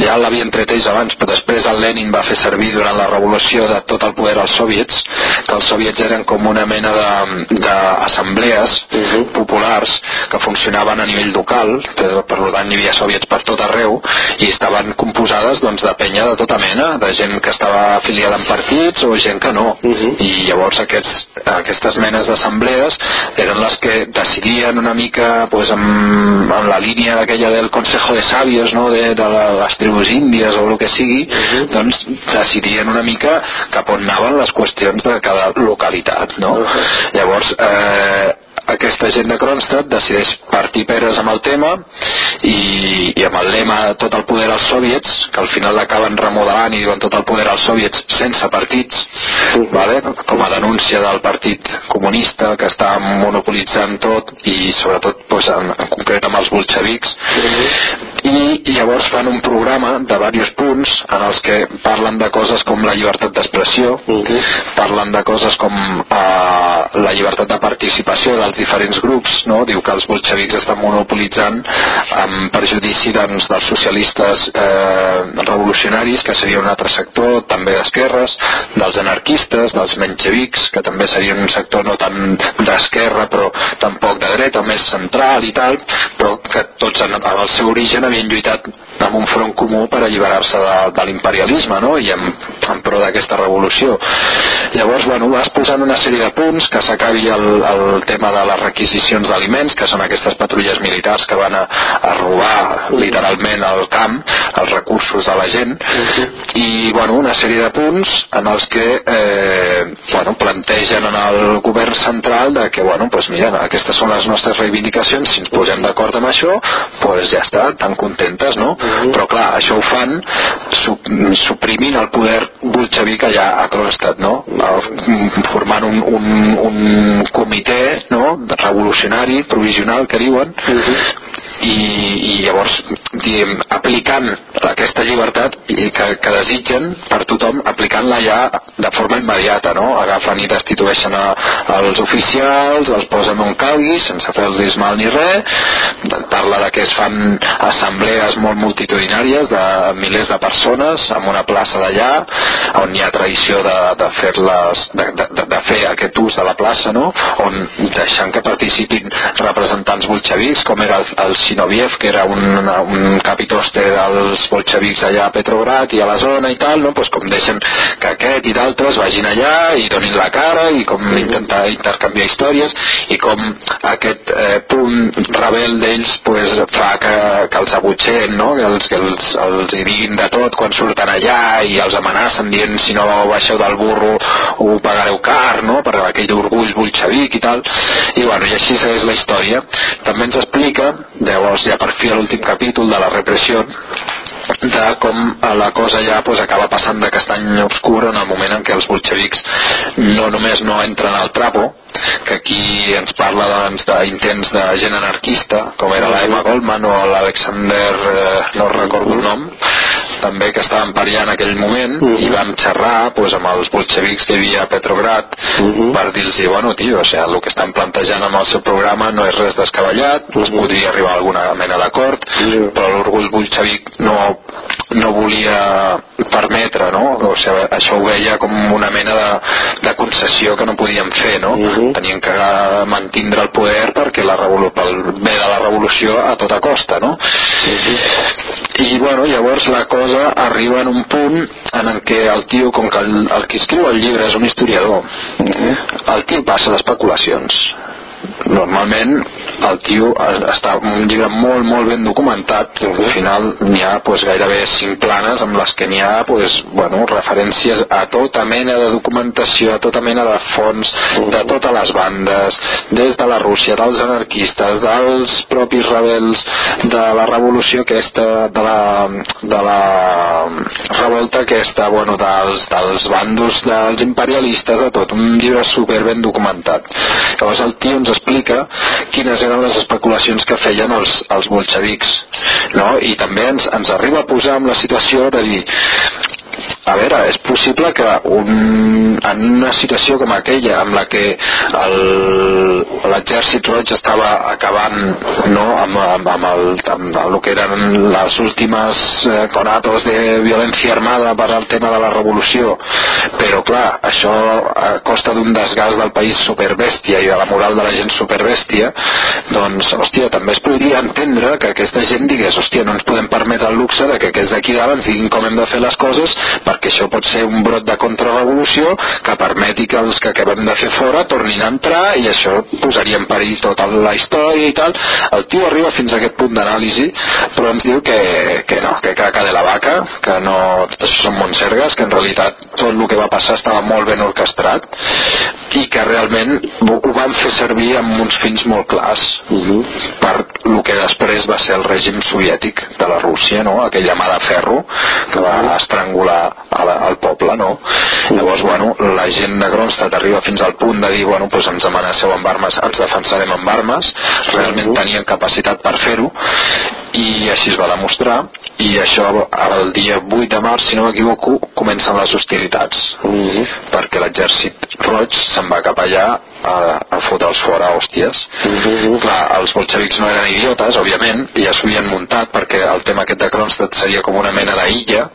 ja l'havien tret ells abans, però després el Lenin va fer servir durant la revolució de tot el poder als soviets, que els soviets eren com una mena d'assemblees uh -huh. populars que funcionaven a nivell local, que per tant hi havia soviets per tot arreu, i estaven composades doncs, de penya de tota mena, de gent que estava afiliada en partits o gent que no. Uh -huh. I llavors aquests, aquestes menes d'assemblees eren les que decidien una mica pues, amb, amb la línia d'aquella del Consejo de Sabios, no? de, de la les tribus índies o el que sigui, uh -huh. doncs decidien una mica cap on anaven les qüestions de cada localitat, no? Uh -huh. Llavors, eh, aquesta gent de Kronstadt decideix partir peres amb el tema i, i amb el lema tot el poder als soviets, que al final l'acaben remodelant i diuen tot el poder als soviets sense partits, vale? com a denúncia del partit comunista que està monopolitzant tot i sobretot pues, en, en concret amb els bolxevics. I, i llavors fan un programa de diversos punts en els que parlen de coses com la llibertat d'expressió parlen de coses com eh, la llibertat de participació del els diferents grups, no? diu que els bolxevics estan monopolitzant en perjudici doncs, dels socialistes eh, revolucionaris, que seria un altre sector, també d'esquerres, dels anarquistes, dels menxevics, que també serien un sector no tant d'esquerra però tampoc de dreta, més central i tal, però que tots en, en el seu origen havien lluitat amb un front comú per alliberar-se de, de l'imperialisme no? i en, en pro d'aquesta revolució. Llavors, bueno, vas posant una sèrie de punts que s'acabi el, el tema de les requisicions d'aliments, que són aquestes patrulles militars que van a, a robar literalment al camp els recursos de la gent, i bueno, una sèrie de punts en els que eh, bueno, plantegen en el govern central de que, bueno, pues mira, aquestes són les nostres reivindicacions, si ens posem d'acord amb això, pues ja està, tan contentes, no? Però clar, això ho fan suprimint el poder bolxevic allà a Kronstadt, no? Formant un, un, un comitè, no? revolucionari, provisional, que diuen, uh -huh. I, i llavors diguem, aplicant aquesta llibertat que, que desitgen per tothom, aplicant-la ja de forma immediata, no? Agafen i destitueixen a, als oficials, els posen on calgui, sense fer-los mal ni res, parla de que es fan assemblees molt multitudinàries de milers de persones en una plaça d'allà, on hi ha tradició de, de fer-les de, de, de fer aquest ús de la plaça, no? on deixant que participin representants bolxevics com era el, el Sinoviev que era un, un capitoste dels bolxevics allà a Petrograd i a la zona i tal, no? pues com deixen que aquest i d'altres vagin allà i donin la cara i com intentar intercanviar històries i com aquest eh, punt rebel d'ells pues, fa que, que els abutxen no? que, els, que els, els hi diguin de tot quan surten allà i els amenacen dient si no baixeu del burro ho pagareu car no? per aquell orgull bolxevic i tal i bueno, i així és la història també ens explica llavors ja per fi l'últim capítol de la repressió de com la cosa ja pues, acaba passant de castany obscur en el moment en què els bolxevics no només no entren al trapo, que aquí ens parla doncs, d'intents de gent anarquista, com era la Emma Goldman o l'Alexander, eh, no recordo el nom, també que estaven pariant en aquell moment uh -huh. i vam xerrar pues, amb els bolxevics que hi havia a Petrograd uh -huh. per dir-los, bueno, tio, o sigui, el que estan plantejant amb el seu programa no és res descabellat, uh -huh. es podria arribar a alguna mena d'acord, uh -huh. però l'orgull bolxevic no, no volia permetre, no? O sigui, això ho veia com una mena de, de concessió que no podien fer, no? Uh -huh. Tenien que mantindre el poder perquè la pel bé de la revolució a tota costa, no? Uh -huh. I, bueno, llavors la cosa arriba en un punt en què el tio, com que el, el que escriu el llibre és un historiador, uh -huh. el tio passa d'especulacions normalment el tio està un llibre molt molt ben documentat al final n'hi ha pues, gairebé cinc planes amb les que n'hi ha pues, bueno, referències a tota mena de documentació a tota mena de fons de totes les bandes des de la Rússia, dels anarquistes dels propis rebels de la revolució aquesta de la, de la revolta aquesta bueno, dels, dels bandos dels imperialistes de tot, un llibre super ben documentat. Llavors el tio ens explica quines eren les especulacions que feien els, els bolxevics no? i també ens, ens arriba a posar en la situació de dir a veure, és possible que un, en una situació com aquella en la que l'exèrcit roig estava acabant no, amb, amb, amb, el, amb el que eren les últimes eh, conatos de violència armada per al tema de la revolució. Però clar, això a costa d'un desgast del país superbèstia i de la moral de la gent superbèstia doncs, hòstia, també es podria entendre que aquesta gent digués, hòstia, no ens podem permetre el luxe de que aquests d'aquí dalt ens diguin com hem de fer les coses perquè això pot ser un brot de contrarrevolució que permeti que els que acabem de fer fora tornin a entrar i això posaria en perill tota la història i tal. El tio arriba fins a aquest punt d'anàlisi però ens diu que, que no, que caca de la vaca, que no, tot això són monsergues, que en realitat tot el que va passar estava molt ben orquestrat i que realment ho van fer servir amb uns fins molt clars uh -huh. per el que després va ser el règim soviètic de la Rússia, no? aquella mà de ferro que va estrangular a la, al poble, no? Llavors, bueno, la gent de Gronstadt arriba fins al punt de dir, bueno, doncs ens amenaceu amb armes, ens defensarem amb armes, realment tenien capacitat per fer-ho, i així es va demostrar, i això el dia 8 de març, si no m'equivoco, comencen les hostilitats, uh -huh. perquè l'exèrcit roig se'n va cap allà a, a fotre'ls fora hòsties. Uh -huh. Clar, els bolxevics no eren idiotes, òbviament, i ja s'ho havien muntat perquè el tema aquest de Kronstadt seria com una mena d'illa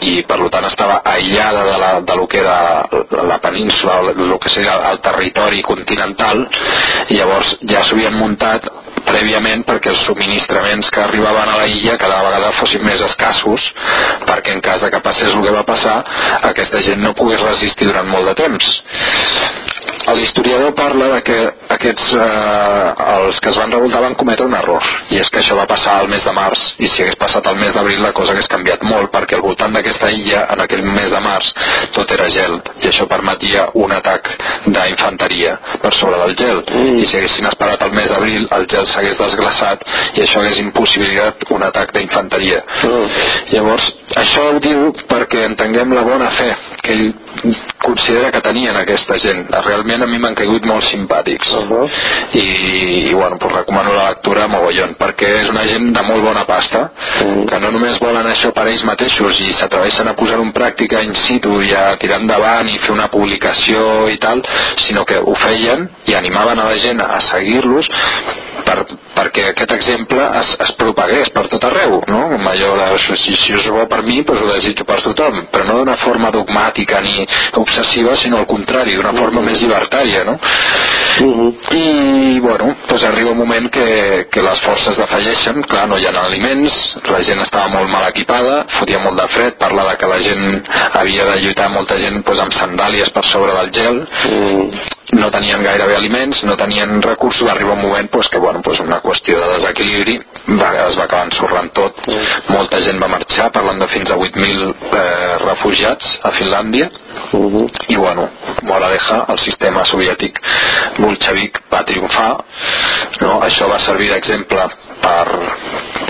i per tant estava aïllada de, la, de lo que era la península, el que seria el territori continental, i llavors ja s'havien muntat prèviament perquè els subministraments que arribaven a la illa cada vegada fossin més escassos perquè en cas de que passés el que va passar aquesta gent no pogués resistir durant molt de temps l'historiador parla de que aquests, eh, els que es van revoltar van cometre un error i és que això va passar al mes de març i si hagués passat al mes d'abril la cosa hagués canviat molt perquè al voltant d'aquesta illa en aquell mes de març tot era gel i això permetia un atac d'infanteria per sobre del gel mm. i si haguessin esperat al mes d'abril el gel s'hagués desglaçat i això hagués impossibilitat un atac d'infanteria mm. llavors això ho diu perquè entenguem la bona fe que ell considera que tenien aquesta gent realment a mi m'han caigut molt simpàtics uh -huh. I, i bueno, pues recomano la lectura a mogollon perquè és una gent de molt bona pasta uh -huh. que no només volen això per ells mateixos i s'atreveixen a posar en pràctica in situ i a tirar endavant i fer una publicació i tal, sinó que ho feien i animaven a la gent a seguir-los per, perquè aquest exemple es, es propagués per tot arreu, no? Com allò de, si, si és bo per mi, doncs ho desitjo per tothom, però no d'una forma dogmàtica ni obsessiva, sinó al contrari, d'una forma més llibertària, no? Uh -huh. I, bueno, doncs arriba un moment que, que les forces defalleixen, clar, no hi ha aliments, la gent estava molt mal equipada, fotia molt de fred, parla de que la gent havia de lluitar molta gent doncs, amb sandàlies per sobre del gel, uh -huh no tenien gairebé aliments, no tenien recursos, va arribar un moment pues, que bueno, pues una, qüestió de desequilibri va, es va acabar ensorrant tot. Molta gent va marxar parlant de fins a 8.000 eh, refugiats a Finlàndia Uh -huh. i bueno, moraleja el sistema soviètic bolxevic va triomfar no? això va servir d'exemple per,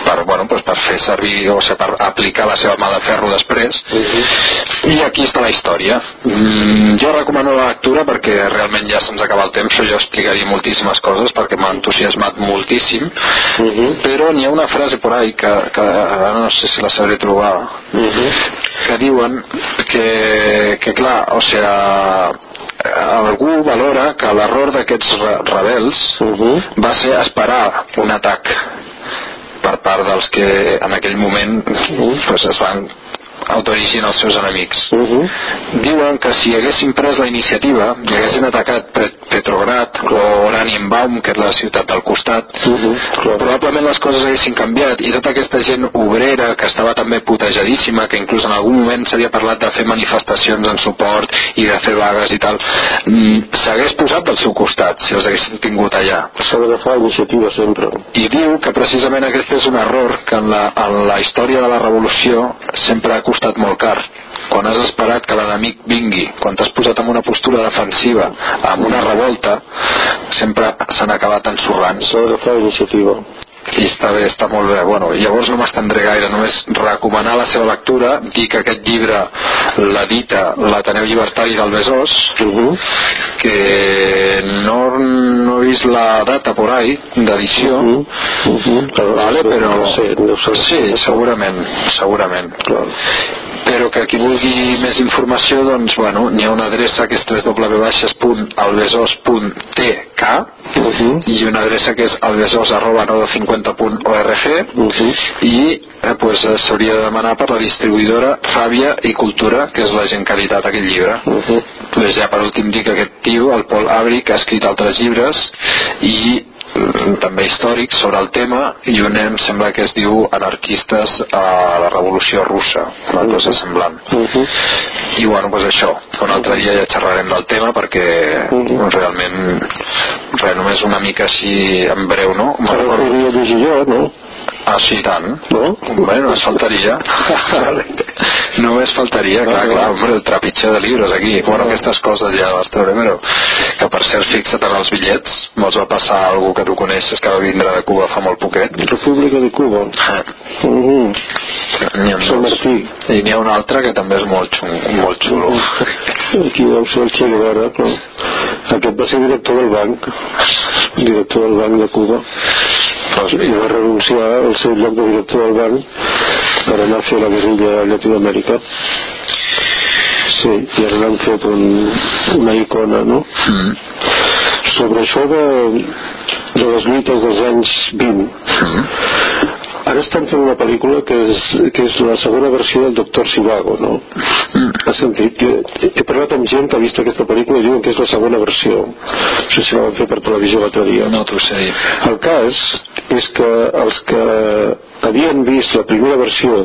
per, bueno, pues per fer servir o sigui, per aplicar la seva mà de ferro després Uh -huh. i aquí està la història mm, jo recomano la lectura perquè realment ja se'ns acaba el temps jo explicaria moltíssimes coses perquè m'ha entusiasmat moltíssim Uh -huh. però n'hi ha una frase por ahí que, que ara no sé si la sabré trobar Uh -huh. que diuen que, que clar, o sigui, algú valora que l'error d'aquests re rebels Uh -huh. va ser esperar un atac per part dels que en aquell moment pues, es van autorigin els seus enemics. Uh -huh. Diuen que si haguessin pres la iniciativa i haguessin atacat Pe- Petrograd o Oranienbaum, que és la ciutat del costat, Uh -huh. Clar. probablement les coses haguessin canviat i tota aquesta gent obrera que estava també putejadíssima, que inclús en algun moment s'havia parlat de fer manifestacions en suport i de fer vagues i tal, mm, s'hagués posat del seu costat si els haguessin tingut allà. S'ha d'agafar iniciativa sempre. I diu que precisament aquest és un error que en la, en la història de la revolució sempre costat molt car. Quan has esperat que l'enemic vingui, quan t'has posat en una postura defensiva, amb una revolta, sempre s'han acabat ensorrant. S'ha d'agafar iniciativa. I està bé, està molt bé. Bueno, llavors no m'estendré gaire, només recomanar la seva lectura, dir que aquest llibre l'edita l'Ateneu Llibertari del Besòs, Uh -huh. que no, no he vist la data por ahí d'edició, Uh -huh. Vale, però... Sí, deu ser. Sí, segurament, segurament. Clar. Però que qui vulgui més informació, doncs, bueno, n'hi ha una adreça que és www.albesós.tk Uh -huh. i una adreça que és albesós.nodo50.org Uh -huh. i eh, pues, eh, s'hauria de demanar per la distribuïdora Ràbia i Cultura, que és la gent que ha editat aquest llibre. Uh -huh. Pues ja per últim dir que aquest tio, el Paul Abric, ha escrit altres llibres i també històrics sobre el tema i un em sembla que es diu Anarquistes a la Revolució Russa una cosa semblant Uh -huh. i bueno, doncs això un altre dia ja xerrarem del tema perquè Mhm. realment res, només una mica així en breu, no? Podria llegir jo, no? Ah, sí, tant. No? Bé, només faltaria. només faltaria, clar, clar, hombre, el trepitge de llibres aquí. Bueno, aquestes coses ja les trauré, però que per cert, fixa't en els bitllets, vols va passar algú que tu coneixes que va vindre de Cuba fa molt poquet. República de Cuba. Eh, Uh -huh. N'hi ha. Martí. I n'hi ha un altre que també és molt, xung, molt xulo. Aquí deu ser el Che Guevara, però aquest va ser director del banc, director del banc de Cuba, I va renunciar al seu lloc de director del banc per anar a fer la guerrilla a Llatinoamèrica. Sí, i ara n'han fet un, una icona, no? Mm. Sobre això de, de les lluites dels anys 20, Mm. Ara estan fent una pel·lícula que és, que és la segona versió del Doctor Sivago, no? Mm. Has sentit? Que he parlat amb gent que ha vist aquesta pel·lícula i diuen que és la segona versió. No sé si la van fer per televisió l'altre dia. No t'ho sé. El cas és que els que havien vist la primera versió,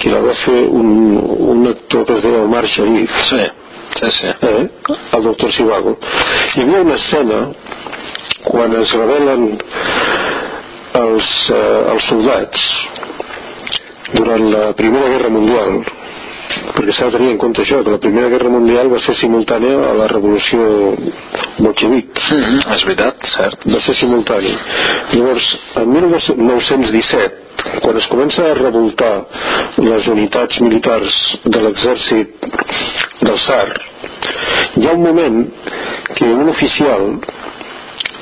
que la va fer un, un actor que es deia Omar Sharif, Sí, sí, sí. eh? el doctor Sivago, hi havia una escena quan es revelen els, eh, els soldats durant la Primera Guerra Mundial perquè s'ha de tenir en compte això que la Primera Guerra Mundial va ser simultània a la revolució bolxevic Mm -hmm. És veritat, cert. va ser simultani llavors en 1917 quan es comença a revoltar les unitats militars de l'exèrcit del SAR hi ha un moment que un oficial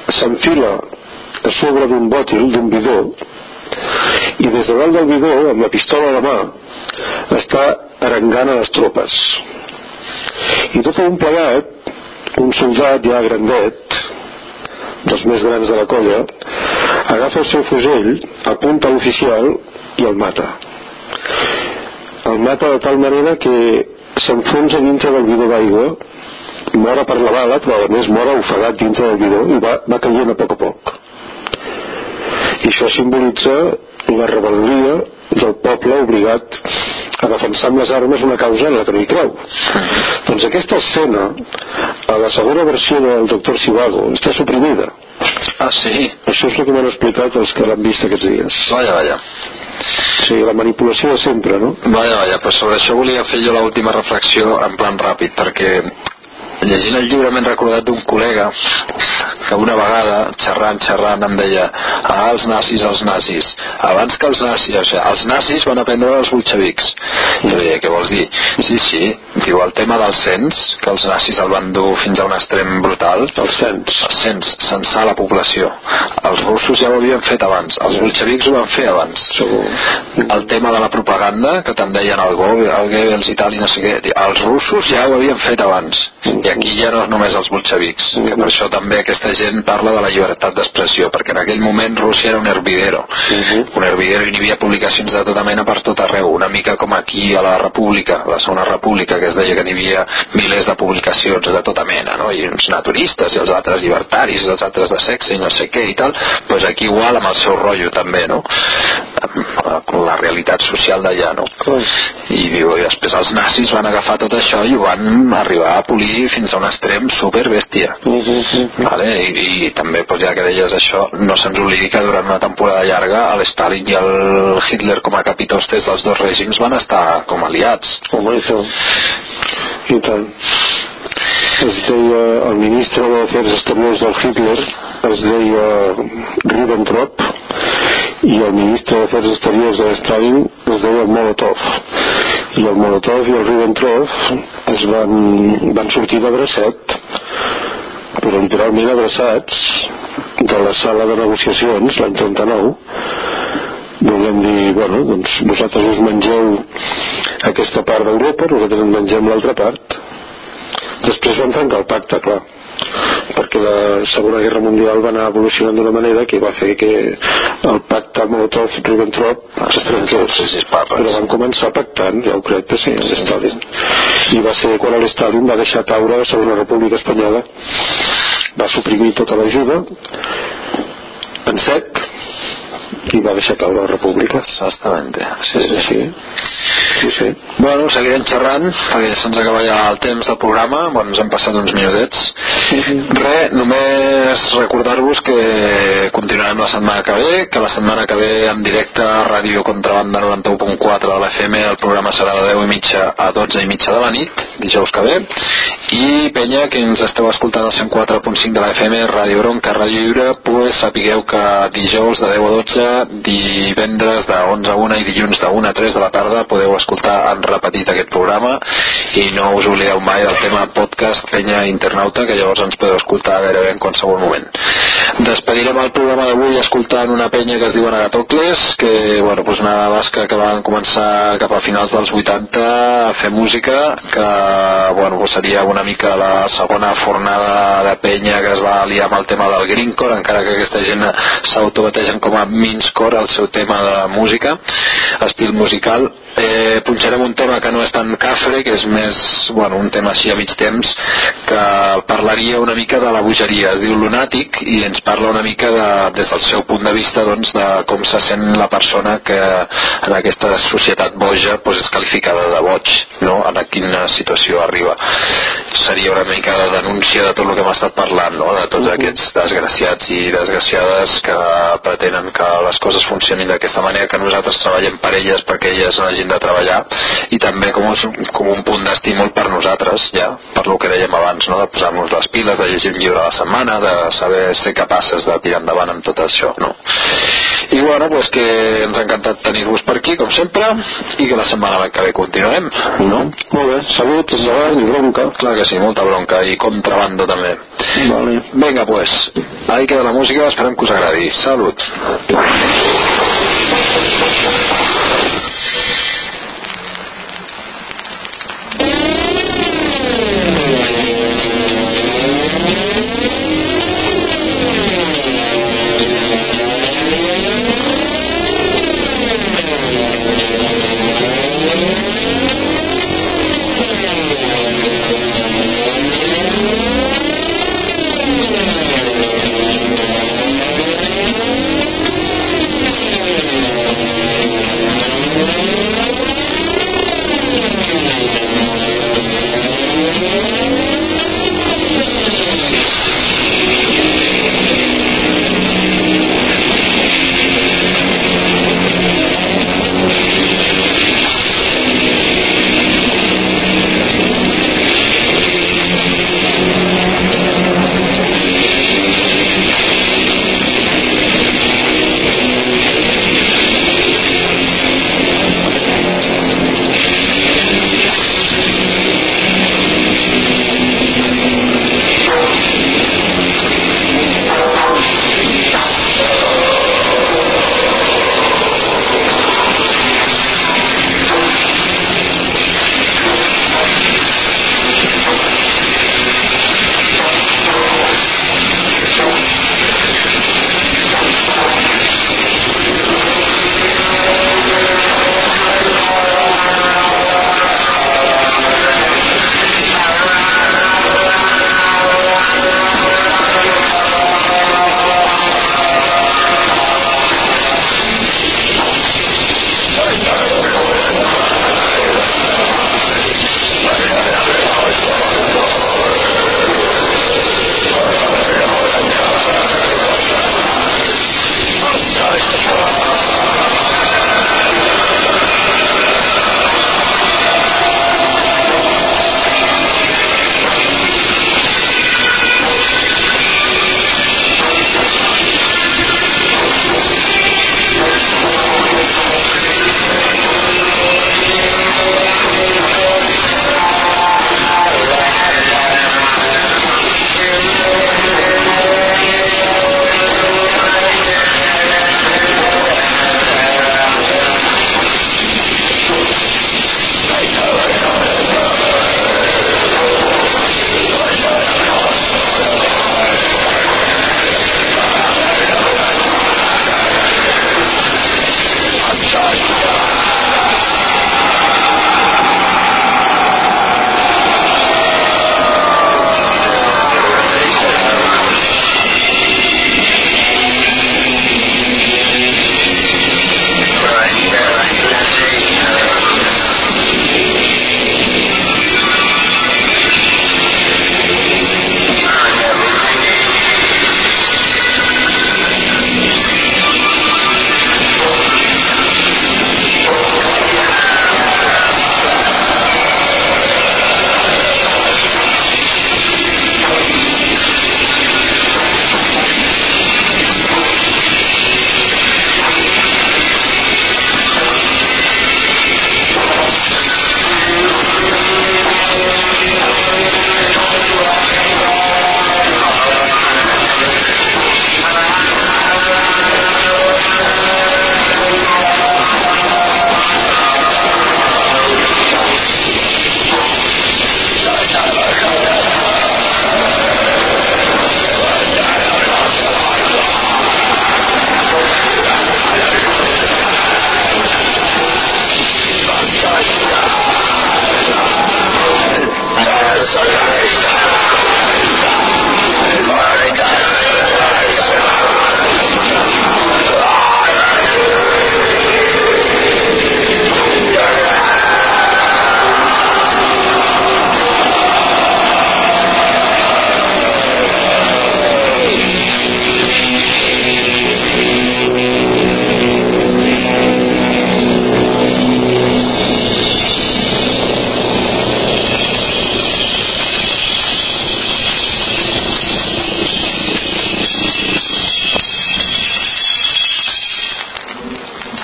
s'enfila a sobre d'un bòtil, d'un bidó i des de dalt del bidó amb la pistola a la mà està arengant a les tropes. I tot un plegat un soldat ja grandet dels més grans de la colla agafa el seu fusell apunta l'oficial i el mata. El mata de tal manera que s'enfonsa dintre del bidó d'aigua mora per la bala però a més mora ofegat dintre del bidó i va, va caient a poc a poc i això simbolitza la rebel·lia del poble obligat a defensar amb les armes una causa en la que no hi creu doncs aquesta escena a la segona versió del doctor Sivago està suprimida Ah, sí? Això és el que m'han explicat els que l'han vist aquests dies. Vaja, vaja. O sigui, la manipulació de sempre, no? Vaja, vaja, però sobre això volia fer jo l'última reflexió en plan ràpid, perquè llegint el llibre m'he recordat d'un col·lega que una vegada, xerrant, xerrant, em deia ah, els nazis, els nazis. Abans que els nazis, o sigui, els nazis van aprendre els bolxevics. I jo deia, què vols dir? Sí, sí, diu el tema del cens, que els nazis el van dur fins a un extrem brutal. El cens. El cens, censar la població. Els russos ja ho havien fet abans, els bolxevics ho van fer abans. Segur. El tema de la propaganda, que te'n deien el Goebbels i tal i no sé què, els russos ja ho havien fet abans. I aquí ja no és només els bolxevics, que per això també aquesta gent parla de la llibertat d'expressió, perquè en aquell moment Rússia era un hervidero, un hervidero i n'hi havia publicacions de tota mena per tot arreu, una mica com aquí a la República, la Segona República, que es deia que n'hi havia milers de publicacions de tota mena, no? i uns naturistes i els altres llibertaris, i els altres de sexe i no sé què i tal, doncs aquí igual amb el seu rotllo també, no? Amb la realitat social d'allà, no? I diu, i després els nazis van agafar tot això i ho van arribar a polir fins a un extrem super bèstia. Vale? I, I també, doncs, ja que deies això, no se'ns oblidi que durant una temporada llarga l'Stalin i el Hitler com a capitostes dels dos règims van estar com aliats. Home, i. I tant. Es deia, el ministre d'Afers Exteriors del Hitler es deia Ribbentrop i el ministre d'Afers Exteriors de Stalin es deia Molotov i el Molotov i el Ribbentrop es van, van sortir de bracet però literalment abraçats de la sala de negociacions l'any 39 volem dir, bueno, doncs vosaltres us mengeu aquesta part d'Europa, nosaltres ens mengem l'altra part. Després van trencar el pacte, clar, perquè la Segona Guerra Mundial va anar evolucionant d'una manera que va fer que el pacte Molotov-Ribbentrop Sí, sí. Però van començar pactant, ja ho crec que sí, amb Stalin. I va ser quan l'Stalin va deixar caure la Segona República Espanyola, va suprimir tota l'ajuda en sec i va deixar caure la república. Exactamente. Sí, sí, sí. sí. sí, sí. Bueno, seguirem xerrant, perquè se'ns acaba ja el temps del programa, bueno, ens hem passat uns minutets. Re, només recordar-vos que continuarem la setmana que ve, que la setmana que ve en directe a Ràdio Contrabanda 91.4 de l'FM el programa serà de 10 i mitja a 12 i mitja de la nit, dijous que ve, i penya, que ens esteu escoltant al 104.5 de la FM, Ràdio Bronca, Ràdio Lliure, pues sapigueu que dijous de 10 a 12, divendres de 11 a 1 i dilluns de 1 a 3 de la tarda podeu escoltar en repetit aquest programa. I no us oblideu mai del tema podcast penya internauta que llavors ens podeu escoltar gairebé en qualsevol moment. Despedirem el programa d'avui escoltant una penya que es diu Agatocles que bueno, doncs una basca que van començar cap a finals dels 80 a fer música que bueno, doncs seria una mica la segona fornada de penya que es va liar amb el tema del greencore encara que aquesta gent s'autobategen com a mincecore el seu tema de música estil musical eh, punxarem un tema que no és tan cafre que és més, bueno, un tema així a mig temps que parlaria una mica de la bogeria, es diu Lunàtic i ens parla una mica de, des del seu punt de vista doncs, de com se sent la persona que en aquesta societat boja doncs, és qualificada de boig no? en quina situació arriba seria una mica de denúncia de tot el que hem estat parlant no? de tots aquests desgraciats i desgraciades que pretenen que les coses funcionin d'aquesta manera que nosaltres treballem per elles perquè elles no hagin de treballar i també com, us, com un punt d'estímul per nosaltres ja, per lo que dèiem abans no? de posar-nos les piles, de llegir un llibre a la setmana de saber ser capaces de tirar endavant amb tot això no? i bueno, pues que ens ha encantat tenir-vos per aquí com sempre i que la setmana que ve continuarem no? Molt bé, salut, endavant i bronca. clar que sí, molta bronca i contrabando també Vale. Venga pues, ahí queda la música, esperem que us agradi. Salut. ハハハハ!